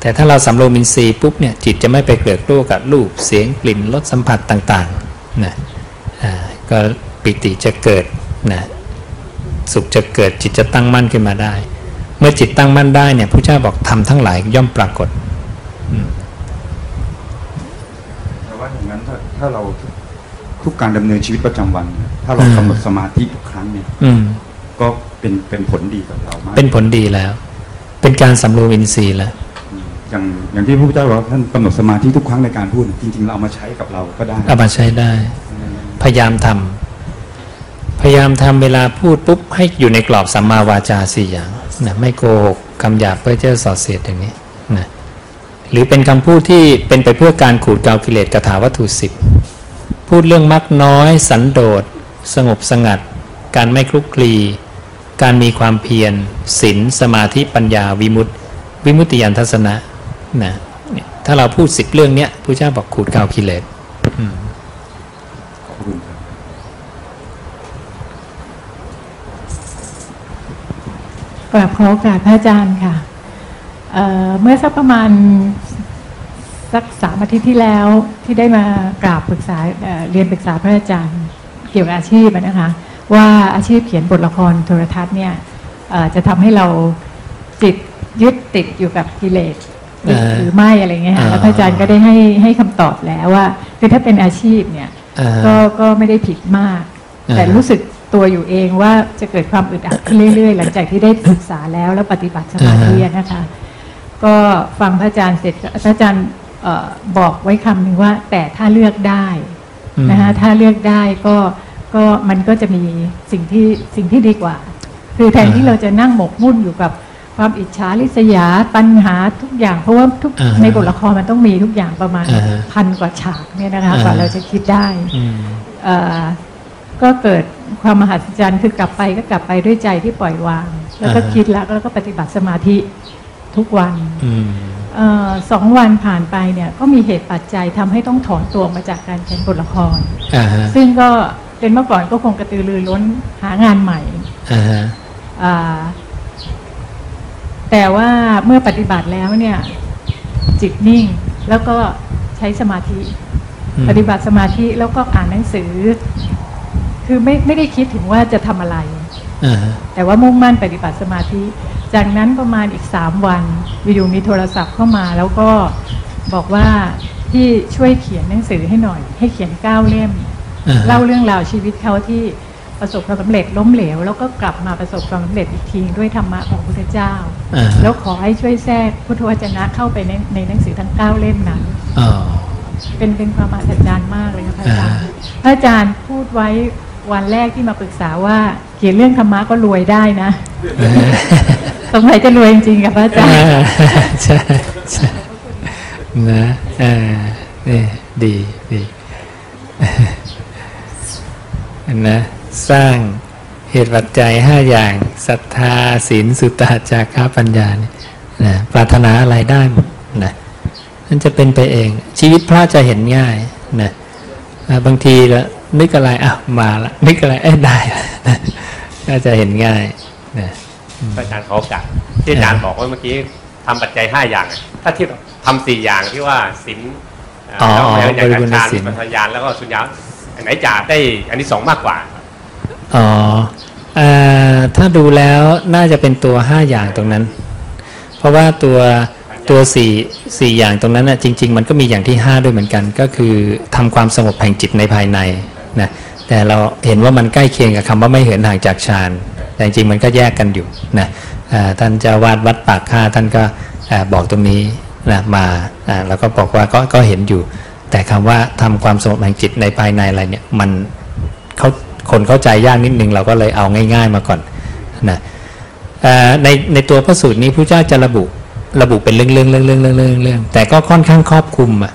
แต่ถ้าเราสำรวมอินทรีย์ปุ๊บเนี่ยจิตจะไม่ไปเกลือกกลัวกับรูปเสียงกลิ่นรสสัมผัสต่างๆ นะอ่าก็ปิติจะเกิดนะสุขจะเกิดจิตจะตั้งมั่นขึ้นมาได้ เมื่อจิตตั้งมั่นได้เนี่ยพระเจ้าบอกทำทั้งหลายย่อมปรากฏอืมแต่ว่าอย่างนั้นถ้าถ้าเราทุกทุกการดำเนินชีวิตประจำวันเนี่ยถ้าเรากำหนดสมาธิทุกครั้งเนี่ยอืมก็เป็นเป็นผลดีกับเรามากเป็นผลดีแล้ว เป็นการสำรวมอินทรีย์แล้ว อย่างอย่างที่พระพุทธเจ้าบอกว่าท่านกำหนดสมาธิทุกครั้งในการพูด จริง ๆ เราเอามาใช้กับเราก็ได้ เอามาใช้ได้ พยายามทำพยายามทำเวลาพูดปุ๊บให้อยู่ในกรอบสัมมาวาจาสี่อย่างนะไม่โกหกคำหยาบเพื่อเจ้าสอดเสียดอย่างนี้นะหรือเป็นคำพูดที่เป็นไปเพื่อการขูดเกลากิเลสกถาวัตถุสิบพูดเรื่องมักน้อย สันโดษ สงบสงัด การไม่คลุกคลี การมีความเพียรศีลสมาธิปัญญาวิมุตติ วิมุตติยานทัศนะ นะถ้าเราพูดสิบเรื่องเนี้ยพระเจ้าบอกขูดเกากิเลสกราบขอโอกาสพระอาจารย์ค่ะเเมื่อสักประมาณสักสามอาทิตย์ที่แล้วที่ได้มากราบปรึกษาเเรียนปรึกษาพระอาจารย์ เกี่ยวกับอาชีพนะคะ ว่าอาชีพเขียนบทละครโทรทัศน์เนี่ยจะทำให้เราจิตยึดติดอยู่กับกิเลส หรืออ่าหรือไม่อะไรเงี้ยค่ะแล้วพระอาจารย์ก็ได้ให้ให้คำตอบแล้วว่า คือถ้าเป็นอาชีพเนี่ยอ่าฮะก็ก็ไม่ได้ผิดมากอ่าแต่รู้สึกตัวอยู่เองว่าจะเกิดความอึดอัดขึ้นเรื่อยๆ หลังจากที่ได้ศึกษาแล้วแล้วปฏิบัติสมาธินะคะ ก็ฟังพระอาจารย์เสร็จพระอาจารย์เอ่อบอกไว้คำหนึ่งว่า แต่ถ้าเลือกได้อืมนะคะถ้าเลือกได้ก็ก็มันก็จะมีสิ่งที่สิ่งที่ดีกว่า คือแทนที่เราจะนั่งหมกมุ่นอยู่กับ ความอิจฉาริษยาปัญหาทุกอย่างเพราะว่าทุกอ่าฮะในบทละครมันต้องมีทุกอย่างประมาณอ่าฮะพันกว่าฉากเนี่ยนะคะอ่าฮะกว่าเราจะคิดได้อืมเอ่อก็เกิดความมหัศจรรย์คือกลับไปก็กลับไปด้วยใจที่ปล่อยวาง แล้วก็อ่าฮะคิดแล้วแล้วก็ปฏิบัติสมาธิทุกวันอืมเออสองวันผ่านไปเนี่ยก็มีเหตุปัจจัยทำให้ต้องถอนตัวมาจากการเขียนบทละครอ่าฮะซึ่งก็เป็นเมื่อก่อนก็คงกระตือรือร้นหางานใหม่อ่าฮะอ่า แต่ว่าเมื่อปฏิบัติแล้วเนี่ยจิตนิ่งแล้วก็ใช้สมาธิอืมปฏิบัติสมาธิแล้วก็อ่านหนังสือ คือไม่ไม่ได้คิดถึงว่าจะทำอะไรอ่าฮะแต่ว่ามุ่งมั่นปฏิบัติสมาธิ จากนั้นประมาณอีกสามวันวิดีโอมีโทรศัพท์เข้ามา แล้วก็บอกว่าที่ช่วยเขียนหนังสือให้หน่อย ให้เขียนเก้าเล่มอ่าฮะเล่าเรื่องราวชีวิตเขาที่ ประสบความสำเร็จล้มเหลว แล้วก็กลับมาประสบความสำเร็จอีกทีด้วยธรรมะของพระพุทธเจ้าอ่าฮะแล้วขอให้ช่วยแทรกพุทธวจนะเข้าไปในในหนังสือทั้งเก้าเล่มนั้นอ๋อเป็นเป็นความมหัศจรรย์มากเลยค่ะพระอาจารย์พระอาจารย์พูดไว้วันแรกที่มาปรึกษาว่าเขียนเรื่องธรรมะก็รวยได้นะสงสัยจะรวยจริงๆกับพระอาจารย์อ่าใช่ใช่นะอ่านี่ดีดีนะ สร้างเหตุปัจจัยห้าอย่างศรัทธาศีลสุตตะจาระปัญญาเนี่ยนะปรารถนาอะไรได้หมดนะมันจะเป็นไปเอง ชีวิตพระจะเห็นง่ายนะอ่าบางทีละนึกอะไรอะมาละนึกอะไรเอ้ยได้ละนะก็จะเห็นง่ายนะอาจารย์ขอโอกาสที่อาจารย์บอกว่าเมื่อกี้ทำปัจจัยห้าอย่างอะถ้าที่ทำสี่อย่างที่ว่าศีลเอ๋อแล้วอย่างบริบูรณฌานศีลปัญญาแล้วก็สุญญาอันไหนจะได้อันนี้สองส์มากกว่า อ๋ออถ้าดูแล้วน่าจะเป็นตัวห้าอย่างตรงนั้น เพราะว่าตัวตัวสี่สี่อย่างตรงนั้นน่ะจริง ๆ มันก็มีอย่างที่ห้าด้วยเหมือนกัน ก็คือทำความสงบแห่งจิตในภายในนะแต่เราเห็นว่ามันใกล้เคียงกับคำว่าไม่เหินห่างจากฌานแต่จริงๆมันก็แยกกันอยู่นะท่านเจ้าวาดวัดปากค่าท่านก็บอกตรงนี้นะมาอ่าแล้วก็บอกว่าก็ก็เห็นอยู่ แต่คำว่าทำความสงบแห่งจิตในภายในอะไรเนี่ยมันเขา คนเข้าใจยากนิดนึงเราก็เลยเอาง่าย ๆ มาก่อนนะเอ่อในในตัวพระสูตรนี้พระเจ้าจะระบุระบุเป็นเรื่องเรื่องเรื่องเรื่องเรื่องเรื่องเรื่องแต่ก็ค่อนข้างครอบคลุมอะ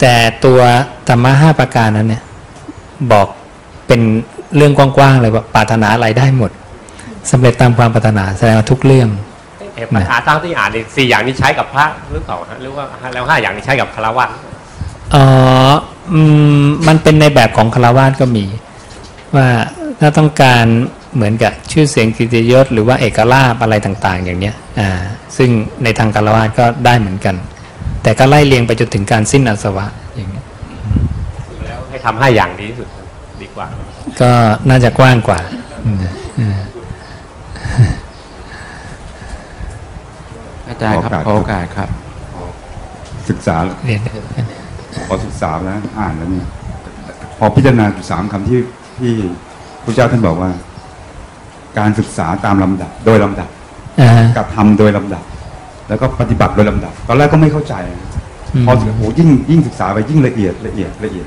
แต่ตัวธรรมะห้าประการนั้นเนี่ยบอกเป็นเรื่องกว้างๆเลยว่าปรารถนาอะไรได้หมดสำเร็จตามความปรารถนาแสดงว่าทุกเรื่องเอ่อปัญหาตามที่อ่านเนี่ยสี่อย่างนี้ใช้กับพระหรือเปล่าฮะหรือว่าแล้วห้าอย่างนี้ใช้กับคารวะเอ๋ออืมมันเป็นในแบบของคารวาสก็มี ว่าถ้าต้องการเหมือนกับชื่อเสียงกิตติยศหรือว่าเอกลาภอะไรต่างๆ อย่างเนี้ยอ่าซึ่งในทางคารวาสก็ได้เหมือนกัน แต่ก็ไล่เรียงไปจนถึงการสิ้นอาสวะอย่างเนี้ยแล้วให้ทำห้าอย่างดีที่สุดดีกว่า ก็น่าจะกว้างกว่าอืมอืมอาจารย์ครับขอโอกาสครับ ศึกษาเรียนพอศึกษาแล้วอ่านแล้วเนี่ยพอพิจารณาอยู่สามคำที่ ที่พระเจ้าท่านบอกว่า การศึกษาตามลำดับ โดยลำดับอ่ากับทำโดยลำดับ แล้วก็ปฏิบัติโดยลำดับ ตอนแรกก็ไม่เข้าใจนะอืมพอโอ้โหยิ่งยิ่งศึกษาไปยิ่งละเอียดละเอียดละเอียด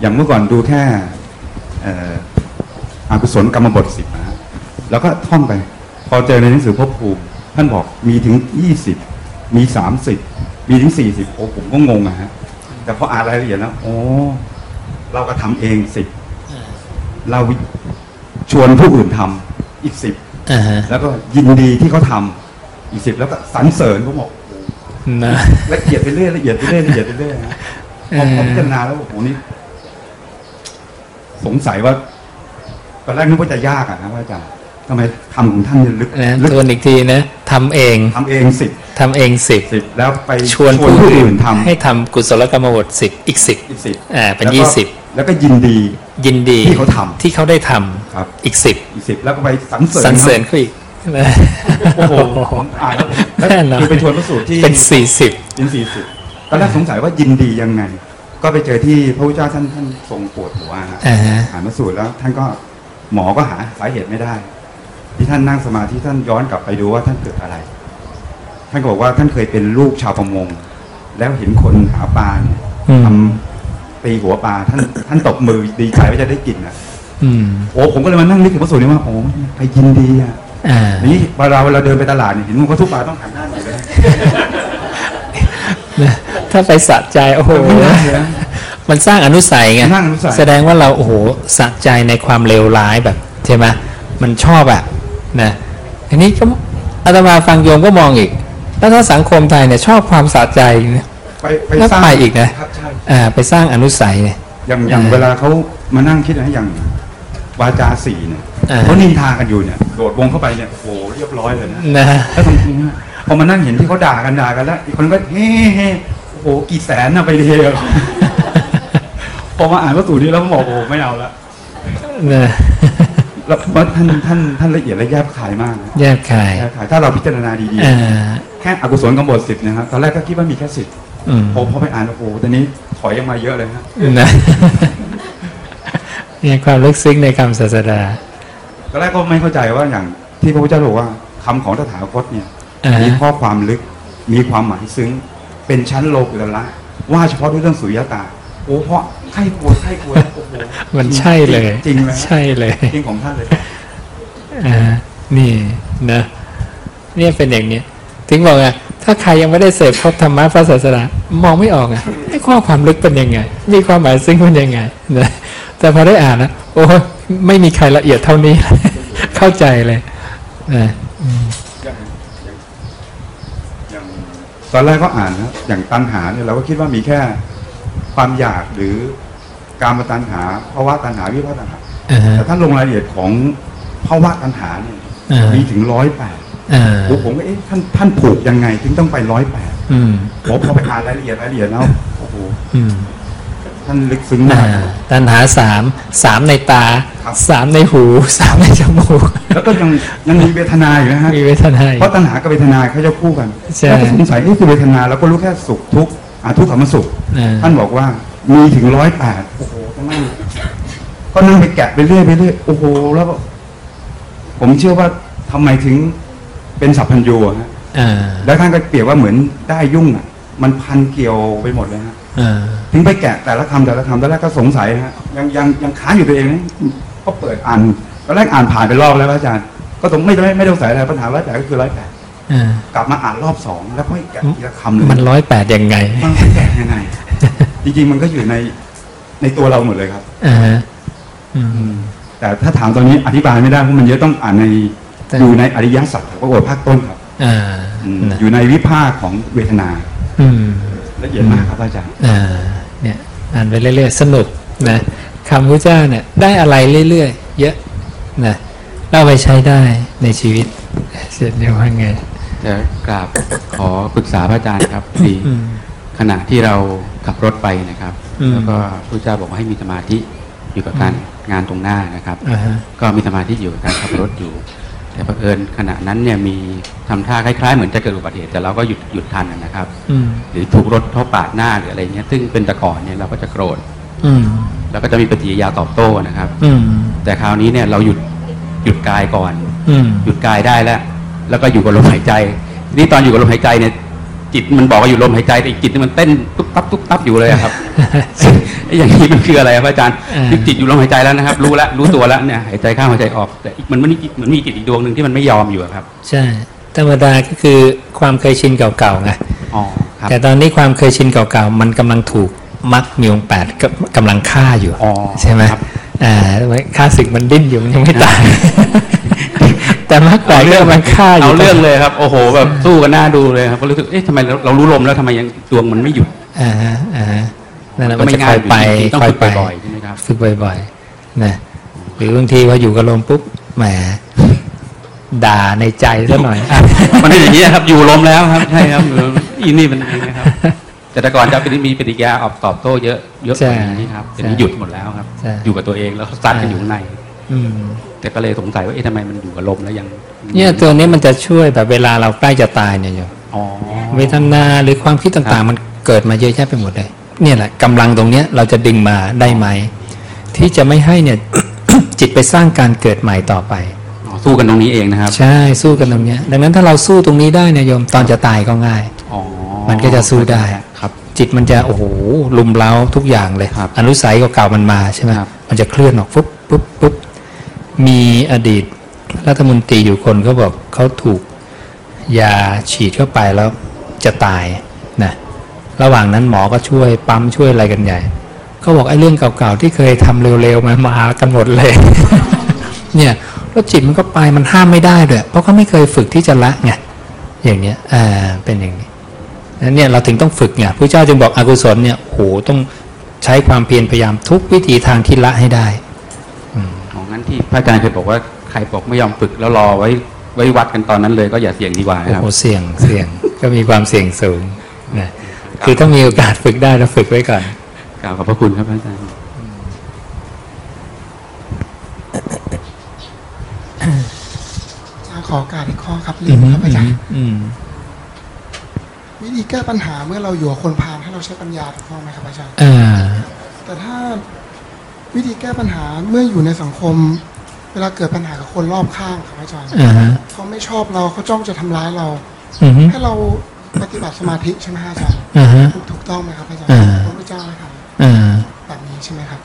อย่างเมื่อก่อนดูแค่เอ่ออากุศลกรรมบทสิบนะฮะแล้วก็ท่องไป พอเจอในหนังสือภพภูมิท่านบอกมีถึงยี่สิบมีสามสิบมีถึงสี่สิบโอ้ผมก็งงอะฮะแต่พออ่านรายละเอียดแล้วโอ้เราก็ทำเองสิบ เราชวนผู้อื่นทำอีกสิบอ่าฮะแล้วก็ยินดีที่เขาทำอีกสิบแล้วก็สรรเสริญเขาบอกนะละเอียดไปเรื่อยละเอียดไปเรื่อยละเอียดไปเรื่อยนะพอพอพิจารณาแล้วโอ้โหนี่สงสัยว่าตอนแรกนึกว่าจะยากอะนะว่าอาจารย์ทำไมทำของท่านเนี่ยลึกนะลึกทวนอีกทีนะทำเองทำเองสิบทำเองสิบสิบแล้วไปชวนผู้ผู้อื่อื่นนทำให้ทำกุศลกรรมบทสิบอีกสิบอีกสิบอ่าเป็นแล้วก็ยี่สิบ แล้วก็ยินดียินดีที่เขาทำที่เขาได้ทำครับ อีกสิบอีกสิบแล้วก็ไปสรรเสริญสรรเสริญเขาอีกนะโอ้โหผมอ่านแล้วแล้วแน่นอนคือไปชวนพระสูตรที่เป็นสี่สิบเป็นสี่สิบตอนแรกสงสัยว่ายินดียังไง ก็ไปเจอที่พระพุทธเจ้าท่านท่านทรงปวดหัวฮะอ่าฮะอ่านพระสูตรแล้ว ท่านก็หมอก็หาสาเหตุไม่ได้ ที่ท่านนั่งสมาธิท่านย้อนกลับไปดูว่าท่านเกิดอะไร ท่านก็บอกว่าท่านเคยเป็นลูกชาวประมง แล้วเห็นคนหาปลาเนี่ยอืมทำ ตีหัวปลาท่านท่านตบมือดีใจว่าจะได้กินอะอืมโอ้ผมก็เลยมานั่งนึกถึงพระสูตรนี้ว่าโอ้ใครยินดีอะอ่าอย่างนี้เวลาเราเดินไปตลาดเนี่ยเห็นคนเขาทุกปลาต้องหันหน้าหนีเลยนะถ้าไปสะใจโอ้โหไม่ได้เลยนะมันสร้างอนุสัยไงสร้างอนุสัยแสดงว่าเราโอ้โหสะใจในความเลวร้ายแบบใช่ไหมมันชอบอะนะอันนี้ก็อาตมาฟังโยมก็มองอีกแล้วถ้าสังคมไทยเนี่ยชอบความสะใจเนี่ย ไปไปแล้วสร้างไปอีกนะครับใช่อ่าไปสร้างอนุสัยเนี่ย อย่างอย่างอ่า เวลาเขามานั่งคิดนะอย่างวาจาสี่เนี่ยอ่าเขานินทากันอยู่เนี่ยโดดวงเข้าไปเนี่ยโอ้โหเรียบร้อยเลยนะนะแล้วทำจริงอะพอมานั่งเห็นที่เขาด่ากันด่ากันแล้ว อีกคนก็เฮ้เฮ้โอ้โหกี่แสนนะไปเรียพอมาอ่านพระสูตรนี้แล้วผมบอกโอ้โหไม่เอาละนะแล้วว่าท่านท่านท่านละเอียดและแยบขายมากนะแยกขายแยบขายถ้าเราพิจารณาดีอ่าๆแค่อกุศลกำบทสิบนะครับตอนแรกก็คิดว่ามีแค่สิบอืม พอพอไปอ่านโอ้โหตอนนี้ถอยยังมาเยอะเลยฮะนะเนี่ยความลึกซึ้งในคำศาสดาตอนแรกก็ไม่เข้าใจว่าอย่างที่พระพุทธเจ้าบอกว่าคำของตถาคตเนี่ยอ่าฮะมีข้อความลึกมีความหมายซึ้ง เป็นชั้นโลกุตละว่าเฉพาะด้วยเรื่องสุริยตาโอ้เพราะใครกลัวใครกลัวโอ้โหมันใช่เลย จริงไหมใช่เลยจริงของท่านเลยอ่านี่นะเนี่ยเป็นอย่างเนี้ยถึงบอกไง ถ้าใครยังไม่ได้เสพพบธรรมะพระศาสดามองไม่ออกอะไอ้ข้อความลึกเป็นยังไง มีความหมายซึ้งเป็นยังไงนะแต่พอได้อ่านนะโอ้ยไม่มีใครละเอียดเท่านี้ เข้าใจเลยนะอืมอย่างตอนแรกก็อ่านนะอย่างตัณหาเนี่ยเราก็คิดว่ามีแค่ความอยากหรือการมาตัณหาภาวะตัณหาวิภาวะตัณหาอ่าฮะแต่ถ้าลงรายละเอียดของภาวะตัณหาเนี่ยอ่ามีมีถึงร้อยแปดอ่า ผมผมก็เอ๊ะท่านท่านผูกยังไง ถึงต้องไปร้อยแปดอืมผมพอไปอ่านรายละเอียดรายละเอียดแล้วโอ้โหอืมท่านลึกซึ้งอ่ามากตัณหาสามสามในตาครับสามในหูสามในจมูก แล้วก็ยังยังมีเวทนาอยู่นะฮะมีเวทนาอีกเพราะตัณหากับเวทนาเขาจะคู่กันใช่แล้วก็สงสัยนี่คือเวทนาแล้วก็รู้แค่สุขทุกข์อาทุกขมสุขอ่าท่านบอกว่ามีถึงร้อยแปดโอ้โหก็นั่งก็นั่งไปแกะไปเรื่อยไปเรื่อยโอ้โหแล้วก็ผมเชื่อว่าทำไมถึง เป็นสัพพัญญูอะฮะอ่าแล้วท่านก็เปรียบว่าเหมือนได้ยุ่งอะ มันพันเกี่ยวไปหมดเลยฮะอ่าถึงไปแกะแต่ละคำแต่ละคำตอนแรกก็สงสัยฮะยังยังยังค้างอยู่ตัวเองนะก็เปิดอ่านตอนแรกอ่านผ่านไปรอบแล้วพระอาจารย์ ก็ต้องไม่ไม่ไม่ต้องใส่อะไรปัญหาร้อยแปดก็คือร้อยแปดอ่ากลับมาอ่านรอบสองแล้วค่อยแกะทีละคำเลยมันร้อยแปดยังไงมันแกะยังไง จริง ๆ มันก็อยู่ในในตัวเราหมดเลยครับอ่าฮะอืมแต่ถ้าถามตอนนี้อธิบายไม่ได้เพราะมันเยอะต้องอ่านในแต่ อยู่ในอริยสัจพระโอษฐ์ภาคต้นครับอ่าอืมนะอยู่ในวิภาคของเวทนาอืมละเอียดมากครับอาจารย์อ่าเนี่ยอ่านไปเรื่อย ๆ สนุกนะคำพุทธเจ้าเนี่ยได้อะไรเรื่อยๆเยอะนะเราเอาไปใช้ได้ในชีวิตเสร็จเดี๋ยวว่าไงจะกราบขอปรึกษาพระอาจารย์ครับดีอืมขณะที่เราขับรถไปนะครับอืมแล้วก็พระเจ้าบอกว่าให้มีสมาธิอยู่กับการงานตรงหน้านะครับอ่าฮะก็มีสมาธิอยู่กับการขับรถอยู่ แต่บังเอิญขณะนั้นเนี่ยมีทำท่าคล้ายๆ เหมือนจะเกิดอุบัติเหตุแต่เราก็หยุดหยุดทันนะครับอืมหรือถูกรถเขาปาดหน้าหรืออะไรเงี้ยซึ่งเป็นแต่ก่อนเนี่ยเราก็จะโกรธอืมแล้วก็จะมีปฏิกิริยาตอบโต้นะครับ อืมแต่คราวนี้เนี่ยเราหยุดหยุดกายก่อนอืมหยุดกายได้แล้ว แล้วก็อยู่กับลมหายใจทีนี่ตอนอยู่กับลมหายใจเนี่ย จิตมันบอกว่าอยู่ลมหายใจแต่อีกจิตนี่มันเต้นตุ๊บตับตุ๊บตับอยู่เลยอะครับไอ้อย่างนี้มันคืออะไรครับอาจารย์อ่าคือจิตอยู่ลมหายใจแล้วนะครับ รู้แล้วรู้ตัวแล้วเนี่ยหายใจเข้าหายใจออก แต่อีกมันมันมีจิตเหมือนมีจิตอีกดวงหนึ่งที่มันไม่ยอมอยู่อะครับ ใช่ธรรมดาก็คือความเคยชินเก่าๆไงอ๋อครับแต่ตอนนี้ความเคยชินเก่าๆมันกำลังถูกมรรคมีองค์แปดกำกำลังฆ่าอยู่อ๋อใช่ไหมครับอ่าฆ่าศึกมันดิ้นอยู่มันยังไม่ตาย แต่มรรคแปดก็กำลังฆ่าอยู่เอาเรื่องเลยครับ โอ้โห แบบสู้กันหน้าดูเลยครับก็รู้สึกเอ๊ะทำไมเราเรารู้ลมแล้วทำไมยังดวงมันไม่หยุดอ่าฮะอ่าฮะนั่นแหละก็มันไม่จะง่าค่ยอยไปอยู่ดีๆต้องค่อฝึยกไปบ่อยๆใช่ไหมครับฝึกบ่อยๆนะหรือบางทีพออยู่กับลมปุ๊บแหมด่าในใจซะหน่อยอะมันเป็นอย่างนี้ครับ อยู่ลมแล้วครับใช่ครับอยู่ลมอีนี่มันอย่างนี้ครับแต่แต่ก่อนจะเป็นมีปฏิกิริยาออกตอบโต้เยอะเยอะกว่านี้ครับใช่เดี๋ยวนี้หยุดหมดแล้วครับใช่อยู่กับตัวเองแล้วซัดกันอยู่ข้างใน อืมแต่ก็เลยสงสัยว่าเอ๊ะทำไมมันอยู่กับลมแล้วยัง เนี่ยตัวนี้มันจะช่วยแบบเวลาเราใกล้จะตายเนี่ยโยมอ๋อเวทนาหรือความคิดต่างๆ มันเกิดมาเยอะแยะไปหมดเลย เนี่ยแหละกำลังตรงเนี้ยเราจะดึงมาได้ไหม ที่จะไม่ให้เนี่ยจิตไปสร้างการเกิดใหม่ต่อไปอ๋อสู้กันตรงนี้เองนะครับ ใช่สู้กันตรงเนี้ย ดังนั้นถ้าเราสู้ตรงนี้ได้เนี่ยโยมตอนจะตายก็ง่ายอ๋อมันก็จะสู้ได้ครับ จิตมันจะโอ้โหลุมเล้าทุกอย่างเลยครับอนุสัยเก่าๆมันมาใช่ไหมครับมันจะเคลื่อนออกปุ๊บปุ๊บปุ๊บ มีอดีตรัฐมนตรีอยู่คนเขาบอกเขาถูกยาฉีดเข้าไปแล้วจะตายนะระหว่างนั้นหมอก็ช่วยปั๊มช่วยอะไรกันใหญ่เขาบอกไอ้เรื่องเก่าๆที่เคยทำเร็วๆมามากันหมดเลย เนี่ยแล้วจิตมันก็ไปมันห้ามไม่ได้ด้วยเพราะเขาไม่เคยฝึกที่จะละไงอย่างเนี้ยอ่าเป็นอย่างนี้นั้นเนี่ยเราถึงต้องฝึกไงพระเจ้าจึงบอกอกุศลเนี่ยโหต้องใช้ความเพียรพยายามทุกวิธีทางที่ละให้ได้ ที่พระอาจารย์เคยบอกว่าใครบอกไม่ยอมฝึกแล้วรอไว้ไว้วัดกันตอนนั้นเลยก็อย่าเสี่ยงดีกว่าโอ้นะครับโหเสี่ยงเสี่ยงก็มีความเสี่ยงสูงนะคือถ้ามีโอกาสฝึกได้เราฝึกไว้ก่อนกล่าวขอบพระคุณครับพระอาจารย์อาจารย์ขอโอกาสอีกข้อครับเรียนครับอาจารย์อืมวิธีแก้ปัญหาเมื่อเราอยู่กับคนพาลให้เราใช้ปัญญาถูกต้องไหมครับอาจารย์อ่าแต่ถ้า วิธีแก้ปัญหาเมื่ออยู่ในสังคม เวลาเกิดปัญหากับคนรอบข้างครับอาจารย์อ่าฮะเขาไม่ชอบเราเขาจ้องจะทำร้ายเรา อือฮึ ให้เราปฏิบัติสมาธิใช่ไหมฮะอาจารย์อ่าฮะถูกถูกต้องไหมครับอาจารย์อ่า พระพุทธเจ้าให้ทอ่าำแบบนี้ใช่ไหมครับ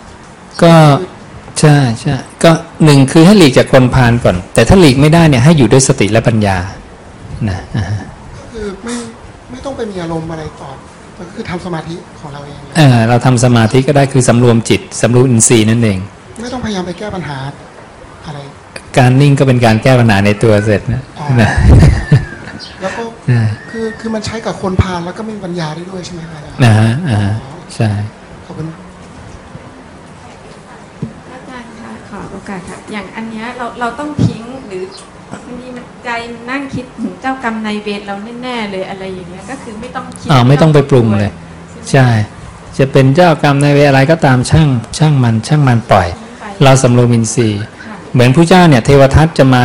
ก็ใช่ใช่ก็หนึ่งคือให้หลีกจากคนพาลก่อน แต่ถ้าหลีกไม่ได้เนี่ยให้อยู่ด้วยสติและปัญญานะอ่าฮะก็คือไม่ไม่ต้องไปมีอารมณ์อะไรต่อ ก็คือทำสมาธิของเราเองเลยเออเราทำสมาธิก็ได้คือสำรวมจิตสำรวมอินทรีย์นั่นเอง ไม่ต้องพยายามไปแก้ปัญหาอะไร การนิ่งก็เป็นการแก้ปัญหาในตัวเสร็จนะอ๋อนะแล้วก็ใช่คือคือมันใช้กับคนพาลแล้วก็มีปัญญาได้ด้วยใช่ไหมครับอาจารย์นะฮะอ่าฮะใช่ขอบคุณอาจารย์คะขอโอกาสค่ะอย่างอันเนี้ยเราเราต้องทิ้งหรือ บางทีมันใจมันนั่งคิดถึงเจ้ากรรมนายเวรเราแน่ๆเลยอะไรอย่างเงี้ยก็คือไม่ต้องคิดอ่าไม่ต้องไปปรุงเลย ใช่ จะเป็นเจ้ากรรมนายเวรอะไรก็ตามช่างช่างมันช่างมันปล่อย เราสำรวมอินทรีย์เหมือนผู้เจ้าเนี่ยเทวทัตจะมา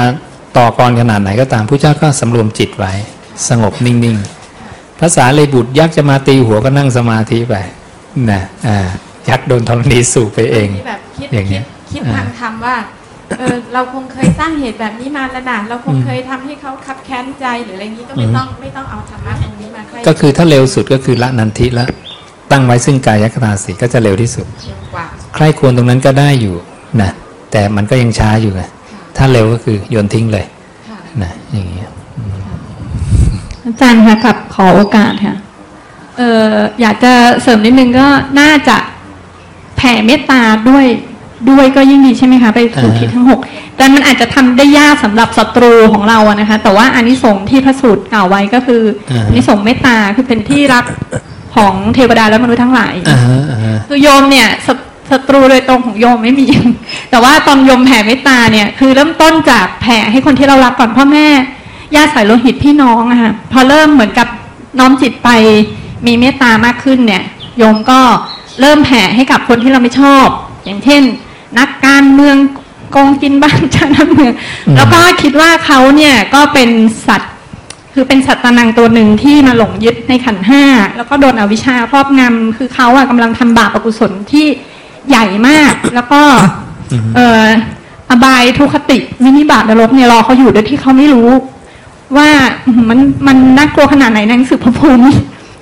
ต่อกรขนาดไหนก็ตามผู้เจ้าก็สำรวมจิตไว้ สงบนิ่งๆภาษาเลยบุตรยักษ์จะมาตีหัวก็นั่งสมาธิไปนะอ่ายักษ์โดนธรณีสูบไปเองที่แบบคิดอย่างคิเงี้ดยคิดอ่าทางธรรมว่า เออเราคงเคยสร้างเหตุแบบนี้มาแล้วนะเราคงอืมเคยทำให้เขาคับแค้นใจหรืออะไรอย่างนี้ก็ไม่อืมต้องไม่ต้องเอาธรรมะตรงนี้มาใกล้ก็คือถ้าเร็วสุดก็คือละนันทิแล้วตั้งไว้ซึ่งกายคตาสีก็จะเร็วที่สุดเร็วกว่าใครควรตรงนั้นก็ได้อยู่นะแต่มันก็ยังช้าอยู่ไงถ้าเร็วก็คือโยนทิ้งเลยนะอย่างเงี้ยอาจารย์ค่ะกับขอโอกาสค่ะเอออยากจะเสริมนิดนึงก็น่าจะแผ่เมตตาด้วย ด้วยก็ยิ่งดีใช่ไหมคะ ไปสู่อ่าฮะทิศทั้งหกแต่มันอาจจะทำได้ยากสำหรับศัตรูของเราอะนะคะ แต่ว่าอานิสงส์ที่พระสูตรกล่าวไว้ก็คืออานิสงส์เมตตาคือเป็นที่รักของเทวดาและมนุษย์ทั้งหลายอ่าฮะอ่าฮะคือโยมเนี่ยศัศัตรูโดยตรงของโยมไม่มี แต่ว่าตอนโยมแผ่เมตตาเนี่ย คือเริ่มต้นจากแผ่ให้คนที่เรารักก่อนพ่อแม่ญาติสายโลหิตพี่น้องอะค่ะพอเริ่มเหมือนกับน้อมจิตไปมีเมตตามากขึ้นเนี่ย โยมก็เริ่มแผ่ให้กับคนที่เราไม่ชอบ อย่างเช่น นักการเมืองโกงกินบ้านชาติเมือง แล้วก็คิดว่าเขาเนี่ยก็เป็นสัตว์คือเป็นสัตว์ตานังตัวหนึ่งที่มาหลงยึดในขันธ์ห้าแล้วก็โดนอวิชชาครอบงำคือเขาอะกำลังทำบาปอกุศลที่ใหญ่มาก แล้วก็เอ่ออบายทุกขติวินิบาตนรกเนี่ยรอเขาอยู่โดยที่เขาไม่รู้ ว่าอื้อหือมันมันน่ากลัวขนาดไหนในหนังสือพระภูมิ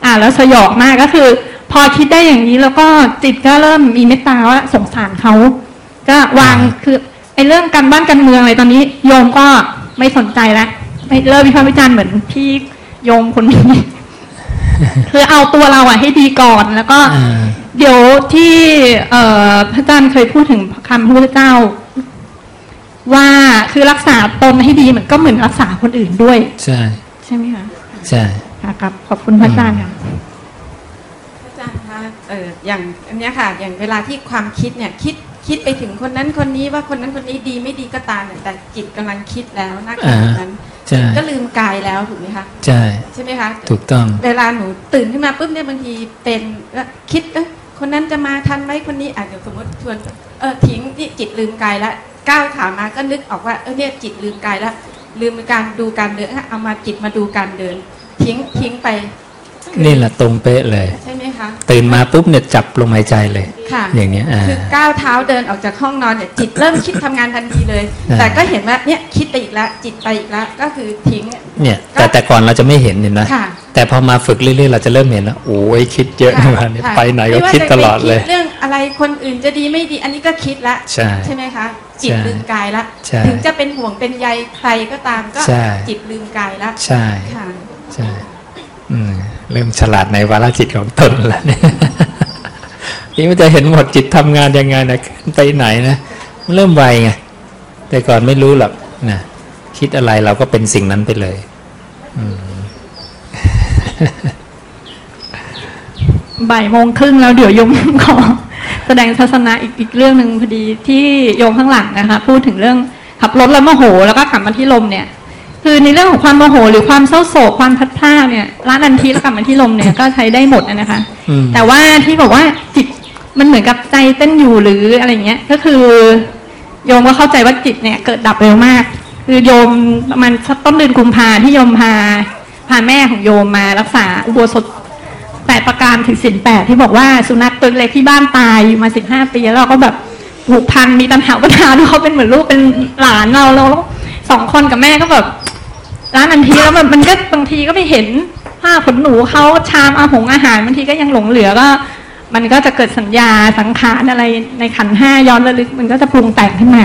อ่านแล้วสยองมากก็คือ พอคิดได้อย่างนี้แล้วก็จิตก็เริ่มมีเมตตาว่าสงสารเขา ก็วางคือไอ้เรื่องการบ้านการเมืองอะไรตอนนี้โยมก็ไม่สนใจแล้วไม่เริ่มวิพากษ์วิจารณ์เหมือนพี่โยมคนนี้ คือเอาตัวเราอะให้ดีก่อนแล้วก็ เดี๋ยวที่เอ่อพระอาจารย์เคยพูดถึงคำพระพุทธเจ้า ว่าคือรักษาตนให้ดีเหมือนก็เหมือนรักษาคนอื่นด้วย ใช่ ใช่ไหมคะใช่ค่ะครับขอบคุณพระอาจารย์ค่ะอาจารย์คะเอออย่างอันเนี้ยค่ะ อย่างเวลาที่ความคิดเนี่ยคิด คิดไปถึงคนนั้นคนนี้ว่าคนนั้นคนนี้ดีไม่ดีก็ตามเนี่ยแต่จิตกำลังคิดแล้วนักขณะนั้นใช่จิตก็ลืมกายแล้วถูกไหมคะใช่ใช่ไหมคะถูกต้อง เวลาหนูตื่นขึ้นมาปุ๊บเนี่ยบางทีเป็นแล้วคิดเอ้ยคนนั้นจะมาทันไหมคนนี้อาจจะเดี๋ยวสมมติชวนเออทิ้งนี่จิตลืมกายแล้วก้าวขามาก็นึกออกว่าเออเนี่ยจิตลืมกายแล้วลืมการดูการเดินเอามาจิตมาดูการเดิน ทิ้งทิ้งไป นี่แหละตรงเป๊ะเลยใช่ไหมคะตื่นมาปุ๊บเนี่ยจับลมหายใจเลยค่ะอย่างเนี้ยอ่าคือก้าวเท้าเดินออกจากห้องนอนเนี่ยจิตเริ่มคิดทำงานทันทีเลยอ่าแต่ก็เห็นว่าเนี่ยคิดไปอีกแล้วจิตไปอีกแล้วก็คือทิ้งเนี่ยแต่แต่ก่อนเราจะไม่เห็นเนี่ยนะค่ะแต่พอมาฝึกเรื่อยๆเราจะเริ่มเห็นแล้วโอ้ยคิดเยอะนะเนี่ยค่ะไปไหนก็ม่ว่าคิดจะตลอดเลยไปคิเรื่องอะไรคนอื่นจะดีไม่ดีอันนี้ก็คิดละใช่ไหมคะจิตใช่ลืมกายละใช่ถึงจะเป็นห่วงเป็นใยใครก็ตามก็ใช่จิตลืมกายละใช่ค่ะใช่อืม เริ่มฉลาดในวาระจิตของตนแล้วเนี่ยนี่มันจะเห็นหมดจิตทำงานยังไงนะไปไหนนะมันเริ่มไวไงแต่ก่อนไม่รู้หรอกนะคิดอะไรเราก็เป็นสิ่งนั้นไปเลยบ่ายโมงครึ่งแล้วเดี๋ยวโยมขอแสดงทัศนะอีกอีกเรื่องหนึ่งพอดีที่โยมข้างหลังนะคะ พูดถึงเรื่องขับรถแล้วโมโห แล้วก็กลับมาที่ลมเนี่ย คือในเรื่องของความโมโหหรือความเศร้าโศกความพลัดพรากเนี่ยละนันทีแล้วกลับมาที่ลมเนี่ยก็ใช้ได้หมดนะคะอืมแต่ว่าที่บอกว่าจิตมันเหมือนกับใจเต้นอยู่หรืออะไรเงี้ย ก็คือโยมก็เข้าใจว่าจิตเนี่ยเกิดดับเร็วมาก คือโยมประมาณสักต้นเดือนกุมภาที่โยมพาพาแม่ของโยมมารักษาอุโบสถแปดประการถึงสินแปดที่บอกว่าสุนัขตัวเล็กที่บ้านตายอยู่มาสิบห้าปีแล้วเราก็แบบผูกพันมีตัณหาปัญหาด้วยเขาเป็นเหมือนลูกเป็นหลานเราเรา สองคนกับแม่ก็แบบร้านอันทีแล้วแบบมันก็บางทีก็ไปเห็นผ้าขนหนูเขาชามอาหงอาหารบางทีก็ยังหลงเหลือก็ มันก็จะเกิดสัญญาสังขารอะไรในขันธ์ห้าย้อนระลึกมันก็จะปรุงแต่งขึ้นมา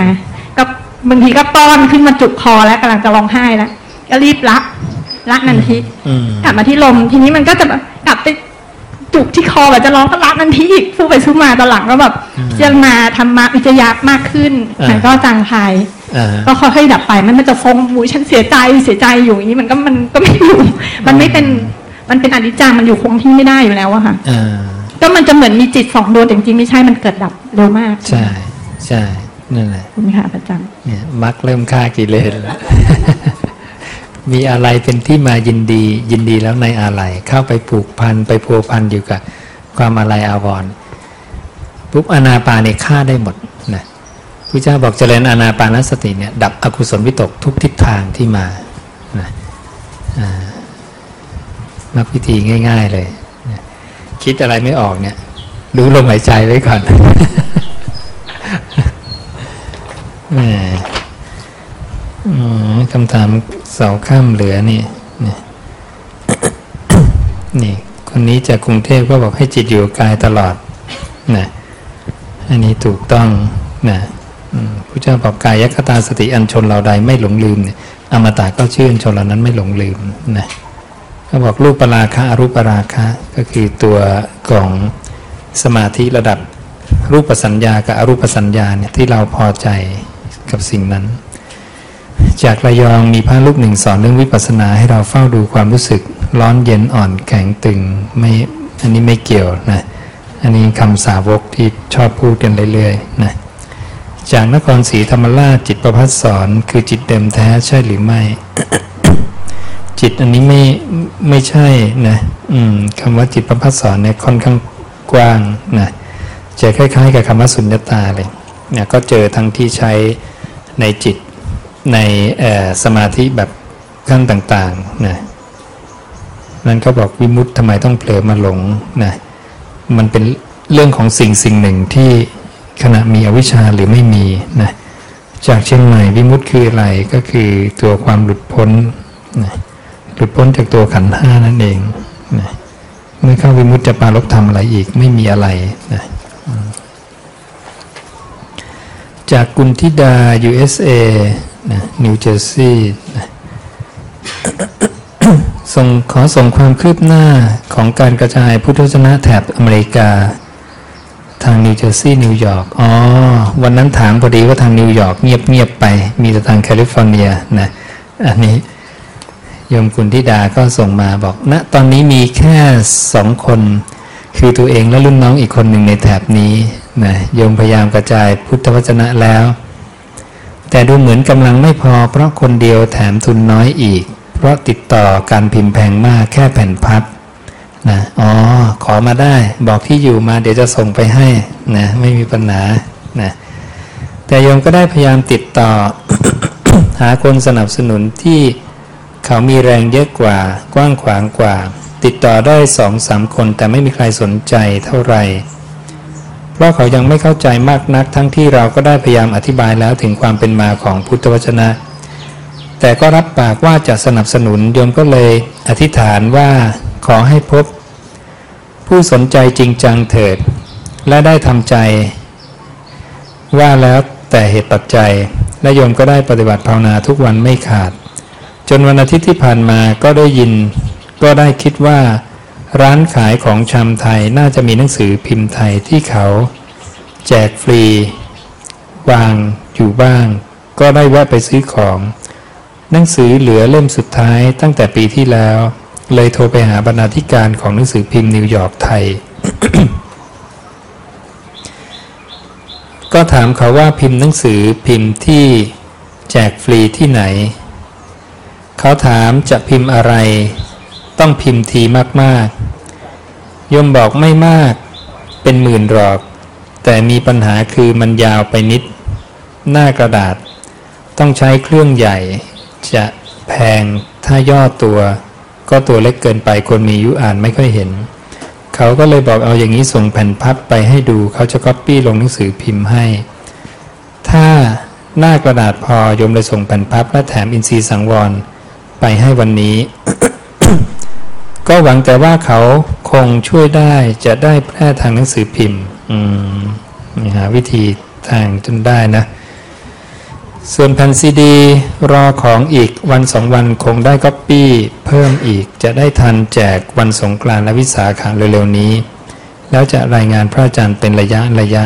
ก็บางทีก็ป้อนขึ้นมาจุกคอแล้วกำลังจะร้องไห้แล้วก็รีบละละนันทีอืมกลับมาที่ลมทีนี้มันก็จะแบบกลับไปจุกที่คอแบบจะร้องก็ละนันทีอีกสู้ไปสู้มาตอนหลังก็แบบพิจารณาธรรมะวิจยักมากขึ้นอ่ามัมันก็จางคลายอ่า ก็ค่อยๆดับไปมันมันจะฟงหูฉันเสียใจเสียใจอยู่อย่างนี้มันก็มันก็ไม่อยู่ มันไม่เป็นมันเป็นอนิจจังมันอยู่คงที่ไม่ได้อยู่แล้วอะค่ะอ่าก็มันจะเหมือนมีจิตสองดวงแต่จริงๆไม่ใช่มันเกิดดับเร็วมาก ใช่ใช่นั่นแหละคุณค่ะพระอาจารย์เนี่ยมักเริ่มฆ่ากิเลสแล้วมีอะไรเป็นที่มายินดี ยินดีแล้วในอะไร เข้าไปผูกพันไปพัวพันอยู่กับ ความอะไรอาวรณ์ปุ๊บอนาปาเนี่ยฆ่าได้หมดนะ พระเจ้าบอกเจริญอนาปานสติเนี่ยดับอกุศลวิตกทุกทิศทางที่มานะมักวิธีง่าย ๆ เลย คิดอะไรไม่ออกเนี่ยดูลมหายใจไว้ก่อนคำถามเสาข้ามเหลือนี่นี่ คนนี้จากกรุงเทพก็บอกให้จิตอยู่กายตลอดนะอันนี้ถูกต้องนะ พระเจ้าบอกกายคตาสติอันชนเราใดไม่หลงลืมเนี่ยอมตะก็ชื่นชนเหล่านั้นไม่หลงลืมนะเขาบอกรูปปราคะอรูปปราคะก็คือตัวของสมาธิระดับรูปสัญญากับอรูปสัญญาเนี่ยที่เราพอใจกับสิ่งนั้น จากระยองมีพระลูกหนึ่งสอนเรื่องวิปัสสนาให้เราเฝ้าดูความรู้สึกร้อนเย็นอ่อนแข็งตึงไม่อันนี้ไม่เกี่ยวนะอันนี้คำสาวกที่ชอบพูดกันเรื่อยๆนะ จากนครศรีธรรมราชจิตประพัฒสอนคือจิตเดิมแท้ใช่หรือไม่ จิตอันนี้ไม่ไม่ใช่นะอืมคำว่าจิตประพัฒสอนเนี่ยค่อนข้างกว้างนะจะคล้าย ๆ กับคำว่าสุญญตาเลยเนี่ยก็เจอทั้งที่ใช้ในจิตในสมาธิแบบขั้นต่างๆนะนั้นเขาบอกวิมุตทำไมต้องเผลอมาหลงนะมันเป็นเรื่องของสิ่งสิ่งหนึ่งที่ ขณะมีอวิชชาหรือไม่มีนะจากเชียงใหม่วิมุตคืออะไรก็คือตัวความหลุดพ้นนะหลุดพ้นจากตัวขันธ์ห้านั่นเองนะเมื่อเข้าวิมุตติจะปรารภทำอะไรอีกไม่มีอะไรนะจากกุลธิดา USA นะนิวเจอร์ซีย์นะส่งขอส่งความคืบหน้าของการกระจายพุทธวจนะแถบอเมริกา ทางนิวเจอร์ซีย์นิวยอร์กอ๋อวันนั้นถามพอดีว่าทางนิวยอร์กเงียบๆไป มีแต่ทางแคลิฟอร์เนียนะอันนี้โยมคุณธิดาก็ส่งมาบอกณนะตอนนี้มีแค่สองคน คือตัวเองและรุ่นน้องอีกคนหนึ่งในแถบนี้นะโยมพยายามกระจายพุทธวจนะแล้ว แต่ดูเหมือนกำลังไม่พอ เพราะคนเดียวแถมทุนน้อยอีก เพราะติดต่อการพิมพ์แพงมากแค่แผ่นพับ นะอ๋อขอมาได้ บอกที่อยู่มาเดี๋ยวจะส่งไปให้นะไม่มีปัญหานะแต่โยมก็ได้พยายามติดต่อ หาคนสนับสนุนที่เขามีแรงเยอะกว่า กว้างขวางกว่า ติดต่อได้สองสามคนแต่ไม่มีใครสนใจเท่าไหร่เพราะเขายังไม่เข้าใจมากนักทั้งที่เราก็ได้พยายามอธิบายแล้วถึงความเป็นมาของพุทธวจนะ แต่ก็รับปากว่าจะสนับสนุนโยมก็เลยอธิษฐานว่าขอให้พบ ผู้สนใจจริงจังเถิด และได้ทำใจ ว่าแล้วแต่เหตุปัจจัย และโยมก็ได้ปฏิบัติภาวนาทุกวันไม่ขาด จนวันอาทิตย์ที่ผ่านมาก็ได้ยิน ก็ได้คิดว่า ร้านขายของชำไทยน่าจะมีหนังสือพิมพ์ไทยที่เขา แจกฟรี วางอยู่บ้าง ก็ได้แวะไปซื้อของ หนังสือเหลือเล่มสุดท้ายตั้งแต่ปีที่แล้ว เลยโทรไปหาบรรณาธิการของหนังสือพิมพ์นิวยอร์กไทย ก็ถามเขาว่าพิมพ์หนังสือพิมพ์ที่แจกฟรีที่ไหน เขาถามจะพิมพ์อะไร ต้องพิมพ์ทีมากๆยมบอกไม่มาก เป็นหมื่นหรอก แต่มีปัญหาคือมันยาวไปนิด หน้ากระดาษ ต้องใช้เครื่องใหญ่ จะแพงถ้าย่อตัว ก็ตัวเล็กเกินไปคนมีอายุอ่านไม่ค่อยเห็น เขาก็เลยบอกเอาอย่างนี้ส่งแผ่นพับไปให้ดูเขาจะก๊อปปี้ลงหนังสือพิมพ์ให้ ถ้าหน้ากระดาษพอยมเลยส่งแผ่นพับและแถมอินทรีย์สังวรไปให้วันนี้ ก็หวังแต่ว่าเขาคงช่วยได้จะได้แพร่ทางหนังสือพิมพ์ อืมหาวิธีทางจนได้นะ ส่วนแผ่นซีดี รอของอีกวันสองวันคงได้ก๊อปปี้ เพิ่มอีกจะได้ทันแจกวันสงกรานต์และวิสาขะเร็วๆนี้ แล้วจะรายงานพระอาจารย์เป็นระยะระยะ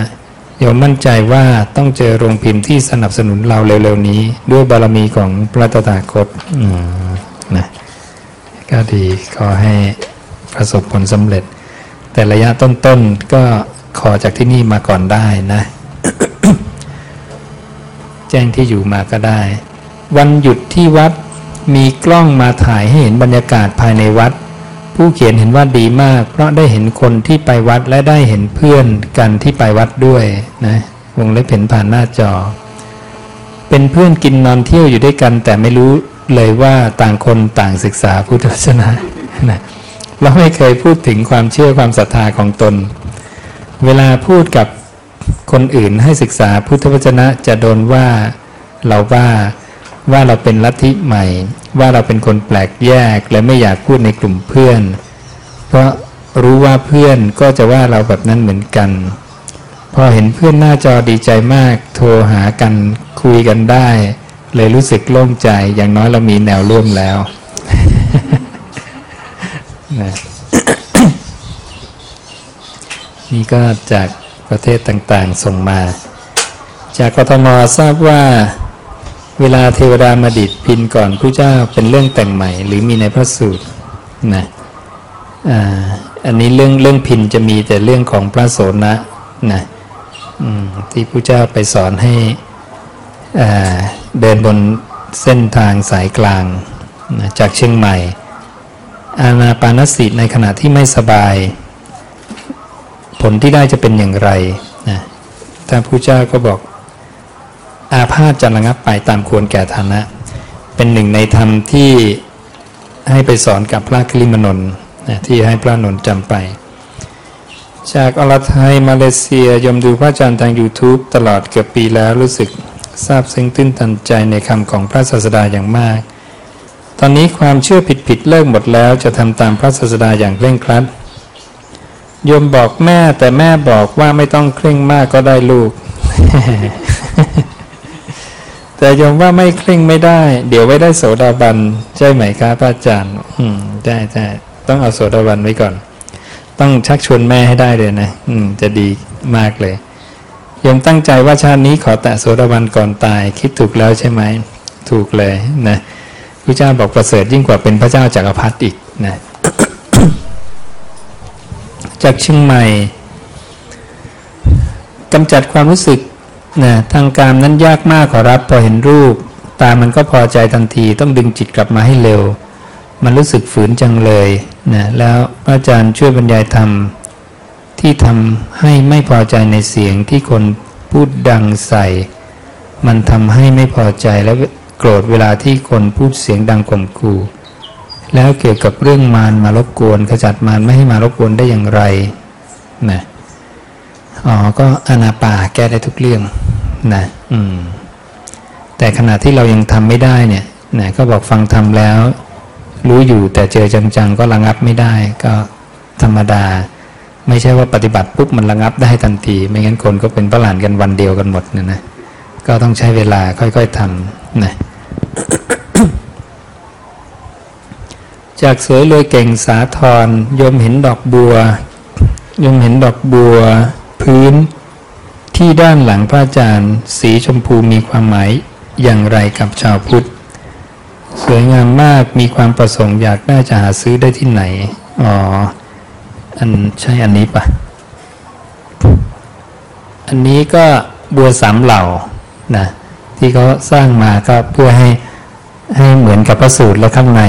โยมมั่นใจว่าต้องเจอโรงพิมพ์ที่สนับสนุนเราเร็วๆนี้ ด้วยบารมีของพระตถาคตนะก็ดีขอให้ประสบผลสำเร็จ แต่ระยะต้นๆก็ขอจากที่นี่มาก่อนได้นะ แจ้งที่อยู่มาก็ได้ วันหยุดที่วัดมีกล้องมาถ่ายให้เห็นบรรยากาศภายในวัด ผู้เขียนเห็นว่าดีมาก เพราะได้เห็นคนที่ไปวัดและได้เห็นเพื่อนกันที่ไปวัดด้วยนะวงเล็บเห็นผ่านหน้าจอ เป็นเพื่อนกินนอนเที่ยวอยู่ด้วยกัน แต่ไม่รู้เลยว่าต่างคนต่างศึกษาพุทธศาสนานะเราไม่เคยพูดถึงความเชื่อความศรัทธาของตน เวลาพูดกับ คนอื่นให้ศึกษาพุทธวจนะจะโดนว่าเราว่าว่าเราเป็นลัทธิใหม่ ว่าเราเป็นคนแปลกแยกและไม่อยากพูดในกลุ่มเพื่อน เพราะรู้ว่าเพื่อนก็จะว่าเราแบบนั้นเหมือนกัน พอเห็นเพื่อนหน้าจอดีใจมาก โทรหากันคุยกันได้ เลยรู้สึกโล่งใจอย่างน้อยเรามีแนวร่วมแล้วนะนี่ก็จาก ประเทศต่างๆ ส่งมา จากกทมทราบว่า เวลาเทวดามาดิดพินก่อนผู้เจ้าเป็นเรื่องแต่งใหม่ หรือมีในพระสูตรนะอันนี้เรื่องเรื่องพินจะมีแต่เรื่องของพระโสนะนะที่ผู้เจ้าไปสอนให้เดินบนเส้นทางสายกลางนะจากเชียงใหม่ อานาปานสติในขณะที่ไม่สบาย ผลที่ได้จะเป็นอย่างไรนะท่านผู้เจ้าก็บอก อาพาธจะระงับไปตามควรแก่ฐานะ เป็นหนึ่งในธรรมที่ให้ไปสอนกับพระคลิมนนท์นะที่ให้พระนนท์จำไป จากอรไทยมาเลเซียยมดูพระอาจารย์ทาง YouTube ตลอดเกือบปีแล้วรู้สึกซาบซึ้งตื้นตันใจในคำของพระศาสดาอย่างมาก ตอนนี้ความเชื่อผิดๆเลิกหมดแล้วจะทำตามพระศาสดาอย่างเคร่งครัด โยมบอกแม่แต่แม่บอกว่าไม่ต้องเคร่งมากก็ได้ลูก แต่โยมว่าไม่เคร่งไม่ได้ เดี๋ยวไว้ได้โสดาบันใช่ไหมครับพระอาจารย์ อืมใช่ใช่ต้องเอาโสดาบันไว้ก่อน ต้องชักชวนแม่ให้ได้เลยนะอืม จะดีมากเลยโยมตั้งใจว่าชาตินี้ขอแตะโสดาบันก่อนตาย คิดถูกแล้วใช่ไหมถูกเลยนะพระเจ้าบอกประเสริฐยิ่งกว่าเป็นพระเจ้าจากักรพรรดิอีกนะ จากเชียงใหม่กำจัดความรู้สึกนะทางการนั้นยากมากขอรับพอเห็นรูป ตามันก็พอใจทันทีต้องดึงจิตกลับมาให้เร็ว มันรู้สึกฝืนจังเลยนะแล้วอาจารย์ช่วยบรรยายธรรม ที่ทำให้ไม่พอใจในเสียงที่คนพูดดังใส่ มันทำให้ไม่พอใจและโกรธเวลาที่คนพูดเสียงดังข่มขู่ แล้วเกี่ยวกับเรื่องมารมารบกวนขจัดมารไม่ให้มารบกวนได้อย่างไรนะอ๋อก็อนาปาแก้ได้ทุกเรื่องนะอืมแต่ขณะที่เรายังทำไม่ได้เนี่ยนะก็บอกฟังทำแล้ว รู้อยู่แต่เจอจังๆ ก็ระงับไม่ได้ ก็ธรรมดา ไม่ใช่ว่าปฏิบัติปุ๊บมันระงับได้ทันที ไม่งั้นคนก็เป็นประหลานกันวันเดียวกันหมดนะนะก็ต้องใช้เวลาค่อยๆทำนะ จากสวยรวยเก่งสาธรยมเห็นดอกบัวยมเห็นดอกบัว พื้น ที่ด้านหลังพระอาจารย์ สีชมพูมีความหมายอย่างไรกับชาวพุทธ สวยงามมากมีความประสงค์อยากได้จะหาซื้อได้ที่ไหน อ๋อ อันใช่อันนี้ปะอันนี้ก็บัวสามเหล่านะที่เขาสร้างมาก็เพื่อให้ให้เหมือนกับพระสูตรแล้วข้างใน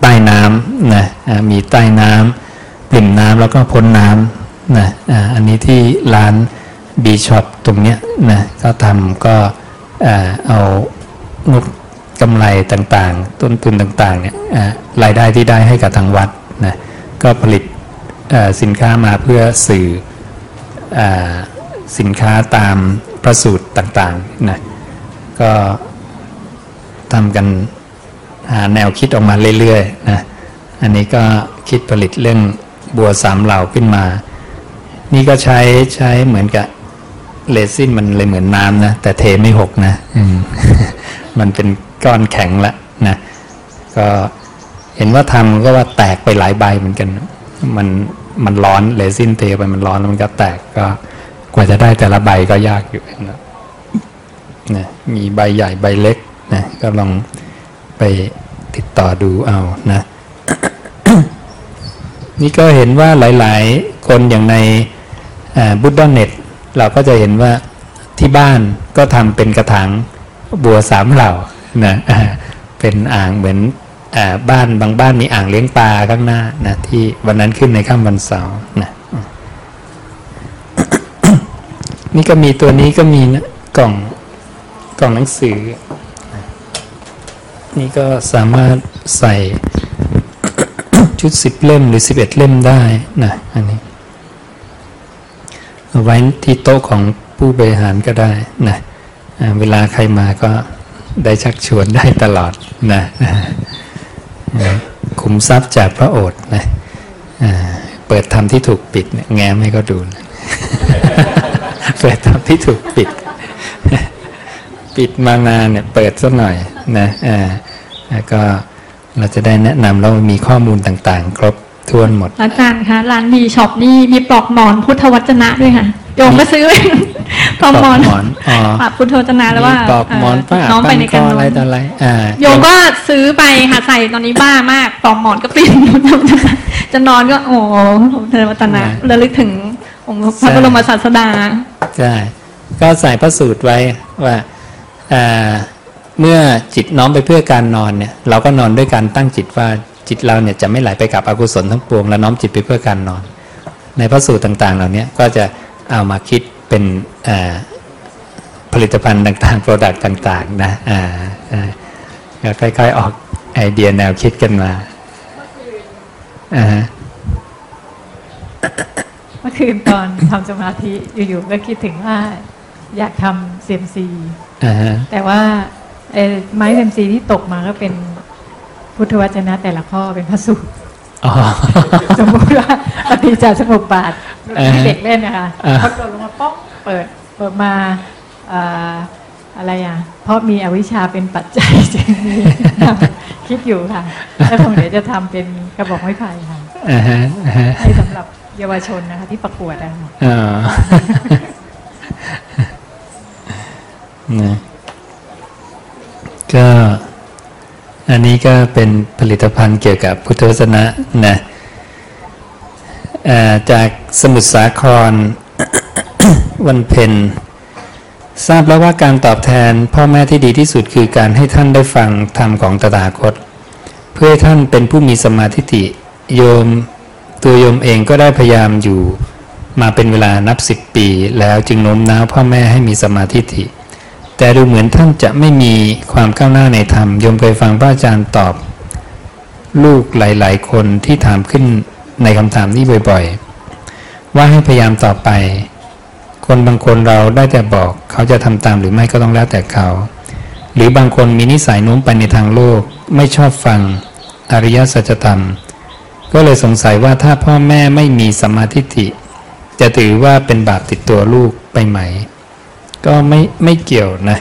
ใต้น้ำนะมีใต้น้ำปริ่มน้ำแล้วก็พ้นน้ำนะอันนี้ที่ร้านบีช็อปตรงเนี้ยนะก็ทำก็เอางบกำไรต่างๆ ต้นทุนต่างๆเนี่ยรายได้ที่ได้ให้กับทางวัดนะก็ผลิตสินค้ามาเพื่อสื่ออสินค้าตามพระสูตรต่างๆนะก็ทำกัน แนวคิดออกมาเรื่อยๆนะอันนี้ก็คิดผลิตเรื่องบัวสามเหล่าขึ้นมา นี่ก็ใช้ใช้เหมือนกับเลซินมันเลยเหมือนน้ำนะ แต่เทไม่หกนะมันเป็นก้อนแข็งละนะ ก็เห็นว่าทำก็ว่าแตกไปหลายใบเหมือนกัน มันมันร้อนเลซินเทไปมันร้อนแล้วมันก็แตกก็กว่าจะได้แต่ละใบก็ยากอยู่นะนะมีใบใหญ่ใบเล็กนะก็ลอง ไปติดต่อดูเอานะ นี่ก็เห็นว่าหลาย ๆ คนอย่างในบุตดเน็ตเราก็จะเห็นว่าที่บ้านก็ทำเป็นกระถางบัวสามเหล่านะเป็นอ่างเหมือนอบ้านบางบ้านมีอ่างเลี้ยงปลาข้างหน้านะที่วันนั้นขึ้นในค่ำวันเสาร์นะนี่ก็มีตัวนี้ก็มีนะกล่องกล่องหนังสือ นี่ก็สามารถใส่ชุดสิบเล่มหรือสิบเอ็ดเล่มได้นะอันนี้เอาไว้ที่โต๊ะของผู้บริหารก็ได้นะเวลาใครมาก็ได้ชักชวนได้ตลอดนะนะขุมทรัพย์จากพระโอษฐ์นะเปิดธรรมที่ถูกปิดเนี่ยแง้มให้เขาดูนะเปิดธรรมที่ถูกปิด ปิดมานานเนี่ยเปิดสักหน่อยนะอ่า แล้วก็เราจะได้แนะนำแล้วมีข้อมูลต่างๆ ครบถ้วนหมด อาจารย์คะร้านดีช็อปนี่มีปลอกหมอนพุทธวจนะด้วยค่ะโยมก็ซื้อปลอกหมอนปลอกหมอนอ๋อปลอกพุทธวจนะแล้วว่าปลอกหมอนเป้าน้องไปในการปั้นอะไรอนต่ออะไรอ่าโยมก็ซื้อไปค่ะใส่ตอนนี้บ้ามากปลอกหมอนก็เปลี่ยนพุทธวจนะจะนอนก็โอ้โหพุทธวจนะระลึกถึงองค์พระบรมศาสดาใช่ก็ใส่พระสูตรไว้ว่าอ่า เมื่อจิตน้อมไปเพื่อการนอนเนี่ยเราก็นอนด้วยการตั้งจิตว่าจิตเราเนี่ยจะไม่ไหลไปกับอกุศลทั้งปวง และน้อมจิตไปเพื่อการนอน ในพระสูตรต่าง ๆ เหล่านี้ก็จะเอามาคิดเป็นอ่าผลิตภัณฑ์ต่างๆ product ต่าง ๆ นะอ่าอ่าก็ค่อย ๆ ออกไอเดียแนวคิดกันมาอ่าฮะเมื่อคืนตอนทำสมาธิอยู่ๆก็คิดถึงว่าอยากทำเซียมซีอ่าฮะแต่ว่าเอ่อ ไม้เซียมซีที่ตกมาก็เป็นพุทธวจนะแต่ละข้อเป็นพระสูตรอ๋อสมมติว่าปฏิจจสมุปบาทอ่าฮะที่เด็กเล่นนะคะอ่าพอโดดลงมาป๊อกเปิดเปิดมาเอ่ออะไรอะ เพราะมีอวิชชาเป็นปัจจัยจึงมีคิดอยู่ค่ะ แล้วคงเดี๋ยวจะทำเป็นกระบอกไม้ไผ่ค่ะอ่าฮะอ่าฮะให้สำหรับเยาวชนนะคะ ที่ประกวดนะคะอ๋อนะ ก็อันนี้ก็เป็นผลิตภัณฑ์เกี่ยวกับพุทธวจนะนะจากสมุทรสาครวันเพ็ญทราบแล้วว่าการตอบแทนพ่อแม่ที่ดีที่สุดคือการให้ท่านได้ฟังธรรมของตถาคต เพื่อให้ท่านเป็นผู้มีสมาธิิโยมตัวโยมเองก็ได้พยายามอยู่มาเป็นเวลานับสิบปี แล้วจึงโน้มน้าวพ่อแม่ให้มีสมาธิิ แต่ดูเหมือนท่านจะไม่มีความก้าวหน้าในธรรมยมเคยฟังพระอาจารย์ตอบ ลูกหลาย ๆ คนที่ถามขึ้นในคำถามนี้บ่อย ๆ ว่าให้พยายามต่อไป คนบางคนเราได้แต่บอกเขาจะทำตามหรือไม่ก็ต้องแล้วแต่เขา หรือบางคนมีนิสัยโน้มไปในทางโลก ไม่ชอบฟังอริยสัจธรรม ก็เลยสงสัยว่าถ้าพ่อแม่ไม่มีสมาธิิจะถือว่าเป็นบาปติดตัวลูกไปไหม ก็ไม่ไม่เกี่ยวนะ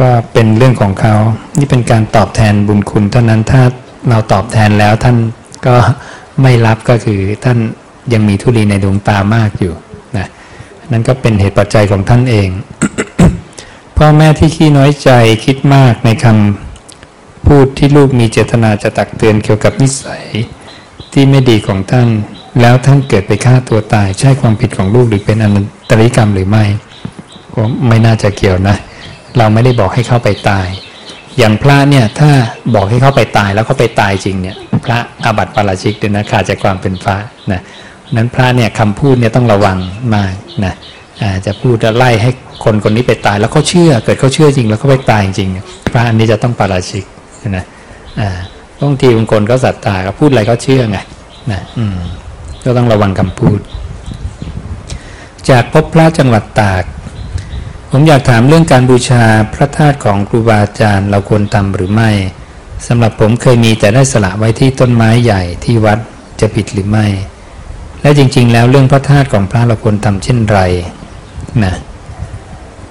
ก็เป็นเรื่องของเขา นี่เป็นการตอบแทนบุญคุณเท่านั้นถ้าเราตอบแทนแล้วท่านก็ไม่รับก็คือท่านยังมีทุลีในดวงตามากอยู่นะนั่นก็เป็นเหตุปัจจัยของท่านเอง พ่อแม่ที่ขี้น้อยใจคิดมากในคำพูดที่ลูกมีเจตนาจะตักเตือนเกี่ยวกับนิสัยที่ไม่ดีของท่าน แล้วท่านเกิดไปฆ่าตัวตาย ใช่ความผิดของลูกหรือเป็นอนันตริกรรมหรือไม่ ก็ไม่น่าจะเกี่ยวนะ เราไม่ได้บอกให้เข้าไปตาย อย่างพระเนี่ยถ้าบอกให้เข้าไปตายแล้วเขาไปตายจริงเนี่ยพระอาบัติปาราชิกเดยนะขาดจากความเป็นพระนะนั้นพระเนี่ยคำพูดเนี่ยต้องระวังมากนะจะพูดจะไล่ให้คนคนนี้ไปตายแล้วเขาเชื่อ เกิดเขาเชื่อจริงแล้วเขาไปตายจริง พระอันนี้จะต้องปาราชิกนะอ่าบางทีบางคนเขาศรัทธาเขาพูดอะไรเขาเชื่อไงนะอืมก็ต้องระวังคำพูด จากพบพระจังหวัดตาก ผมอยากถามเรื่องการบูชาพระธาตุของครูบาอาจารย์เราควรทำหรือไม่สำหรับผมเคยมีแต่ได้สละไว้ที่ต้นไม้ใหญ่ที่วัดจะผิดหรือไม่ และจริง ๆ แล้วเรื่องพระธาตุของพระเราควรทำเช่นไรนะ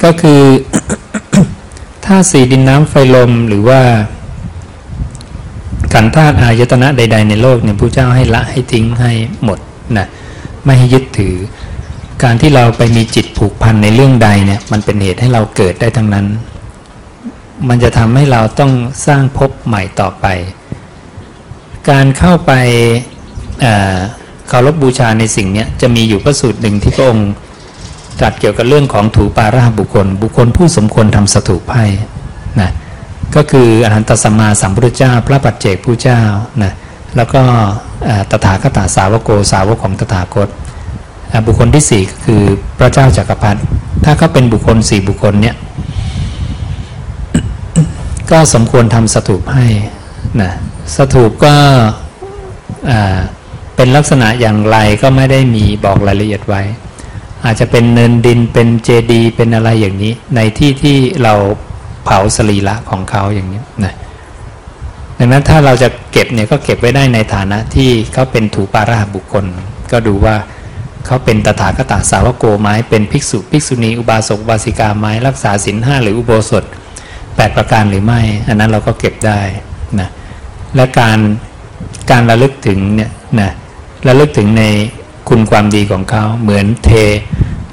ก็คือถ้าสีดินน้ำไฟลมหรือว่าขันธ์ธาตุอายตนะใด ๆ ในโลกเนี่ยพระเจ้าให้ละให้ทิ้งให้หมดนะไม่ให้ยึดถือ การที่เราไปมีจิตผูกพันในเรื่องใดเนี่ยมันเป็นเหตุให้เราเกิดได้ทั้งนั้น มันจะทำให้เราต้องสร้างภพใหม่ต่อไป การเข้าไปเคารพบบูชาในสิ่งเนี้ยจะมีอยู่พระสูตรหนึ่งที่พระองค์ตรัสเกี่ยวกับเรื่องของถูปาราบุคคล บุคคลผู้สมควรทำสถูปให้นะก็คืออรหันตสัมมาสัมพุทธเจ้า พระปัจเจกผู้เจ้านะแล้วก็ตถาคตสาวโกสาวกของตถาคต บุคคลที่สี่ก็คือพระเจ้าจักรพรรดิถ้าเขาเป็นบุคคลสี่บุคคลเนี่ยก็สมควรทำสถูปให้นะสถูปก็อ่าเป็นลักษณะอย่างไรก็ไม่ได้มีบอกรายละเอียดไว้ อาจจะเป็นเนินดินเป็นเจดีเป็นอะไรอย่างนี้ ในที่ที่เราเผาสรีระของเขาอย่างนี้นะดังนั้นถ้าเราจะเก็บเนี่ยก็เก็บไว้ได้ในฐานะที่เขาเป็นถูปาราหบุคคล ก็ดูว่า เขาเป็นตถาคตสาวกโกไหมเป็นภิกษุภิกษุณีอุบาสกบาสิกาไหมรักษาศีลห้าหรืออุโบสถ 8 ประการหรือไม่ อันนั้นเราก็เก็บได้นะและการการระลึกถึงเนี่ยนะระลึกถึงในคุณความดีของเขาเหมือนเท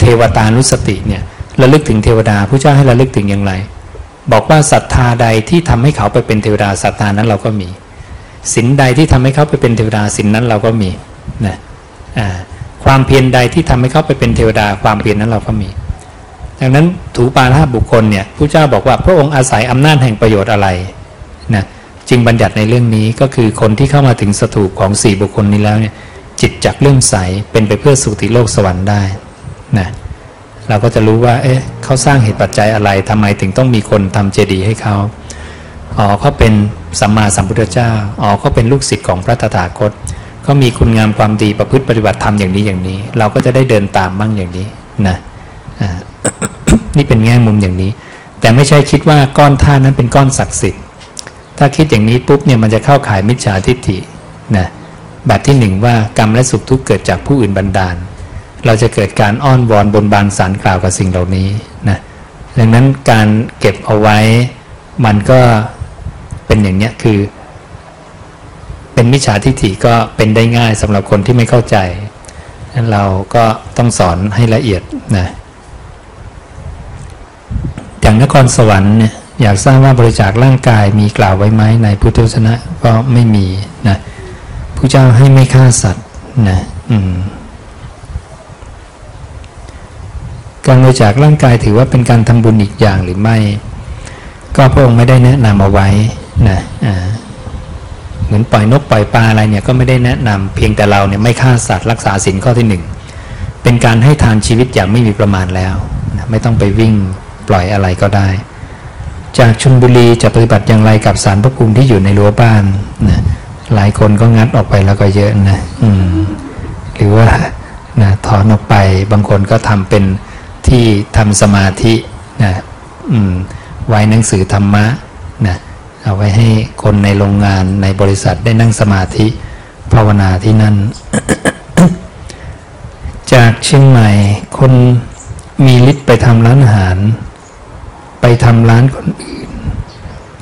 เทวตานุสติเนี่ยระลึกถึงเทวดาผู้เจ้าให้ระลึกถึงอย่างไร บอกว่าศรัทธาใดที่ทำให้เขาไปเป็นเทวดาศรัทธานั้นเราก็มีศีลใดที่ทำให้เขาไปเป็นเทวดาศีลนั้นเราก็มีนะอ่า ความเพียรใดที่ทำให้เขาไปเป็นเทวดาความเพียรนั้นเราก็มี ดังนั้นถูปาราบุคคลเนี่ยผู้เจ้าบอกว่าพระองค์อาศัยอำนาจแห่งประโยชน์อะไรนะจึงบัญญัติในเรื่องนี้ก็คือคนที่เข้ามาถึงสถูปของสี่บุคคลนี้แล้วเนี่ยจิตจักเลื่อมใสเป็นไปเพื่อสุติโลกสวรรค์ได้นะเราก็จะรู้ว่าเอ๊ะเขาสร้างเหตุปัจจัยอะไรทำไมถึงต้องมีคนทำเจดีย์ให้เขาอ๋อเขาเป็นสัมมาสัมพุทธเจ้าอ๋อเขาเป็นลูกศิษย์ของพระตถาคต เขามีคุณงามความดีประพฤติปฏิบัติธรรมอย่างนี้อย่างนี้ เราก็จะได้เดินตามบ้างอย่างนี้นะนี่เป็นแง่มุมอย่างนี้ แต่ไม่ใช่คิดว่าก้อนท่านั้นเป็นก้อนศักดิ์สิทธิ์ ถ้าคิดอย่างนี้ปุ๊บเนี่ยมันจะเข้าข่ายมิจฉาทิฏฐินะแบบที่หนึ่งว่ากรรมและสุขทุกเกิดจากผู้อื่นบันดาล เราจะเกิดการอ้อนวอนบนบานสารกล่าวกับสิ่งเหล่านี้นะดังนั้นการเก็บเอาไว้มันก็เป็นอย่างนี้คือ เป็นมิจฉาทิฏฐิก็เป็นได้ง่ายสำหรับคนที่ไม่เข้าใจนั้นเราก็ต้องสอนให้ละเอียดนะอย่างนครสวรรค์เนี่ยอยากทราบว่าบริจาคร่างกายมีกล่าวไว้ไหมในพุทธวจนะก็ไม่มีนะผู้เจ้าให้ไม่ฆ่าสัตว์นะอืมการบริจาคร่างกายถือว่าเป็นการทำบุญอีกอย่างหรือไม่ ก็พระองค์ไม่ได้แนะนำเอาไว้นะอ่า เหมือนปล่อยนกปล่อยปลาอะไรเนี่ยก็ไม่ได้แนะนำเพียงแต่เราเนี่ยไม่ฆ่าสัตว์รักษาศีลข้อที่หนึ่งเป็นการให้ทานชีวิตอย่างไม่มีประมาณแล้วนะไม่ต้องไปวิ่งปล่อยอะไรก็ได้ จากชลบุรีจะปฏิบัติอย่างไรกับสารพระภูมิที่อยู่ในรั้วบ้านนะหลายคนก็งัดออกไปแล้วก็เยอะนะอืมหรือว่านะถอนออกไปบางคนก็ทำเป็นที่ทำสมาธินะอืมไว้หนังสือธรรมะนะ เอาไว้ให้คนในโรงงานในบริษัทได้นั่งสมาธิภาวนาที่นั่น จากเชียงใหม่คนมีฤทธิ์ไปทำร้านอาหาร ไปทำร้านคนอื่น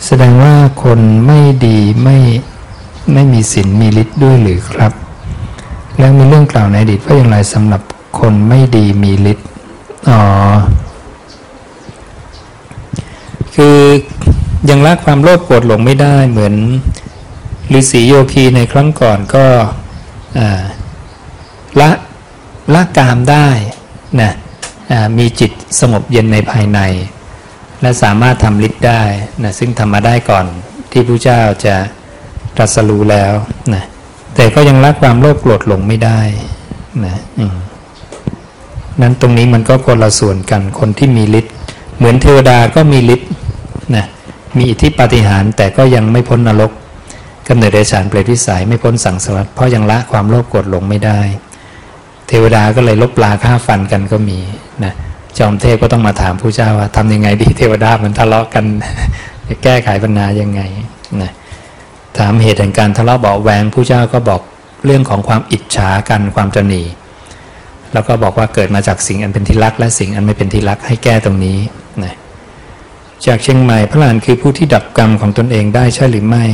แสดงว่าคนไม่ดีไม่ไม่มีศีลมีฤทธิ์ด้วยหรือครับ แล้วมีเรื่องกล่าวในอดีตว่าอย่างไรสำหรับคนไม่ดีมีฤทธิ์อ๋อคือ ยังละความโลภโกรธหลงไม่ได้เหมือนฤาษีโยคีในครั้งก่อนก็ละละกามได้นะอ่ามีจิตสงบเย็นในภายใน และสามารถทำฤทธิ์ได้นะซึ่งทำมาได้ก่อนที่พระเจ้าจะตรัสรู้แล้วนะแต่ก็ยังละความโลภโกรธหลงไม่ได้นะนั้นตรงนี้มันก็คนละส่วนกันคนที่มีฤทธิ์เหมือนเทวดาก็มีฤทธิ์นะ มีอิทธิปาฏิหาริย์แต่ก็ยังไม่พ้นนรกกำเนิดเดชานเปรตวิสัยไม่พ้นสังสารวัฏเพราะยังละความโลภโกรธหลงไม่ได้ เทวดาก็เลยลบปลาฆ่าฟันกันก็มีนะจอมเทพก็ต้องมาถามผู้เจ้าว่าทำยังไงดีเทวดามันทะเลาะกันจะแก้ไขปัญหายังไงนะถามเหตุแห่งการทะเลาะเบาะแวงผู้เจ้าก็บอกเรื่องของความอิจฉากันความตนีแล้วก็บอกว่าเกิดมาจากสิ่งอันเป็นที่รักและสิ่งอันไม่เป็นที่รักให้แก้ตรงนี้นะ จากเชียงใหม่พระหลานคือผู้ที่ดับกรรมของตนเองได้ใช่หรือไม่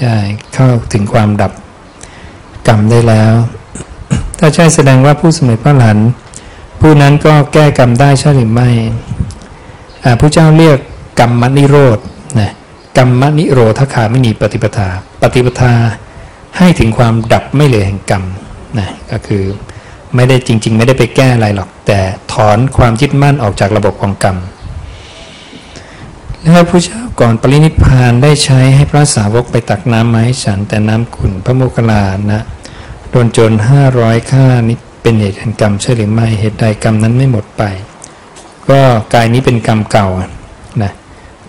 ใช่เข้าถึงความดับกรรมได้แล้ว ถ้าใช่แสดงว่าผู้เสมอพระหลานผู้นั้นก็แก้กรรมได้ใช่หรือไม่ผู้เจ้าเรียกกรรมมนิโรธนะกรรมมนิโรธคาไม่มีปฏิปทา ปฏิปทาให้ถึงความดับไม่เหลือแห่งกรรมนะก็คือไม่ได้จริง ๆ ไม่ได้ไปแก้อะไรหรอก แต่ถอนความยึดมั่นออกจากระบบของกรรม แล้วพระเจ้าก่อนปรินิพพานได้ใช้ให้พระสาวกไปตักน้ำมาให้ฉันแต่น้ำขุ่นพระโมคคัลลานะโดนโจรห้าร้อยฆ่านี่เป็นเหตุแห่งกรรมใช่หรือไม่เหตุใดกรรมนั้นไม่หมดไป ก็กายนี้เป็นกรรมเก่านะ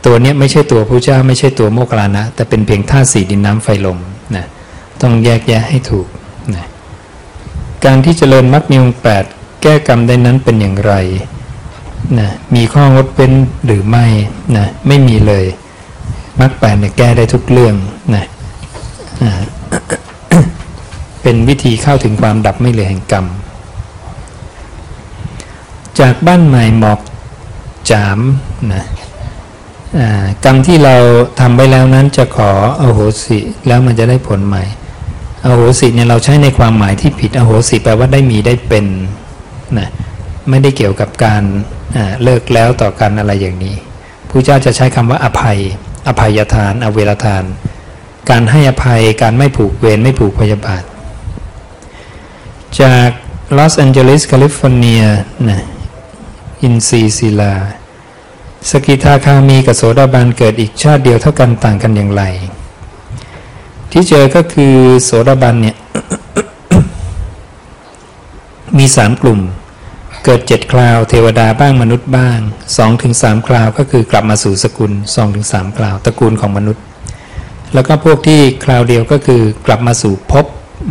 ตัวนี้ไม่ใช่ตัวพระเจ้าไม่ใช่ตัวโมคคัลลานะ แต่เป็นเพียงธาตุสี่ดินน้ำไฟลมนะต้องแยกแยะให้ถูกนะการที่เจริญมรรคมีองค์แปดแก้กรรมได้นั้นเป็นอย่างไร นะมีข้องดเป็นหรือไม่นะไม่มีเลยมรรคแปดเนี่ยแก้ได้ทุกเรื่องนะเป็นวิธีเข้าถึงความดับไม่เหลือแห่งกรรม จากบ้านใหม่หมอกจามนะกรรมที่เราทำไว้แล้วนั้นจะขออโหสิแล้วมันจะได้ผลใหม่อโหสิเนี่ยเราใช้ในความหมายที่ผิดอโหสิแปลว่าได้มีได้เป็นนะไม่ได้เกี่ยวกับการ เลิกแล้วต่อกันอะไรอย่างนี้พระเจ้าจะใช้คำว่าอภัย อภัยทาน อเวรทาน การให้อภัยการไม่ผูกเวรไม่ผูกพยาบาท จากลอสแอนเจลิสแคลิฟอร์เนียนะอินซีศิลา สกิทาคามีกับโสดาบันเกิดอีกชาติเดียวเท่ากันต่างกันอย่างไร ที่เจอก็คือโสดาบันเนี่ยมีสามกลุ่ม เกิดเจ็ดคราวเทวดาบ้างมนุษย์บ้างสองถึงสามคราวก็คือกลับมาสู่สกุลสองถึงสามคราวตระกูลของมนุษย์ แล้วก็พวกที่คราวเดียวก็คือกลับมาสู่ภพ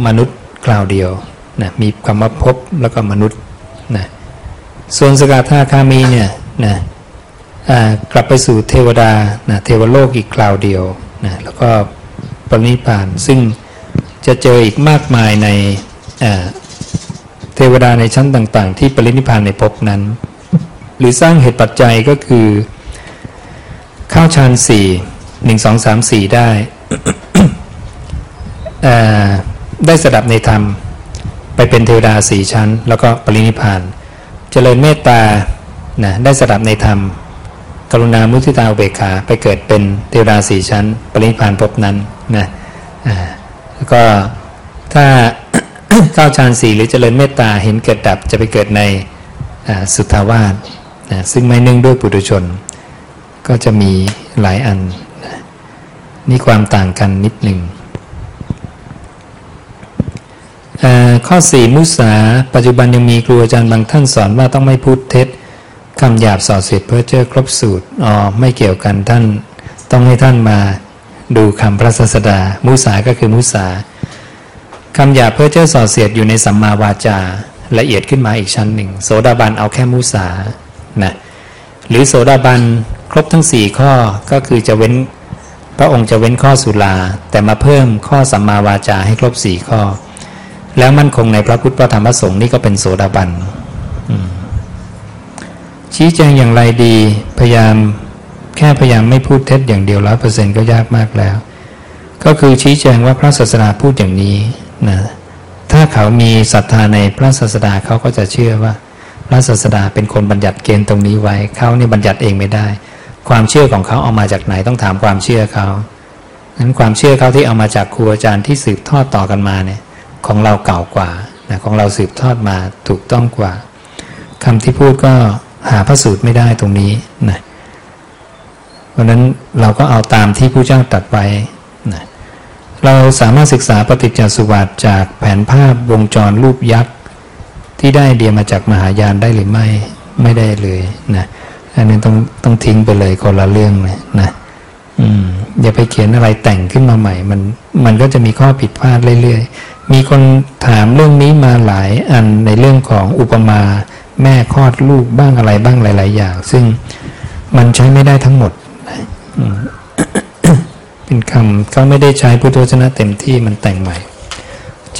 มนุษย์คราวเดียวนะมีคำว่าภพแล้วก็มนุษย์นะส่วนสกทาคามีเนี่ยนะกลับไปสู่เทวดานะเทวโลกอีกคราวเดียวนะแล้วก็ปรินิพพานซึ่งจะเจออีกมากมายในอ่า เทวดาในชั้นต่าง ๆ ที่ปรินิพานในภพนั้น หรือสร้างเหตุปัจจัยก็คือ เข้าฌานสี่หนึ่งสองสามสี่ได้ได้สดับในธรรม ไปเป็นเทวดาสี่ชั้น แล้วก็ปรินิพาน เจริญเมตตานะได้สดับในธรรม กรุณามุทิตาอุเบกขาไปเกิดเป็นเทวดาสี่ชั้น ปรินิพานภพนั้นนะแล้วก็ถ้า เข้าฌานสี่หรือเจริญเมตตาเห็นเกิดดับจะไปเกิดในสุทธาวาสนะซึ่งไม่เนื่องด้วยปุถุชน ก็จะมีหลายอันนะนี่ความต่างกันนิดหนึ่งเอ่อข้อ 4 มุสา ปัจจุบันยังมีครูอาจารย์บางท่านสอนว่าต้องไม่พูดเท็จคำหยาบส่อเสียดเพื่อเจอครบสูตรอ๋อไม่เกี่ยวกันท่าน ต้องให้ท่านมาดูคำพระศาสดา มุสาก็คือมุสา คำหยาเพื่อเจอส่อเสียดอยู่ในสัมมาวาจา ละเอียดขึ้นมาอีกชั้นหนึ่ง โสดาบันเอาแค่มุสานะหรือโสดาบันครบทั้ง 4 ข้อก็คือจะเว้นพระองค์จะเว้นข้อสุราแต่มาเพิ่มข้อสัมมาวาจาให้ครบ 4 ข้อ แล้วมั่นคงในพระพุทธพระธรรมพระสงฆ์นี่ก็เป็นโสดาบันชี้แจงอย่างไรดีพยายามแค่พยายามไม่พูดเท็จอย่างเดียวร้อยเปอร์เซ็นก็ยากมากแล้ว ก็คือชี้แจงว่าพระศาสดาพูดอย่างนี้ นะถ้าเขามีศรัทธาในพระศาสดาเขาก็จะเชื่อว่า พระศาสดาเป็นคนบัญญัติเกณฑ์ตรงนี้ไว้เขานี่บัญญัติเองไม่ได้ ความเชื่อของเขาเอามาจากไหนต้องถามความเชื่อเขานั้นความเชื่อเขาที่เอามาจากครูอาจารย์ที่สืบทอดต่อกันมาเนี่ยของเราเก่ากว่านะของเราสืบทอดมาถูกต้องกว่าคำที่พูดก็หาพระสูตรไม่ได้ตรงนี้นะเพราะนั้นเราก็เอาตามที่ผู้เจ้าตรัสไว้ เราสามารถศึกษาปฏิจจสุบัติจากแผนภาพวงจรรูปยักษ์ที่ได้เดียมาจากมหายานได้หรือไม่ไม่ได้เลยนะอันนี้ต้องต้องทิ้งไปเลยคนละเรื่องเลยนะอืมอย่าไปเขียนอะไรแต่งขึ้นมาใหม่ มันมันก็จะมีข้อผิดพลาดเรื่อยๆ มีคนถามเรื่องนี้มาหลายอันในเรื่องของอุปมาแม่คลอดลูกบ้างอะไรบ้างหลาย ๆ อย่าง ซึ่งมันใช้ไม่ได้ทั้งหมดอืม เป็นคำเขาไม่ได้ใช้พุทธวจนะเต็มที่มันแต่งใหม่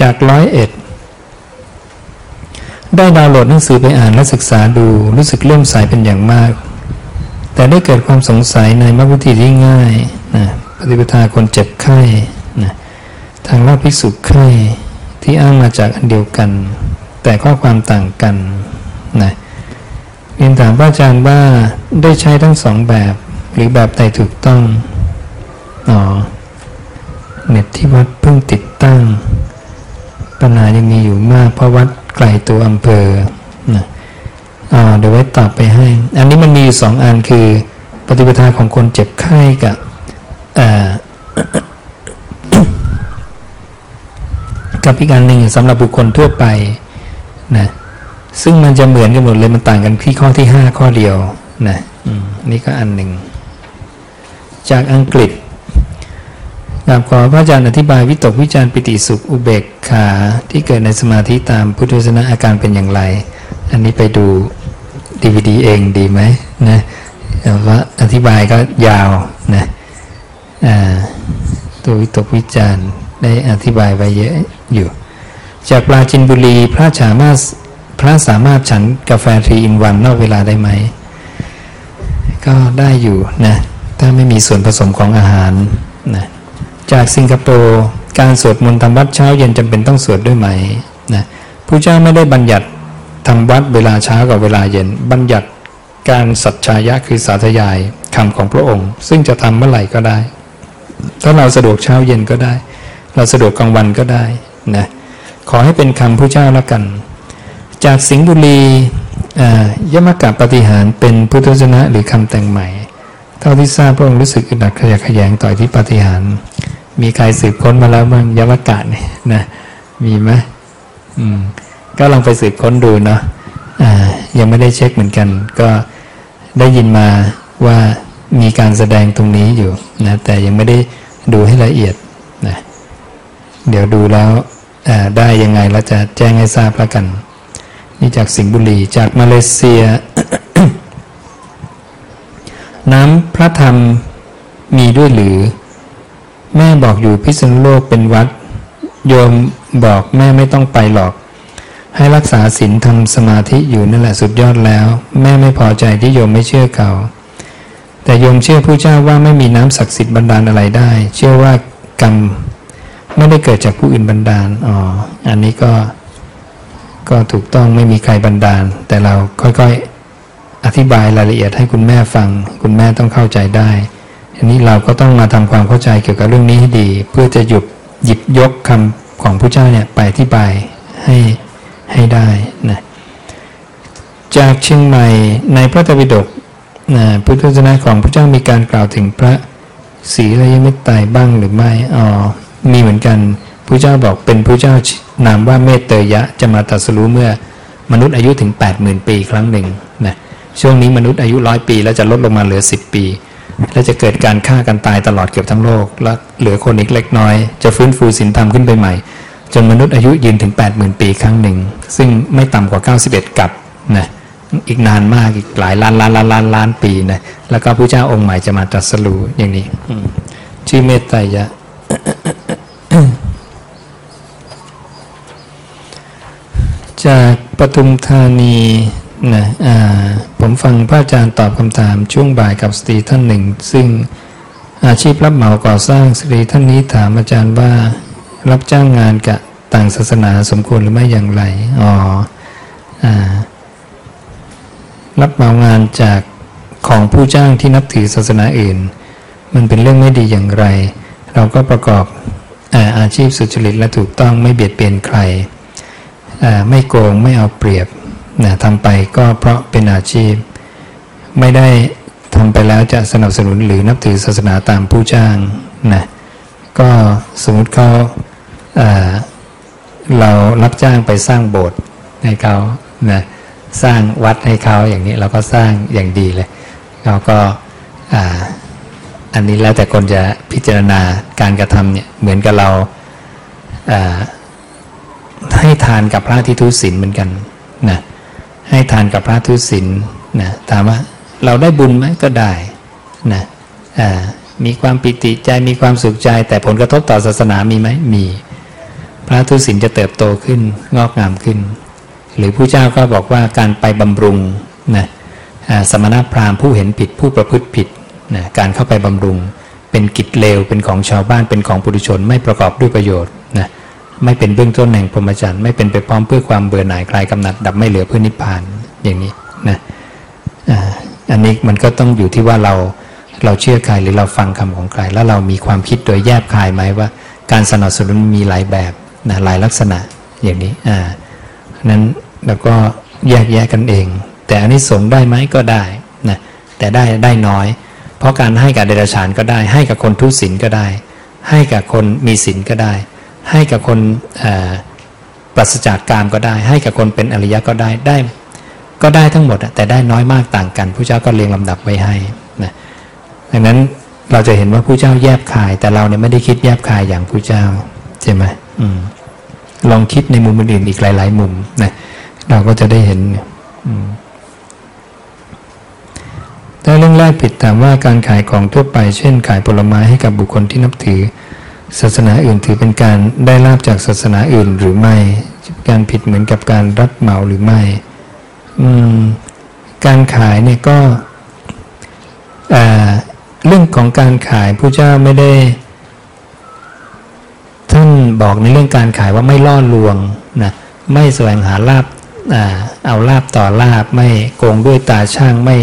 จากร้อยเอ็ดได้ดาวน์โหลดหนังสือไปอ่านและศึกษาดูรู้สึกเลื่อมใสเป็นอย่างมาก แต่ได้เกิดความสงสัยในมรรควิธีที่ง่ายนะปฏิปทาคนเจ็บไข้นะทางลาภิกษุไข้ที่อ้างมาจากอันเดียวกัน แต่ข้อความต่างกันนะเรียนถามพระอาจารย์ว่าได้ใช้ทั้งสองแบบ หรือแบบใดถูกต้อง อ๋อเน็ตที่วัดเพิ่งติดตั้ง ปัญหายังมีอยู่มากเพราะวัดไกลตัวอำเภอนะอ่าเดี๋ยวไว้ตอบไปให้ อันนี้มันมีอยู่สองอันคือ ปฏิปทาของคนเจ็บไข้กับกับอีกอันหนึ่งสำหรับบุคคลทั่วไปนะซึ่งมันจะเหมือนกันหมดเลยมันต่างกันที่ข้อที่ 5 ข้อเดียวนะนี่ก็อันหนึ่ง จากอังกฤษ กราบขอพระอาจารย์อธิบายวิตกวิจารปิติสุขอุเบกขาที่เกิดในสมาธิตามพุทธศาสนาอาการเป็นอย่างไร อันนี้ไปดูดีวดีเองดีไหมนะแต่ว่าอธิบายก็ยาวนะตัววิตกวิจารได้อธิบายไว้เยอะอยู่ จากปราจินบุรีพระสามารถพระสามารถฉันกาแฟทรีอินวันนอกเวลาได้ไหม ก็ได้อยู่นะถ้าไม่มีส่วนผสมของอาหารนะ จากสิงคโปร์การสวดมนต์ทำวัดเช้าเย็นจำเป็นต้องสวดด้วยไหมนะผู้เจ้าไม่ได้บัญญัติทำวัดเวลาเช้ากับเวลาเย็น บัญญัติการสัจชายะคือสาธยายคำของพระองค์ ซึ่งจะทำเมื่อไหร่ก็ได้ ถ้าเราสะดวกเช้าเย็นก็ได้ เราสะดวกกลางวันก็ได้นะขอให้เป็นคำผู้เจ้าละกัน จากสิงห์บุรียมกะปฏิหารเป็นพุทธวจนะหรือคำแต่งใหม่ เท่าที่ทราบพระองค์รู้สึกอึดอัดขยะขยงต่อที่ปฏิหาร มีใครสืบค้นมาแล้วบ้งยมกะเนี่ยนะมีไหมอืมก็ลองไปสืบค้นดูเนาะยังไม่ได้เช็คเหมือนกัน ก็ได้ยินมาว่ามีการแสดงตรงนี้อยู่นะแต่ยังไม่ได้ดูให้ละเอียดนะเดี๋ยวดูแล้วได้ยังไงเราจะแจ้งให้ทราบแล้วกัน นี่จากสิงห์บุรีจากมาเลเซีย น้ำพระธรรมมีด้วยหรือ แม่บอกอยู่พิษณุโลกเป็นวัด โยมบอกแม่ไม่ต้องไปหรอก ให้รักษาศีลทำสมาธิอยู่นั่นแหละสุดยอดแล้ว แม่ไม่พอใจที่โยมไม่เชื่อเขา แต่โยมเชื่อผู้เจ้าว่าไม่มีน้ำศักดิ์สิทธิ์บันดาลอะไรได้ เชื่อว่ากรรมไม่ได้เกิดจากผู้อื่นบันดาลอ๋ออันนี้ก็ก็ถูกต้องไม่มีใครบันดาล แต่เราค่อยๆอธิบายรายละเอียดให้คุณแม่ฟัง คุณแม่ต้องเข้าใจได้ อันนี้เราก็ต้องมาทำความเข้าใจเกี่ยวกับเรื่องนี้ให้ดี เพื่อจะหยุดหยิบยกคำของผู้เจ้าเนี่ยไปอธิบายให้ให้ได้นะจากเชียงใหม่ในพระตปิฎกนะพุทธศาสนาของพระเจ้ามีการกล่าวถึงพระศรีระยมิตรบ้างหรือไม่อ๋อมีเหมือนกันพระเจ้าบอกเป็นพระเจ้านามว่าเมตเตยะจะมาตรัสรู้เมื่อมนุษย์อายุถึง 80,000 ปีครั้งหนึ่งนะช่วงนี้มนุษย์อายุร้อยปี แล้วจะลดลงมาเหลือ 10 ปี แล้วจะเกิดการฆ่ากันตายตลอดเกือบทั้งโลก แล้วเหลือคนอีกเล็กน้อย จะฟื้นฟูศีลธรรมขึ้นไปใหม่ จนมนุษย์อายุยืนถึง 80,000 ปีครั้งหนึ่ง ซึ่งไม่ต่ำกว่า 91 กับนะอีกนานมากอีกหลายล้านล้านล้านล้านล้านปีนะแล้วก็พระเจ้าองค์ใหม่จะมาตรัสรู้อย่างนี้ชื่อเมตไตรยะจากปทุมธานี นะผมฟังพระอาจารย์ตอบคำถามช่วงบ่ายกับสตรีท่านหนึ่ง ซึ่งอาชีพรับเหมาก่อสร้างสตรีท่านนี้ถามอาจารย์ว่า รับจ้างงานกับต่างศาสนาสมควรหรือไม่อย่างไรอ๋ออรับเหมางานจากของผู้จ้างที่นับถือศาสนาอื่น มันเป็นเรื่องไม่ดีอย่างไร เราก็ประกอบอาอาชีพสุจริตและถูกต้องไม่เบียดเบียนใคร ไม่โกงไม่เอาเปรียบ นะทำไปก็เพราะเป็นอาชีพ ไม่ได้ทำไปแล้วจะสนับสนุนหรือนับถือศาสนาตามผู้จ้างนะก็สมมติเขาเรารับจ้างไปสร้างโบสถ์ให้เขานะสร้างวัดให้เขาอย่างนี้เราก็สร้างอย่างดีเลยเราก็อันนี้แล้วแต่คนจะพิจารณาการกระทำเนี่ยเหมือนกับเราให้ทานกับพระที่ทุศีลเหมือนกันนะ ให้ทานกับพระทุศีลนะถามว่าเราได้บุญไหมก็ได้นะมีความปิติใจมีความสุขใจ แต่ผลกระทบต่อศาสนามีไหมมี พระทุศิลจะเติบโตขึ้นงอกงามขึ้น หรือผู้เจ้าก็บอกว่าการไปบำรุงนะสมณพราหมณ์ผู้เห็นผิดผู้ประพฤติผิดนะการเข้าไปบำรุง เป็นกิจเลวเป็นของชาวบ้านเป็นของปุถุชนไม่ประกอบด้วยประโยชน์นะ ไม่เป็นเบื้องต้นแห่งพรหมจรรย์ไม่เป็นไปพร้อมเพื่อความเบื่อหน่ายคลายกำหนัดดับไม่เหลือเพื่อนิพพานอย่างนี้นะอันนี้มันก็ต้องอยู่ที่ว่าเราเราเชื่อใครหรือเราฟังคำของใคร แล้วเรามีความคิดโดยแยบคายไหมว่า การสนับสนุนมีหลายแบบนะหลายลักษณะอย่างนี้อ่านั้นเราก็แยกแยกกันเอง แต่อันนี้สงได้ไหมก็ได้นะแต่ได้ได้น้อย เพราะการให้กับเดรัจฉานก็ได้ ให้กับคนทุศีลก็ได้ ให้กับคนมีศีลก็ได้ ให้กับคนปราศจากกามก็ได้ ให้กับคนเป็นอริยะก็ได้ได้ ก็ได้ทั้งหมด แต่ได้น้อยมากต่างกันผู้เจ้าก็เรียงลำดับไว้ให้นะดังนั้นเราจะเห็นว่าผู้เจ้าแยบคาย แต่เราเนี่ยไม่ได้คิดแยบคายอย่างผู้เจ้าใช่ไหมอืมลองคิดในมุมอื่นอีกหลาย ๆ มุมนะเราก็จะได้เห็นอืมถ้าเรื่องแรกผิดถามว่าการขายของทั่วไป เช่น ขายผลไม้ให้กับบุคคลที่นับถือ ศาสนาอื่นถือเป็นการได้ลาบจากศาสนาอื่นหรือไม่การผิดเหมือนกับการรับเหมาหรือไม่การขายเนี่ยก็เรื่องของการขายผู้เจ้าไม่ได้ ท่านบอกในเรื่องการขายว่าไม่ล่อลวงนะไม่แสวงหาลาบเอาลาบต่อลาบไม่โกงด้วยตาช่างไม่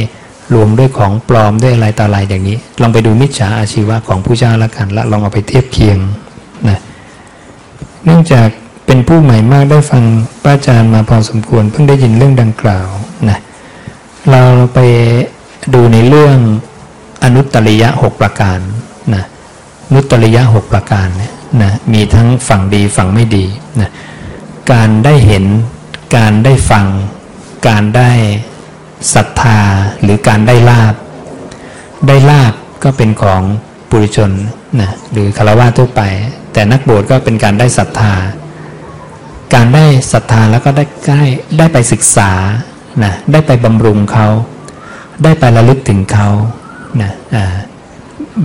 รวมด้วยของปลอมด้วยอะไรต่ออะไรอย่างนี้ ลองไปดูมิจฉาอาชีวะของผู้เจ้าละกันแล้วลองเอาไปเทียบเคียงนะเนื่องจากเป็นผู้ใหม่มากได้ฟังป้าอาจารย์มาพอสมควรเพิ่งได้ยินเรื่องดังกล่าวนะเราไปดูในเรื่องอนุตตริยะหกประการนะนุตตริยะหกประการเนี่ยนะมีทั้งฝั่งดีฝั่งไม่ดีนะการได้เห็นการได้ฟัง การได้ ศรัทธาหรือการได้ลาบ ได้ลาบก็เป็นของปุริชนนะหรือคารวะทั่วไป แต่นักบวชก็เป็นการได้ศรัทธา การได้ศรัทธาแล้วก็ได้ได้ได้ไปศึกษานะได้ไปบำรุงเขา ได้ไประลึกถึงเขานะ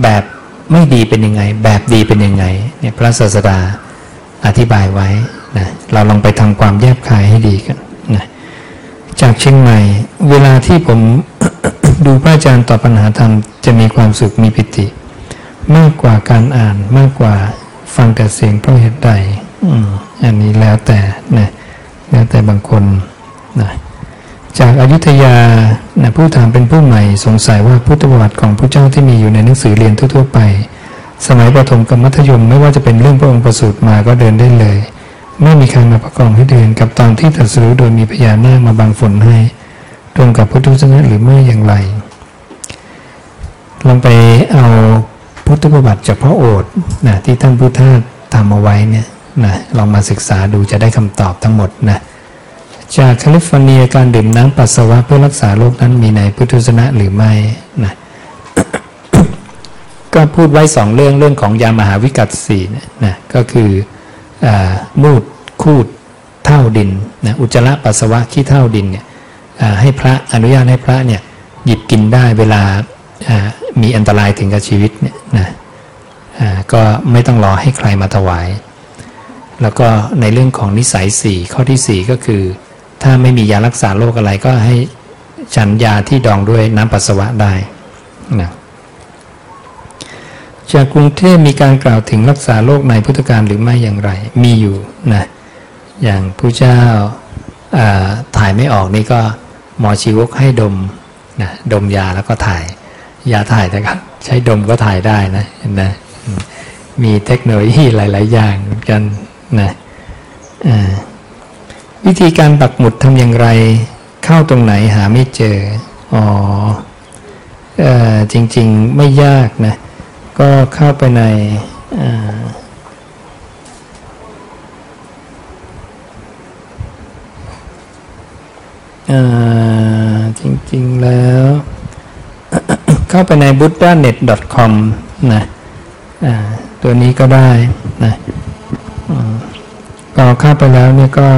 แบบไม่ดีเป็นยังไง แบบดีเป็นยังไงเนี่ยพระศาสดาอธิบายไว้นะเราลองไปทำความแยบคายให้ดีกัน จากเชียงใหม่ เวลาที่ผมดูพระอาจารย์ตอบปัญหาธรรมจะมีความสุขมีปิติ มากกว่าการอ่านมากกว่าฟังแต่เสียงเพราะเหตุใดอันนี้แล้วแต่นะแล้วแต่บางคนนะจากอายุทยานะผู้ถามเป็นผู้ใหม่สงสัยว่าพุทธประวัติของพระเจ้าที่มีอยู่ในหนังสือเรียนทั่วๆไป สมัยประถมกับมัธยมไม่ว่าจะเป็นเรื่องพระองค์ประสูติมาก็เดินได้เลย ไม่มีใครมาประกองให้เดินกับตอนที่ตรัสรู้โดยมีพญานาคมาบังฝนให้ตรงกับพุทธศาสนาหรือไม่อย่างไร ลองไปเอาพุทธประวัติจากพระโอษฐ์นะที่ท่านพุทธาทำเอาไว้เนี่ยนะลองมาศึกษาดูจะได้คำตอบทั้งหมดนะจากแคลิฟอร์เนียการดื่มน้ำปัสสาวะเพื่อรักษาโรคนั้นมีในพุทธศาสนาหรือไม่นะก็พูดไว้สองเรื่องเรื่องของยามหาวิกัตสีนะก็คือ มูดคูดเท่าดินนะอุจจาระปัสสาวะขี้เท่าดินเนี่ยให้พระอนุญาตให้พระเนี่ยหยิบกินได้เวลามีอันตรายถึงกับชีวิตเนี่ยนะก็ไม่ต้องรอให้ใครมาถวาย แล้วก็ในเรื่องของนิสัยสี่ข้อที่สี่ก็คือ ถ้าไม่มียารักษาโรคอะไรก็ให้ฉันยาที่ดองด้วยน้ำปัสสาวะได้นะ จากกรุงเทพมีการกล่าวถึงรักษาโรคในพุทธการหรือไม่อย่างไร มีอยู่นะอย่างผู้เจ้าถ่ายไม่ออกนี่ก็หมอชีวกให้ดมนะดมยาแล้วก็ถ่าย ยาถ่ายแต่ก็ใช้ดมก็ถ่ายได้นะเห็นไหมมีเทคโนโลยีหลาย ๆ อย่างเหมือนกันนะวิธีการปักหมุดทำอย่างไร เข้าตรงไหนหาไม่เจออ๋อจริง ๆ ไม่ยากนะ ก็เข้าไปในจริงๆแล้ว เข้าไปใน buddhanet.com นะตัวนี้ก็ได้นะก็เข้าไปแล้วเนี่ยก็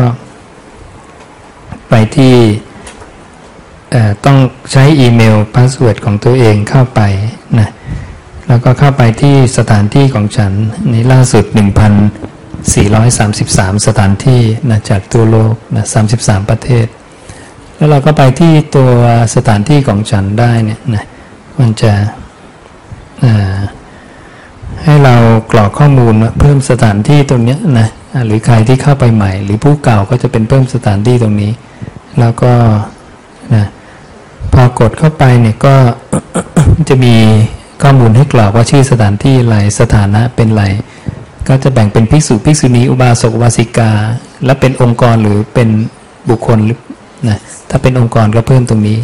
ไปที่ต้องใช้อีเมล password ของตัวเองเข้าไป แล้วก็เข้าไปที่สถานที่ของฉันนี่ล่าสุด 1,433 สถานที่นะจากทั่วโลกนะ33 ประเทศ แล้วเราก็ไปที่ตัวสถานที่ของฉันได้เนี่ยนะมันจะให้เรากรอกข้อมูลเพิ่มสถานที่ตรงนี้นะหรือใครที่เข้าไปใหม่ หรือผู้เก่าก็จะเป็นเพิ่มสถานที่ตรงนี้ แล้วก็นะพอกดเข้าไปเนี่ยก็จะมี ข้อมูลให้กล่าวว่าชื่อสถานที่อะไรสถานะเป็นไรก็จะแบ่งเป็นภิกษุภิกษุณีอุบาสกอุบาสิกา และเป็นองค์กรหรือเป็นบุคคลหรือนะถ้าเป็นองค์กรก็เพิ่มตรงนี้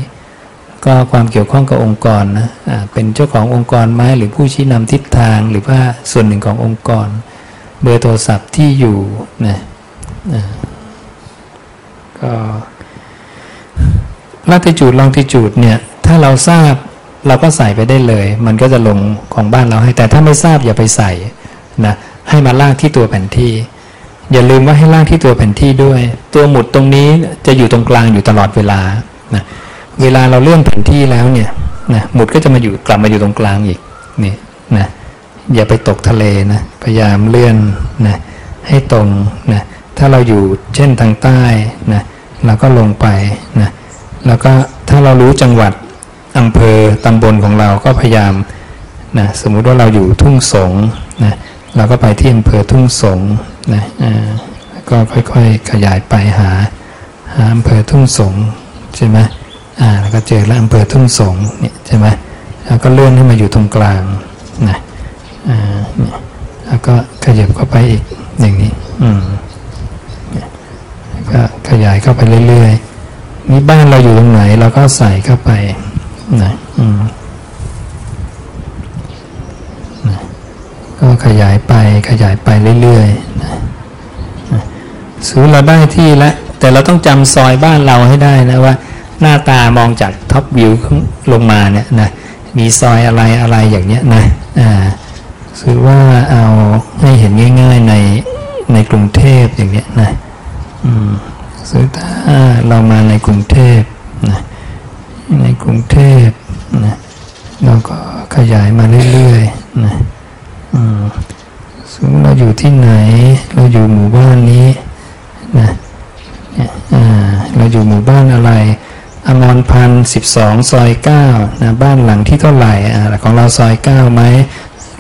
ก็ความเกี่ยวข้องกับองค์กรนะเป็นเจ้าขององค์กรไหมหรือผู้ชี้นำทิศทางหรือว่าส่วนหนึ่งขององค์กร เบอร์โทรศัพท์ที่อยู่นะก็ลัติจูดลองติจูดเนี่ยถ้าเราทราบ เราก็ใส่ไปได้เลย มันก็จะลงของบ้านเราให้ แต่ถ้าไม่ทราบอย่าไปใส่นะให้มาลากที่ตัวแผนที่ อย่าลืมว่าให้ลากที่ตัวแผนที่ด้วย ตัวหมุดตรงนี้จะอยู่ตรงกลางอยู่ตลอดเวลานะเวลาเราเลื่อนแผนที่แล้วเนี่ยนะหมุดก็จะมาอยู่กลับมาอยู่ตรงกลางอีกนี่นะอย่าไปตกทะเลนะพยายามเลื่อนนะให้ตรงนะถ้าเราอยู่เช่นทางใต้นะเราก็ลงไปนะแล้วก็ถ้าเรารู้จังหวัด อำเภอตำบลของเราก็พยายามนะสมมุติว่าเราอยู่ทุ่งสงนะเราก็ไปที่อำเภอทุ่งสงนะก็ค่อยๆขยายไปหาหาอำเภอทุ่งสงใช่ไหมอ่าแล้วก็เจอแล้วอำเภอทุ่งสงเนี่ยใช่ไหมแล้วก็เลื่อนให้มาอยู่ตรงกลางนะอ่าเนี่ยแล้วก็ขยับเข้าไปอีกอย่างนี้อืมเนี่ยแล้วก็ขยายเข้าไปเรื่อยๆนี่บ้านเราอยู่ตรงไหนเราก็ใส่เข้าไป นะอืมนะก็ขยายไปขยายไปเรื่อยๆนะนะสมมุติเราได้ที่แล้วแต่เราต้องจำซอยบ้านเราให้ได้นะว่า หน้าตามองจากท็อปวิวลงมาเนี่ยนะมีซอยอะไรอะไรอย่างเนี้ยนะอ่าคือว่าเอาให้เห็นง่ายๆในในกรุงเทพอย่างเนี้ยนะอืมซึ่งถ้าเรามาในกรุงเทพนะ ในกรุงเทพนะเราก็ขยายมาเรื่อยๆนะอืมสมมติเราอยู่ที่ไหน เราอยู่หมู่บ้านนี้นะเนี่ยอ่าเราอยู่หมู่บ้านอะไร อมรพันสิบสองซอยเก้านะบ้านหลังที่เท่าไหร่อ่าของเราซอยเก้าไหม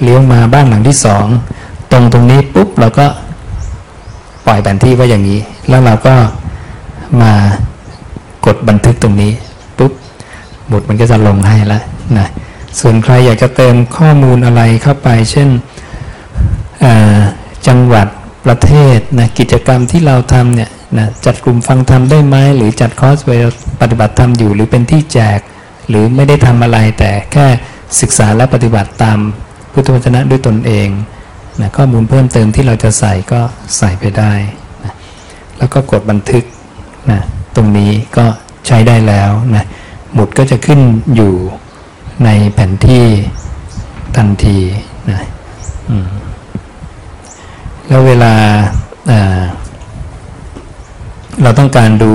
เลี้ยวมาบ้านหลังที่สองตรงตรงนี้ปุ๊บเราก็ปล่อยแผนที่ไว้อย่างนี้ แล้วเราก็มากดบันทึกตรงนี้ หมุดมันก็จะลงให้แล้วนะส่วนใครอยากจะเติมข้อมูลอะไรเข้าไป เช่นจังหวัดประเทศนะกิจกรรมที่เราทำเนี่ยนะจัดกลุ่มฟังธรรมได้ไหมหรือจัดคอร์สเวลปฏิบัติธรรมอยู่ หรือเป็นที่แจก หรือไม่ได้ทำอะไรแต่แค่ศึกษาและปฏิบัติตามพุทธวจนะด้วยตนเองนะข้อมูลเพิ่มเติมที่เราจะใส่ก็ใส่ไปได้นะแล้วก็กดบันทึกนะตรงนี้ก็ใช้ได้แล้วนะ หมุดก็จะขึ้นอยู่ในแผนที่ทันทีนะแล้วเวลาเราต้องการดู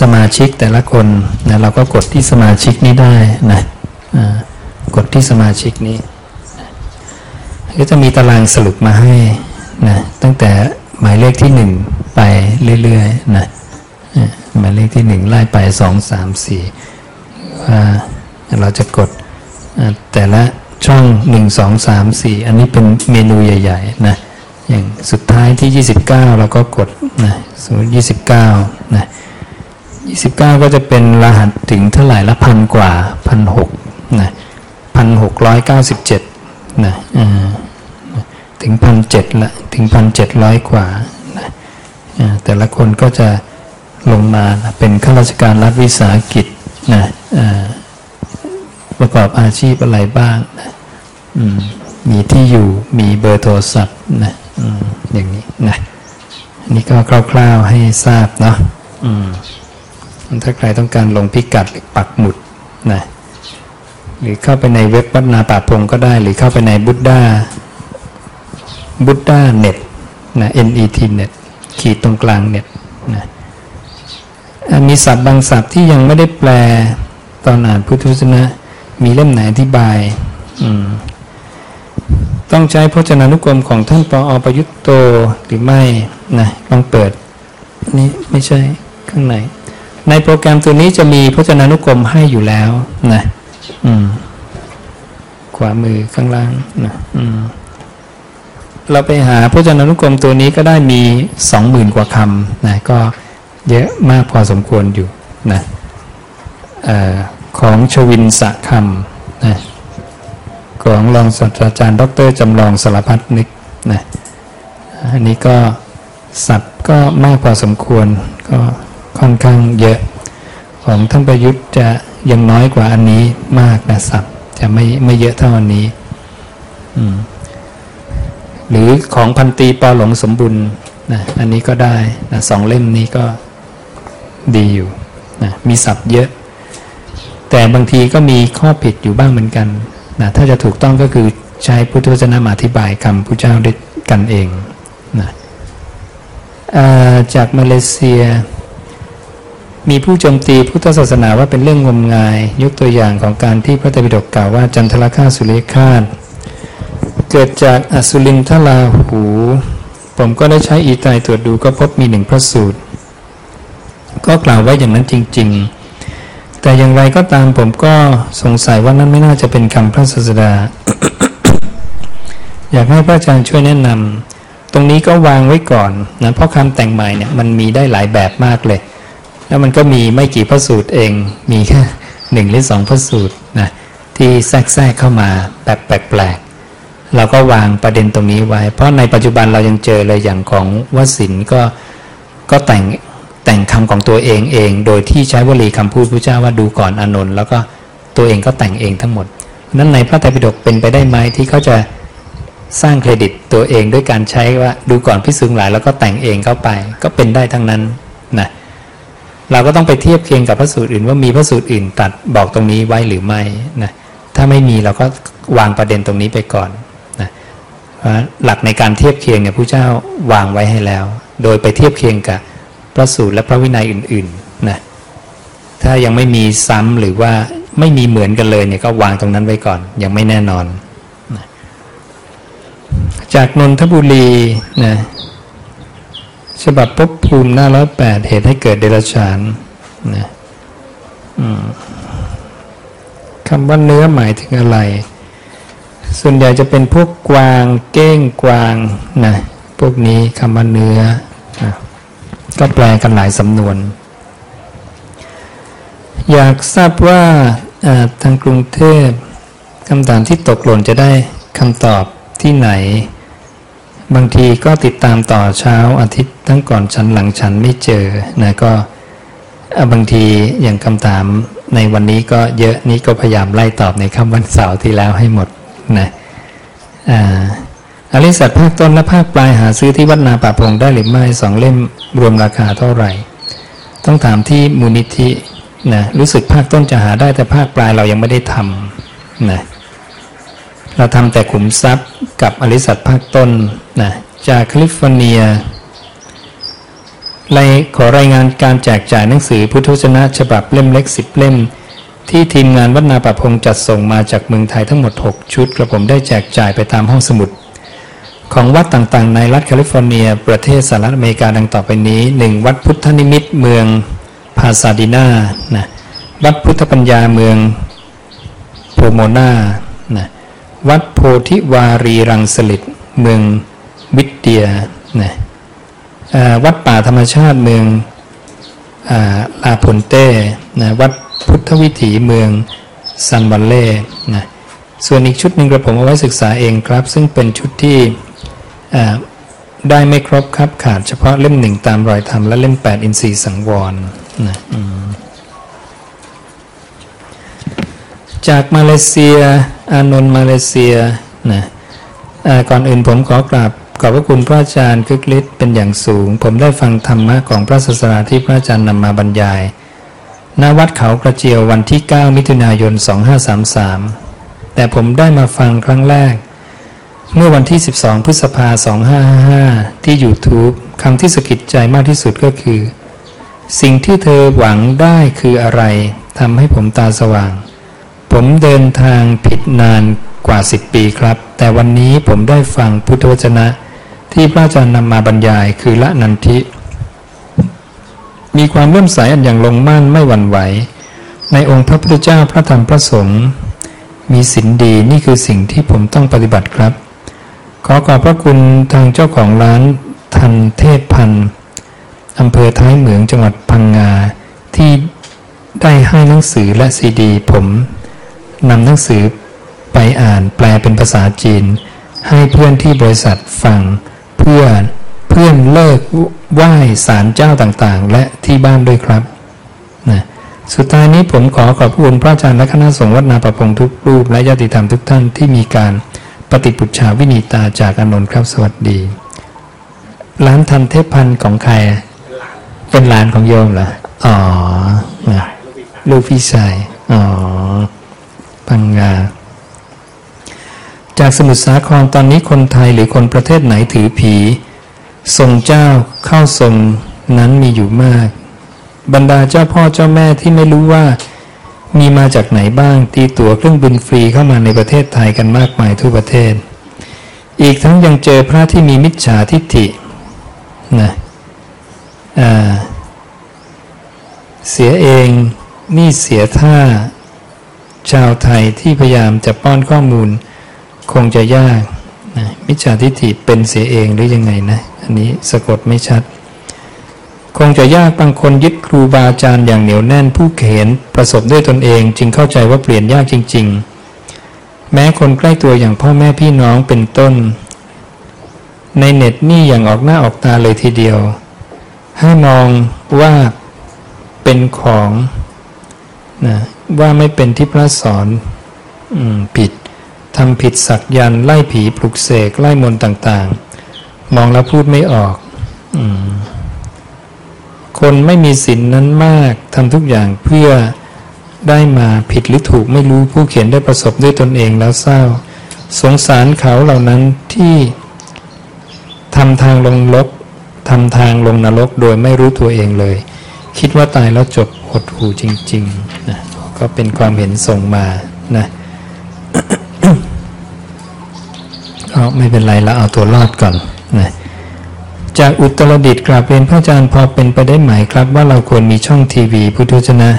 สมาชิกแต่ละคนนะเราก็กดที่สมาชิกนี้ได้นะกดที่สมาชิกนี้ ก็จะมีตารางสรุปมาให้นะตั้งแต่หมายเลขที่หนึ่งไปเรื่อยๆนะหมายเลขที่หนึ่งไล่ไปสองสามสี่ เราจะกดแต่ละช่องหนึ่งสองสามสี่อันนี้เป็นเมนูใหญ่ ๆ นะ อย่างสุดท้ายที่ 29 เราก็กดนะสมมติ29 นะ 29 ก็จะเป็นรหัสถึงเท่าไหร่ละพันกว่าพันหกนะพันหกร้อยเก้าสิบเจ็ดนะถึงพันเจ็ดละถึงพันเจ็ดร้อยกว่านะแต่ละคนก็จะลงมาเป็นข้าราชการรัฐวิสาหกิจ นะประกอบอาชีพอะไรบ้างนะมีที่อยู่มีเบอร์โทรศัพท์นะออย่างนี้นะนนี้ก็คร่าวๆให้ทราบเนาะถ้าใครต้องการลงพิกัดหรือปักหมุดนะหรือเข้าไปในเว็บวัดนาป่าพงก็ได้ หรือเข้าไปในบุ d ดาบุ d ดาเน็ตนะ net ขีดตรงกลางเน็ตนะ มีศัพท์บางศัพท์ที่ยังไม่ได้แปลตอนอ่านพุทธวจนะ มีเล่มไหนอธิบาย ต้องใช้พจนานุกรมของท่านปออประยุทธ์โตหรือไม่นะลองเปิดนนี้ไม่ใช่ข้างใน ในโปรแกรมตัวนี้จะมีพจนานุกรมให้อยู่แล้วนะขวามือข้างล่างนะเราไปหาพจนานุกรมตัวนี้ก็ได้มีสองหมื่นกว่าคำนะก็ เยอะมากพอสมควรอยู่นะออของชวินสะคำนะของรองศาสตราจารย์ ดรจำลองสารพัดนึกนะอันนี้ก็ศัพท์ก็มากพอสมควรก็ค่อนข้างเยอะ ของท่านประยุทธ์จะยังน้อยกว่าอันนี้มากนะศัพท์จะไม่ไม่เยอะเท่าอันนี้หรือของพันตีปอหลงสมบุญนะอันนี้ก็ได้นะสองเล่มนี้ก็ ดีอยู่นะมีศัพท์เยอะ แต่บางทีก็มีข้อผิดอยู่บ้างเหมือนกันนะถ้าจะถูกต้องก็คือใช้พุทธวจนะมาอธิบายคำพุทธเจ้าด้วยกันเองนะจากมาเลเซีย มีผู้โจมตีพุทธศาสนาว่าเป็นเรื่องงมงาย ยกตัวอย่างของการที่พระไตรปิฎกกล่าวว่าจันทรคาสุริยคาตเกิดจากอสุรินทราหู ผมก็ได้ใช้อีไตตรวจดูก็พบมีหนึ่งพระสูตร ก็กล่าวไว้อย่างนั้นจริง ๆ แต่อย่างไรก็ตามผมก็สงสัยว่านั้นไม่น่าจะเป็นคำพระศาสดา อยากให้พระอาจารย์ช่วยแนะนำตรงนี้ก็วางไว้ก่อนนะเพราะคำแต่งใหม่เนี่ยมันมีได้หลายแบบมากเลย แล้วมันก็มีไม่กี่พระสูตรเอง มีแค่หนึ่งหรือสองพระสูตรนะที่แทรกแทรกเข้ามาแบบแปลกๆเราก็วางประเด็นตรงนี้ไว้ เพราะในปัจจุบันเรายังเจอเลยอย่างของวสินก็ก็แต่ง แต่งคำของตัวเองเอง โดยที่ใช้วลีคำพูดพระเจ้าว่าดูก่อนอนนท์แล้วก็ตัวเองก็แต่งเองทั้งหมดนั้นในพระไตรปิฎกเป็นไปได้ไหมที่เขาจะสร้างเครดิตตัวเองด้วยการใช้ว่าดูก่อนพิสูจน์หลายแล้วก็แต่งเองเข้าไป ก็เป็นได้ทั้งนั้นนะเราก็ต้องไปเทียบเคียงกับพระสูตรอื่นว่ามีพระสูตรอื่นตัดบอกตรงนี้ไว้หรือไม่นะถ้าไม่มีเราก็วางประเด็นตรงนี้ไปก่อนนะหลักในการเทียบเคียงเนี่ยผู้เจ้าวางไว้ให้แล้ว โดยไปเทียบเคียงกับ พระสูตรและพระวินัยอื่นๆนะถ้ายังไม่มีซ้ำหรือว่าไม่มีเหมือนกันเลยเนี่ยก็วางตรงนั้นไว้ก่อน ยังไม่แน่นอนนะจากนนทบุรีนะฉบับพบภูมิหน้าร้อยแปดเหตุให้เกิดเดรัจฉานนะคำว่าเนื้อหมายถึงอะไร ส่วนใหญ่จะเป็นพวกกวาง เก้งกวางนะพวกนี้คำว่าเนื้อนะ ก็แปลกันหลายสำนวน อยากทราบว่าทางกรุงเทพคำถามที่ตกหล่นจะได้คำตอบที่ไหน บางทีก็ติดตามต่อเช้าอาทิตย์ทั้งก่อนฉันหลังฉันไม่เจอนะก็บางทีอย่างคำถามในวันนี้ก็เยอะนี้ก็พยายามไล่ตอบในคำวันเสาร์ที่แล้วให้หมดนะอ่า ริสัตภาคต้นและภาคปลายหาซื้อที่วัดนาป่าพงได้หรือไม่สองเล่มรวมราคาเท่าไหร่ ต้องถามที่มูลนิธินะรู้สึกภาคต้นจะหาได้แต่ภาคปลายเรายังไม่ได้ทำนะเราทำแต่ขุมทรัพย์กับอริยสัจภาคต้นนะจากแคลิฟอร์เนียขอรายงานการแจกจ่ายหนังสือพุทธวจนะฉบับเล่มเล็กสิบเล่ม ที่ทีมงานวัดนาป่าพงจัดส่งมาจากเมืองไทยทั้งหมด 6 ชุดกระผมได้แจกจ่ายไปตามห้องสมุด ของวัดต่างๆ ในรัฐแคลิฟอร์เนีย ประเทศสหรัฐอเมริกาดังต่อไปนี้ 1. วัดพุทธนิมิตเมืองพาซาดินานะวัดพุทธปัญญาเมืองโพโมนานะวัดโพธิวารีรังสลิดเมืองวิเดียนะวัดป่าธรรมชาติเมืองลาพนเต้นะวัดพุทธวิถีเมืองซันวัลเล่นะส่วนอีกชุดหนึ่งกระผมเอาไว้ศึกษาเองครับ ซึ่งเป็นชุดที่ ได้ไม่ครบครับขาดเฉพาะเล่มหนึ่งตามรอยธรรมและเล่มแปดอินทรีย์สังวรนะจากมาเลเซีย อานนท์มาเลเซียนะก่อนอื่นผมขอกราบขอบพระคุณพระอาจารย์คึกฤทธิ์เป็นอย่างสูง ผมได้ฟังธรรมะของพระศาสดาที่พระอาจารย์นำมาบรรยาย ณ วัดเขากระเจียววันที่ 9 มิถุนายน 2533 แต่ผมได้มาฟังครั้งแรก เมื่อวันที่ 12 พฤษภา 2555 ที่ YouTube คำที่สะกิดใจมากที่สุดก็คือ สิ่งที่เธอหวังได้คืออะไรทำให้ผมตาสว่าง ผมเดินทางผิดนานกว่า 10 ปีครับ แต่วันนี้ผมได้ฟังพุทธวจนะ ที่พระอาจารย์นำมาบรรยายคือละนันทิ มีความเลื่มใสอันอย่างลงมั่นไม่หวั่นไหว ในองค์พระพุทธเจ้าพระธรรมพระสงฆ์มีศีลดีนี่คือสิ่งที่ผมต้องปฏิบัติครับ ขอขอบพระคุณทางเจ้าของร้านทันเทพพันธ์อำเภอท้ายเหมืองจังหวัดพังงา ที่ได้ให้หนังสือและซีดี ผมนำหนังสือไปอ่านแปลเป็นภาษาจีน ให้เพื่อนที่บริษัทฟังเพื่อเพื่อนเลิกไหว้สารเจ้าต่างๆ และที่บ้านด้วยครับนะสุดท้ายนี้ผมขอขอบคุณพระอาจารย์และคณะสงฆ์วัดนาประพงทุกรูปและญาติธรรมทุกท่านที่มีการ ปฏิปุจฉาวินีตาจากอนนท์ครับสวัสดี ร้านทันเทพพันธ์ของใคร เป็นหลานของโยมเหรอ อ๋อ ลูกพี่ชาย อ๋อ พังงา จากสมุทรสาครตอนนี้คนไทยหรือคนประเทศไหนถือผี ทรงเจ้าเข้าทรงนั้นมีอยู่มาก บรรดาเจ้าพ่อเจ้าแม่ที่ไม่รู้ว่า มีมาจากไหนบ้างตีตั๋วเครื่องบินฟรีเข้ามาในประเทศไทยกันมากมายทั่วประเทศ อีกทั้งยังเจอพระที่มีมิจฉาทิฏฐินะเสียเองนี่เสียท่า ชาวไทยที่พยายามจะป้อนข้อมูลคงจะยากนะมิจฉาทิฏฐิเป็นเสียเองหรือยังไงนะ อันนี้สะกดไม่ชัด คงจะยากบางคนยึดครูบาอาจารย์อย่างเหนียวแน่นผู้เขียนประสบด้วยตนเองจึงเข้าใจว่าเปลี่ยนยากจริง ๆ แม้คนใกล้ตัวอย่างพ่อแม่พี่น้องเป็นต้น ในเน็ตนี่อย่างออกหน้าออกตาเลยทีเดียว ให้มองว่าเป็นของนะว่าไม่เป็นที่พระสอนอผิดทำผิดสักยันไล่ผีปลุกเสกไล่มนต์ต่าง ๆ มองแล้วพูดไม่ออกอม คนไม่มีศีลนนั้นมากทำทุกอย่างเพื่อได้มาผิดหรือถูกไม่รู้ผู้เขียนได้ประสบด้วยตนเองแล้วเศร้า สงสารเขาเหล่านั้นที่ทำทางลงลกทำทางลงนรกโดยไม่รู้ตัวเองเลย คิดว่าตายแล้วจบหดหูจริงๆนะก็เป็นความเห็นส่งมานะก็ไม่เป็นไรแล้วเอาตัวรอดก่อนนะ จากอุตรดิตถ์กราบเรียนพระอาจารย์พอเป็นไปได้ไหมครับ ว่าเราควรมีช่องทีวีพุทธวจนะ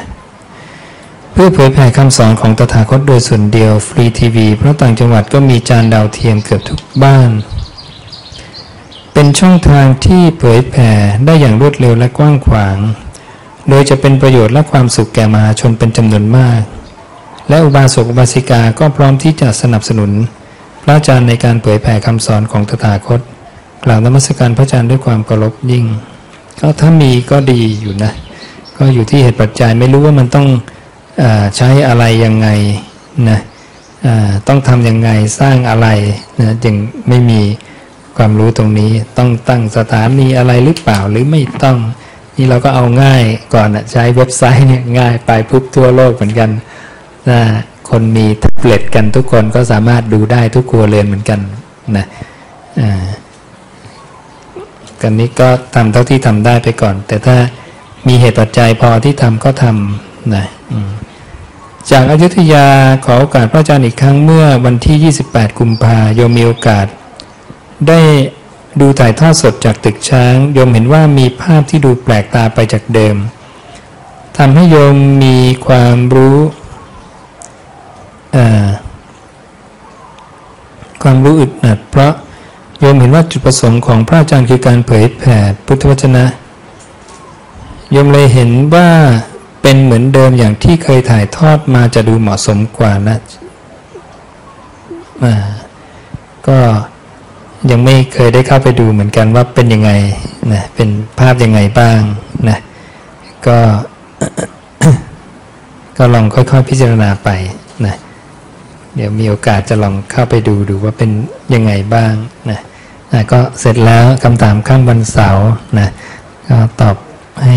เพื่อเผยแผ่คำสอนของตถาคตโดยส่วนเดียวฟรีทีวีเพราะต่างจังหวัดก็มีจานดาวเทียมเกือบทุกบ้าน เป็นช่องทางที่เผยแผ่ได้อย่างรวดเร็วและกว้างขวาง โดยจะเป็นประโยชน์และความสุขแก่มหาชนเป็นจำนวนมาก และอุบาสกอุบาสิกาก็พร้อมที่จะสนับสนุน พระอาจารย์ในการเผยแผ่คำสอนของตถาคต กล่าวนมัสการพระอาจารย์ด้วยความเคารพยิ่ง ก็ถ้ามีก็ดีอยู่นะ ก็อยู่ที่เหตุปัจจัยไม่รู้ว่ามันต้องอใช้อะไรยังไงนะต้องทำยังไงสร้างอะไรนะจึงไม่มีความรู้ตรงนี้ต้องตั้งสถานีอะไรหรือเปล่าหรือไม่ต้อง นี่เราก็เอาง่ายก่อนใช้เว็บไซต์เนี่ยง่ายไปปุ๊บทั่วโลกเหมือนกันนะคนมีแท็บเล็ตกันทุกคนก็สามารถดูได้ทุกครัวเรือนเหมือนกันนะอ่า กันนี้ก็ทำเท่าที่ทำได้ไปก่อน แต่ถ้ามีเหตุปัจจัยพอที่ทำก็ทำนะจากอายุทยาขอโอกาสพระอาจารย์อีกครั้งเมื่อวันที่ 28 กุมภาโยมมีโอกาส ได้ดูถ่ายทอดสดจากตึกช้าง โยมเห็นว่ามีภาพที่ดูแปลกตาไปจากเดิมทำให้โยมมีความรู้ความรู้อึดอัดเพราะ โยมเห็นว่าจุดประสงค์ของพระอาจารย์คือการเผยแผ่พุทธวจนะ โยมเลยเห็นว่าเป็นเหมือนเดิมอย่างที่เคยถ่ายทอดมาจะดูเหมาะสมกว่านะอ่าก็ยังไม่เคยได้เข้าไปดูเหมือนกันว่าเป็นยังไงนะเป็นภาพยังไงบ้างนะก็ก็ลองค่อยๆพิจารณาไปนะเดี๋ยวมีโอกาสจะลองเข้าไปดูดูว่าเป็นยังไงบ้างนะ นะก็เสร็จแล้วคำถามข้ามวันเสาร์นะก็ตอบให้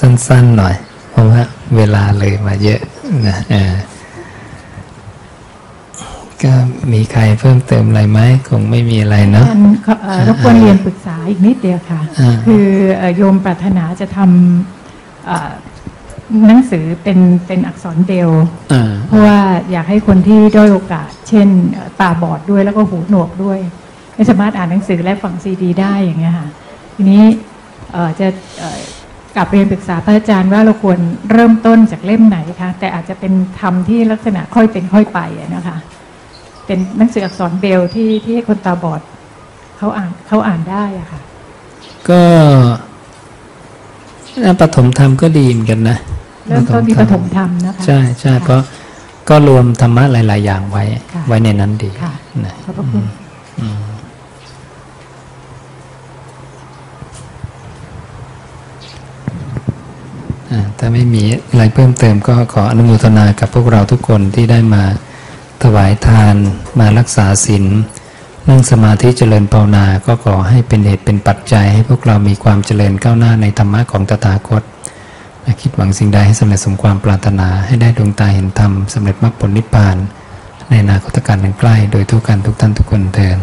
สั้นๆหน่อย เพราะว่าเวลาเลยมาเยอะนะเออก็มีใครเพิ่มเติมอะไรไหมคงไม่มีอะไรเนาะท่านขอเอ่อรบกวนเรียนปรึกษาอีกนิดเดียวค่ะอ่าคือเอ่อโยมปรารถนาจะทำเอ่อหนังสือเป็นเป็นอักษรเดลอ่าเพราะว่าอยากให้คนที่ด้อยโอกาส เช่นเอ่อตาบอดด้วยแล้วก็หูหนวกด้วย ไม่สามารถอ่านหนังสือและฟังซีดี ได้อย่างเงี้ยค่ะทีนี้เอ่อจะเอ่อกลับเรียนปรึกษาพระอาจารย์ว่าเราควรเริ่มต้นจากเล่มไหนคะแต่อาจจะเป็นทำที่ลักษณะค่อยเป็นค่อยไปอะนะคะเป็นหนังสืออักษรเบรลที่ที่ให้คนตาบอดเขาอ่านเขาอ่านได้อะค่ะ ก็ปฐมธรรมก็ดีเหมือนกันนะเริ่มต้นที่ปฐมธรรมนะคะใช่ใช่เพราะก็รวมธรรมะหลาย ๆ อย่างไว้ค่ะไว้ในนั้นดีค่ะนะขอบพระคุณ อืมอ่า ถ้าไม่มีอะไรเพิ่มเติมก็ขออนุโมทนากับพวกเราทุกคนที่ได้มาถวายทานมารักษาศีลนั่งสมาธิเจริญภาวนาก็ขอให้เป็นเหตุเป็นปัจจัย ให้พวกเรามีความเจริญก้าวหน้าในธรรมะของตถาคตคิดหวังสิ่งใดให้สำเร็จสมความปรารถนาให้ได้ดวงตาเห็นธรรมสำเร็จมรรคผลนิพพาน ในนาคตการอันใกล้ โดยทุกการทุกท่านทุกคนเทิน